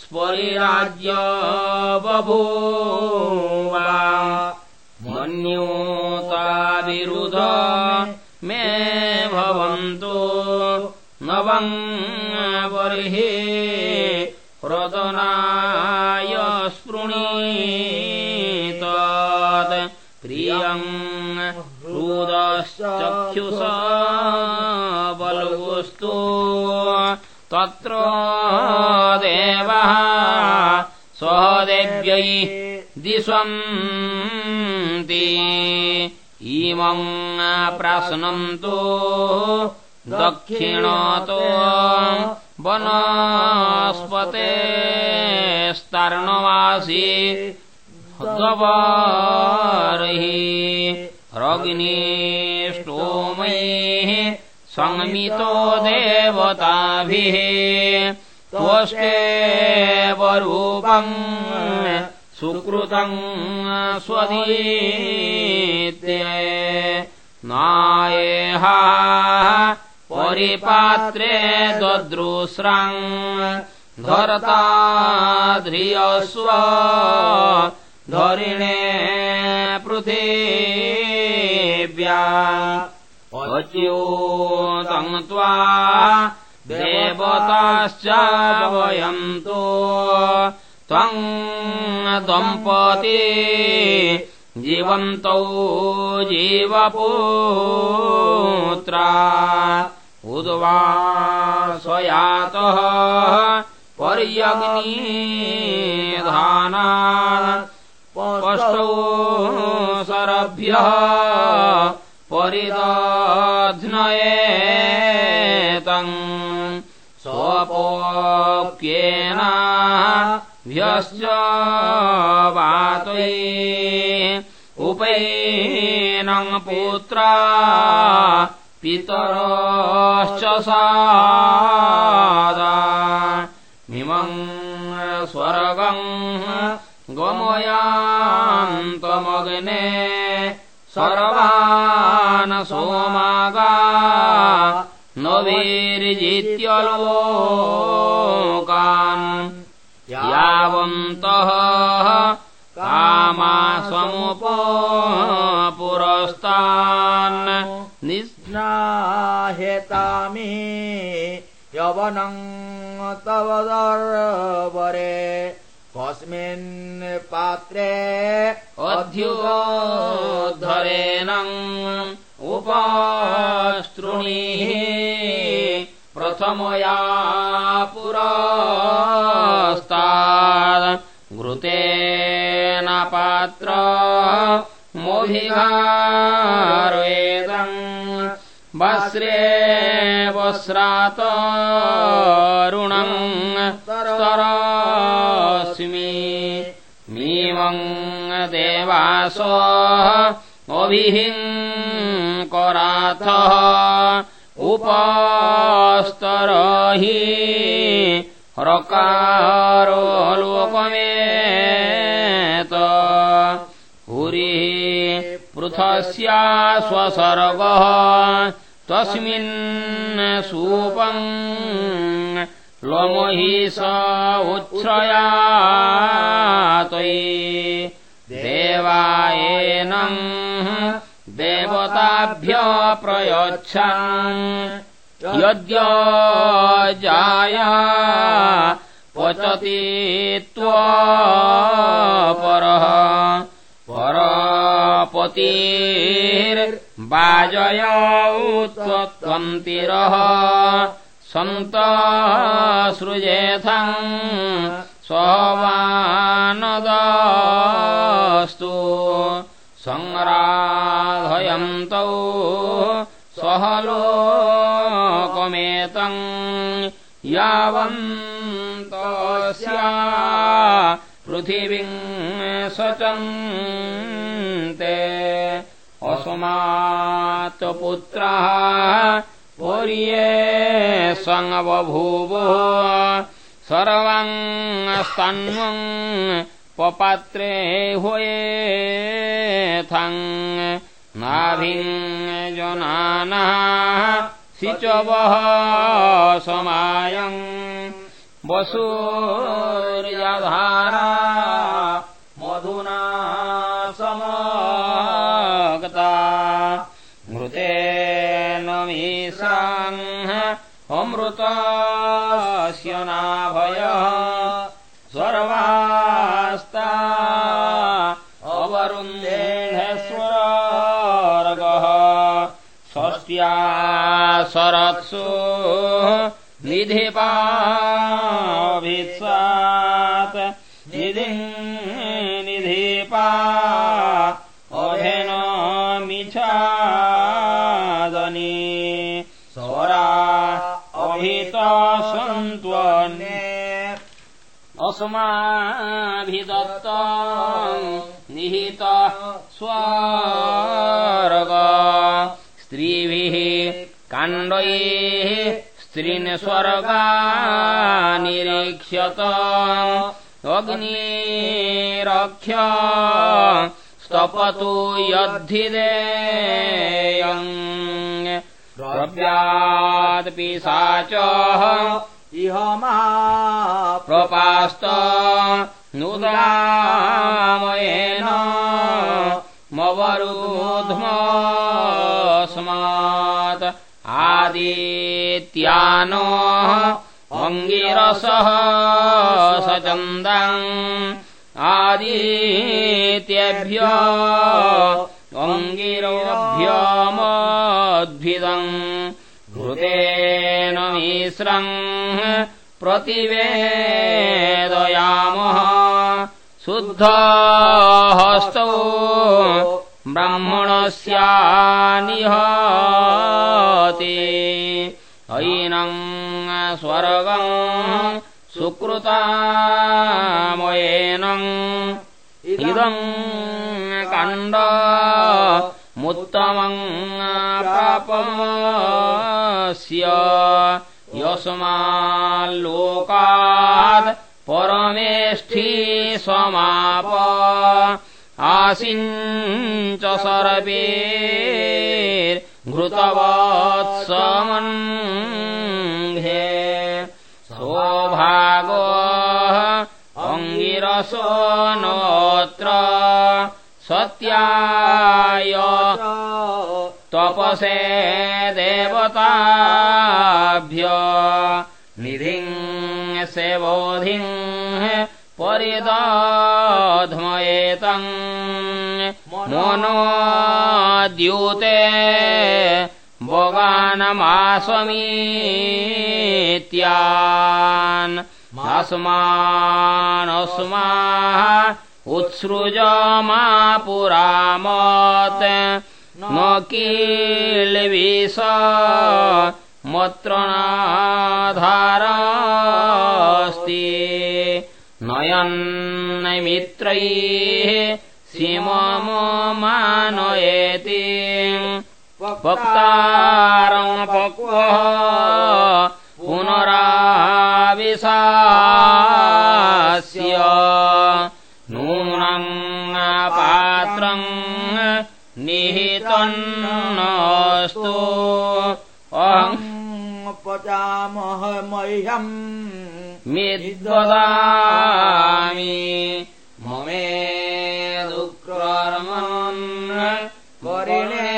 स्परिराज्य बभूवा। मन्यूताविरुध मे भवन्तु नवम् रुदश्चक्षुष बलवस्तु तत्र देवः स्वदेव्यै दिशन्ति। इमम् प्राश्नन्तु दक्षिणतो वनस्पतेस्तर्णवासी गवार्हि रग्निष्टोमैः संमितो देवताभिः त्वष्टेव रूपम् सुकृतम् स्वदीत्ये नायेहा परिपात्रे ददृश्राम् धरता ध्रियस्व धरिणे पृथिव्या अच्युतम् त्वा देवताश्च वयन्तो त्वम् दम्पती जीवन्तौ जीवपुत्रा। उद्वा स्वयातः पर्यग्निधाना पष्टौ परिदध्नयेतम् स्वपोक्येन भ्यश्च वातै उपैनम् पुत्रा पितरश्च सादा। इमम् स्वर्गम् गमयान्तमग्ने सर्वान् सोमागा नवीर्जित्यलोकान् यावन्तः कामा समुप पुरस्तान् निस्नाहेतामि यवनम् तव दर्वरे कस्मिन् पात्रे अध्योद्धरेण उपस्तृणीः प्रथमया पुरस्तात् घृतेन पात्र मोभिघारेदम् वस्रे वस्रातरुणम् देवास अभिहिङ्कराथः उपस्तरहि रकारो लोकमेत। हुरिः पृथस्या स्वसर्गः। तस्मिन् सूपम् लोमहि स उच्छ्रयातये देवायेनम् देवताभ्य प्रयच्छन्। यद्यजाया पचति त्वपरः। परपतिर्वाजयौत्वन्तिरः स्ववानदास्तु सङ्ग्राधयन्तौ सह लोकमेतम् यावन्तस्या पृथिवीम् सचन्ते। अस्मात् पुत्रः पर्ये सङ्गबभूवो सर्वम् स्तन्वम् पपात्रे हुयेथम् नाभिम् जनानः समायम् वसूर्यधारा अमृतस्य नाभयः सर्वास्ता अवरुन्धेस्वर्गः षष्ट्या शरत्सु निधिपाभित्सात् अस्माभिदत्त निहित स्वर्ग। स्त्रीभिः काण्डैः स्त्रीन् स्वर्गानिरीक्ष्यत अग्निरक्ष्य स्तपतु यद्धिदेयम् द्रव्यात्पिशाचः इह प्रपास्त नुदामयेन मवरुध्मस्मात् आदित्यानो अङ्गिरसः सचन्दम् आदित्येभ्य अङ्गिरोभ्यमद्भिदम् घृतेन मिश्रम् प्रतिवेदयामः। शुद्धहस्तौ ब्राह्मणस्यानिहति। ऐनम् स्वर्गम् सुकृतामयेनम् इदम् काण्ड मुत्तमम् प्रापस्य यस्माल्लोकात् परमेष्ठी समाप। आसिञ्च सरपेर्घृतवत्समन्घे सौभागो अङ्गिरसो नोऽत्र सत्याय तपसे देवताभ्य निधिम् सेवोधिम् परिदध्मयेतम् मनोद्यूते भोगानमासमीत्यान् अस्मानस्मा उत्सृज पुरामत् न किल्विष मत्रणाधारास्ति। नयन्नमित्रैः सीममानयेति वक्तारपक्वः पुनराविशास्य। नूनम् पात्रम् निहितन्नस्तु अहम् पचामह मह्यम् मिद्वदामि ममे दुःक्रमन् वरिणे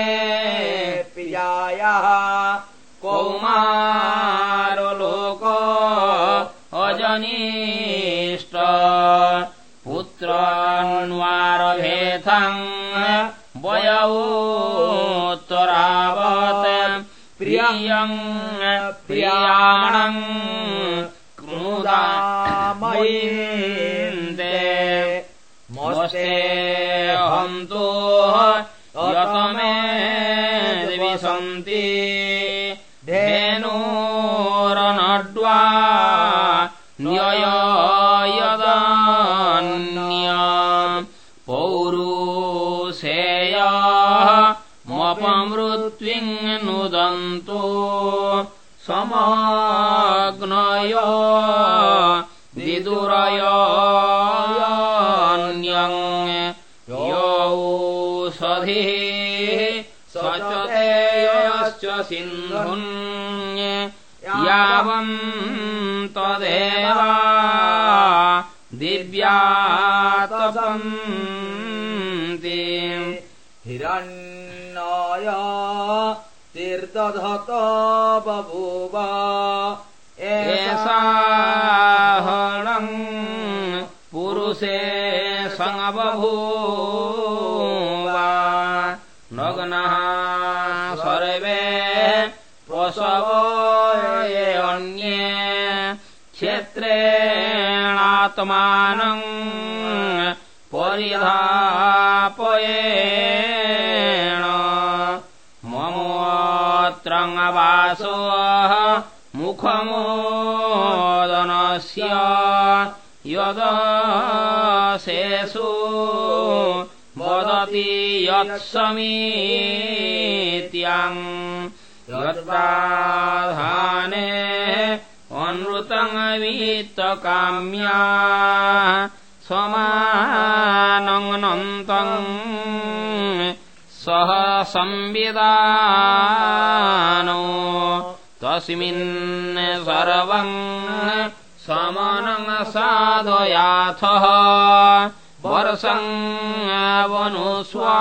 पिजायाः कौमारलोक अजनीष्ट पुत्रान्वारभेथम् वयोत्तरावत् प्रियम् प्रियाणम् कृमुदामयीन्दे मस्ते हन्तु यतमे विसन्ति नुदन्तु। समाग्नय विदुरयन्यम् यौषधिः स च तेयश्च सिन्धुन् यावन्तदेवा दिव्यातपन्ति। हिरण्यय तीर्दधत बभूव। एषा हणम् पुरुषे सङ्गबभूवा नग्नः सर्वे प्रसवो अन्ये क्षेत्रेणात्मानम् परिधापयेण ममोऽत्रङ्गवासो मुखमोदनस्य यदशेषु वदति यत्समीत्याम् यद्राधाने अनृतङ्गवीत्तकाम्या समानङ्नन्तम् सह संविदानो तस्मिन् सर्वम् समनम् साधयाथः। वर्षम् वनुस्वा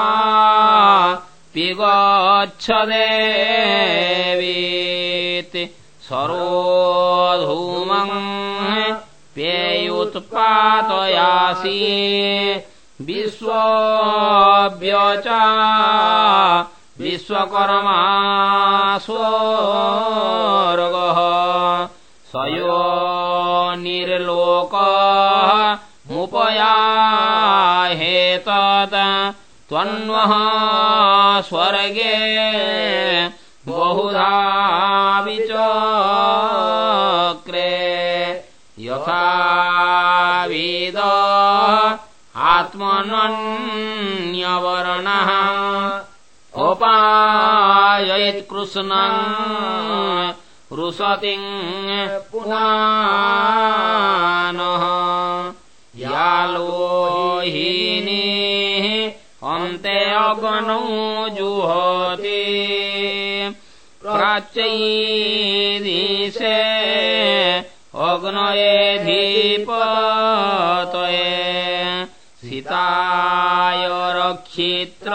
पिगच्छदेवीति। सरोधूमम् पेयुत्पातयासि विश्वव्यच विश्वकर्मा स्वर्गः स यो निर्लोकमुपयाहेतत् त्वन्वः स्वर्गे बहुधा आत्मनन्यवर्णः। उपायैत्कृष्णम् रुसतिम् पुनानः। यालोहिनीः अग्नौ जुहोति। प्राच्यैदिशे अग्नयेधिपतये रक्षित्र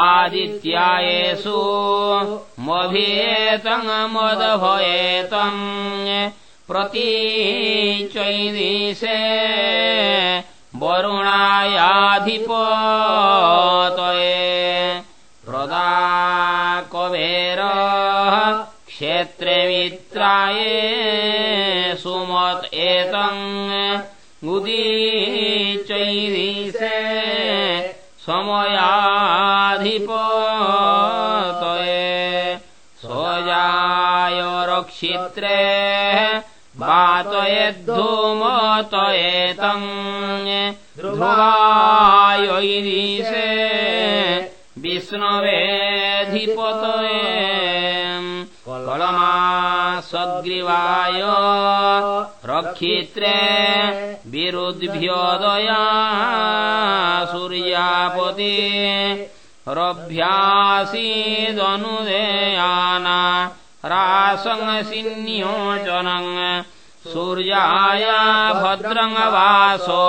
आदित्यायेषु मभियेतमदभयेतम् प्रतीचैदिशे वरुणायाधिपतये प्रदाकवेर क्षेत्रे मित्राये सुमत एतम् उदीचैदिशे समयाधिपतये स्वजाय रक्षित्रे वातयेद्धूमतयेतम् ध्रुवायैदिशे विष्णवेधिपतये कलमा सग्रीवाय रक्षित्रे विरुद्भ्योदया सूर्यापति रभ्यासीदनुदेयाना रासङ्सिन्योचनम् सूर्याय भद्रङ्गवासो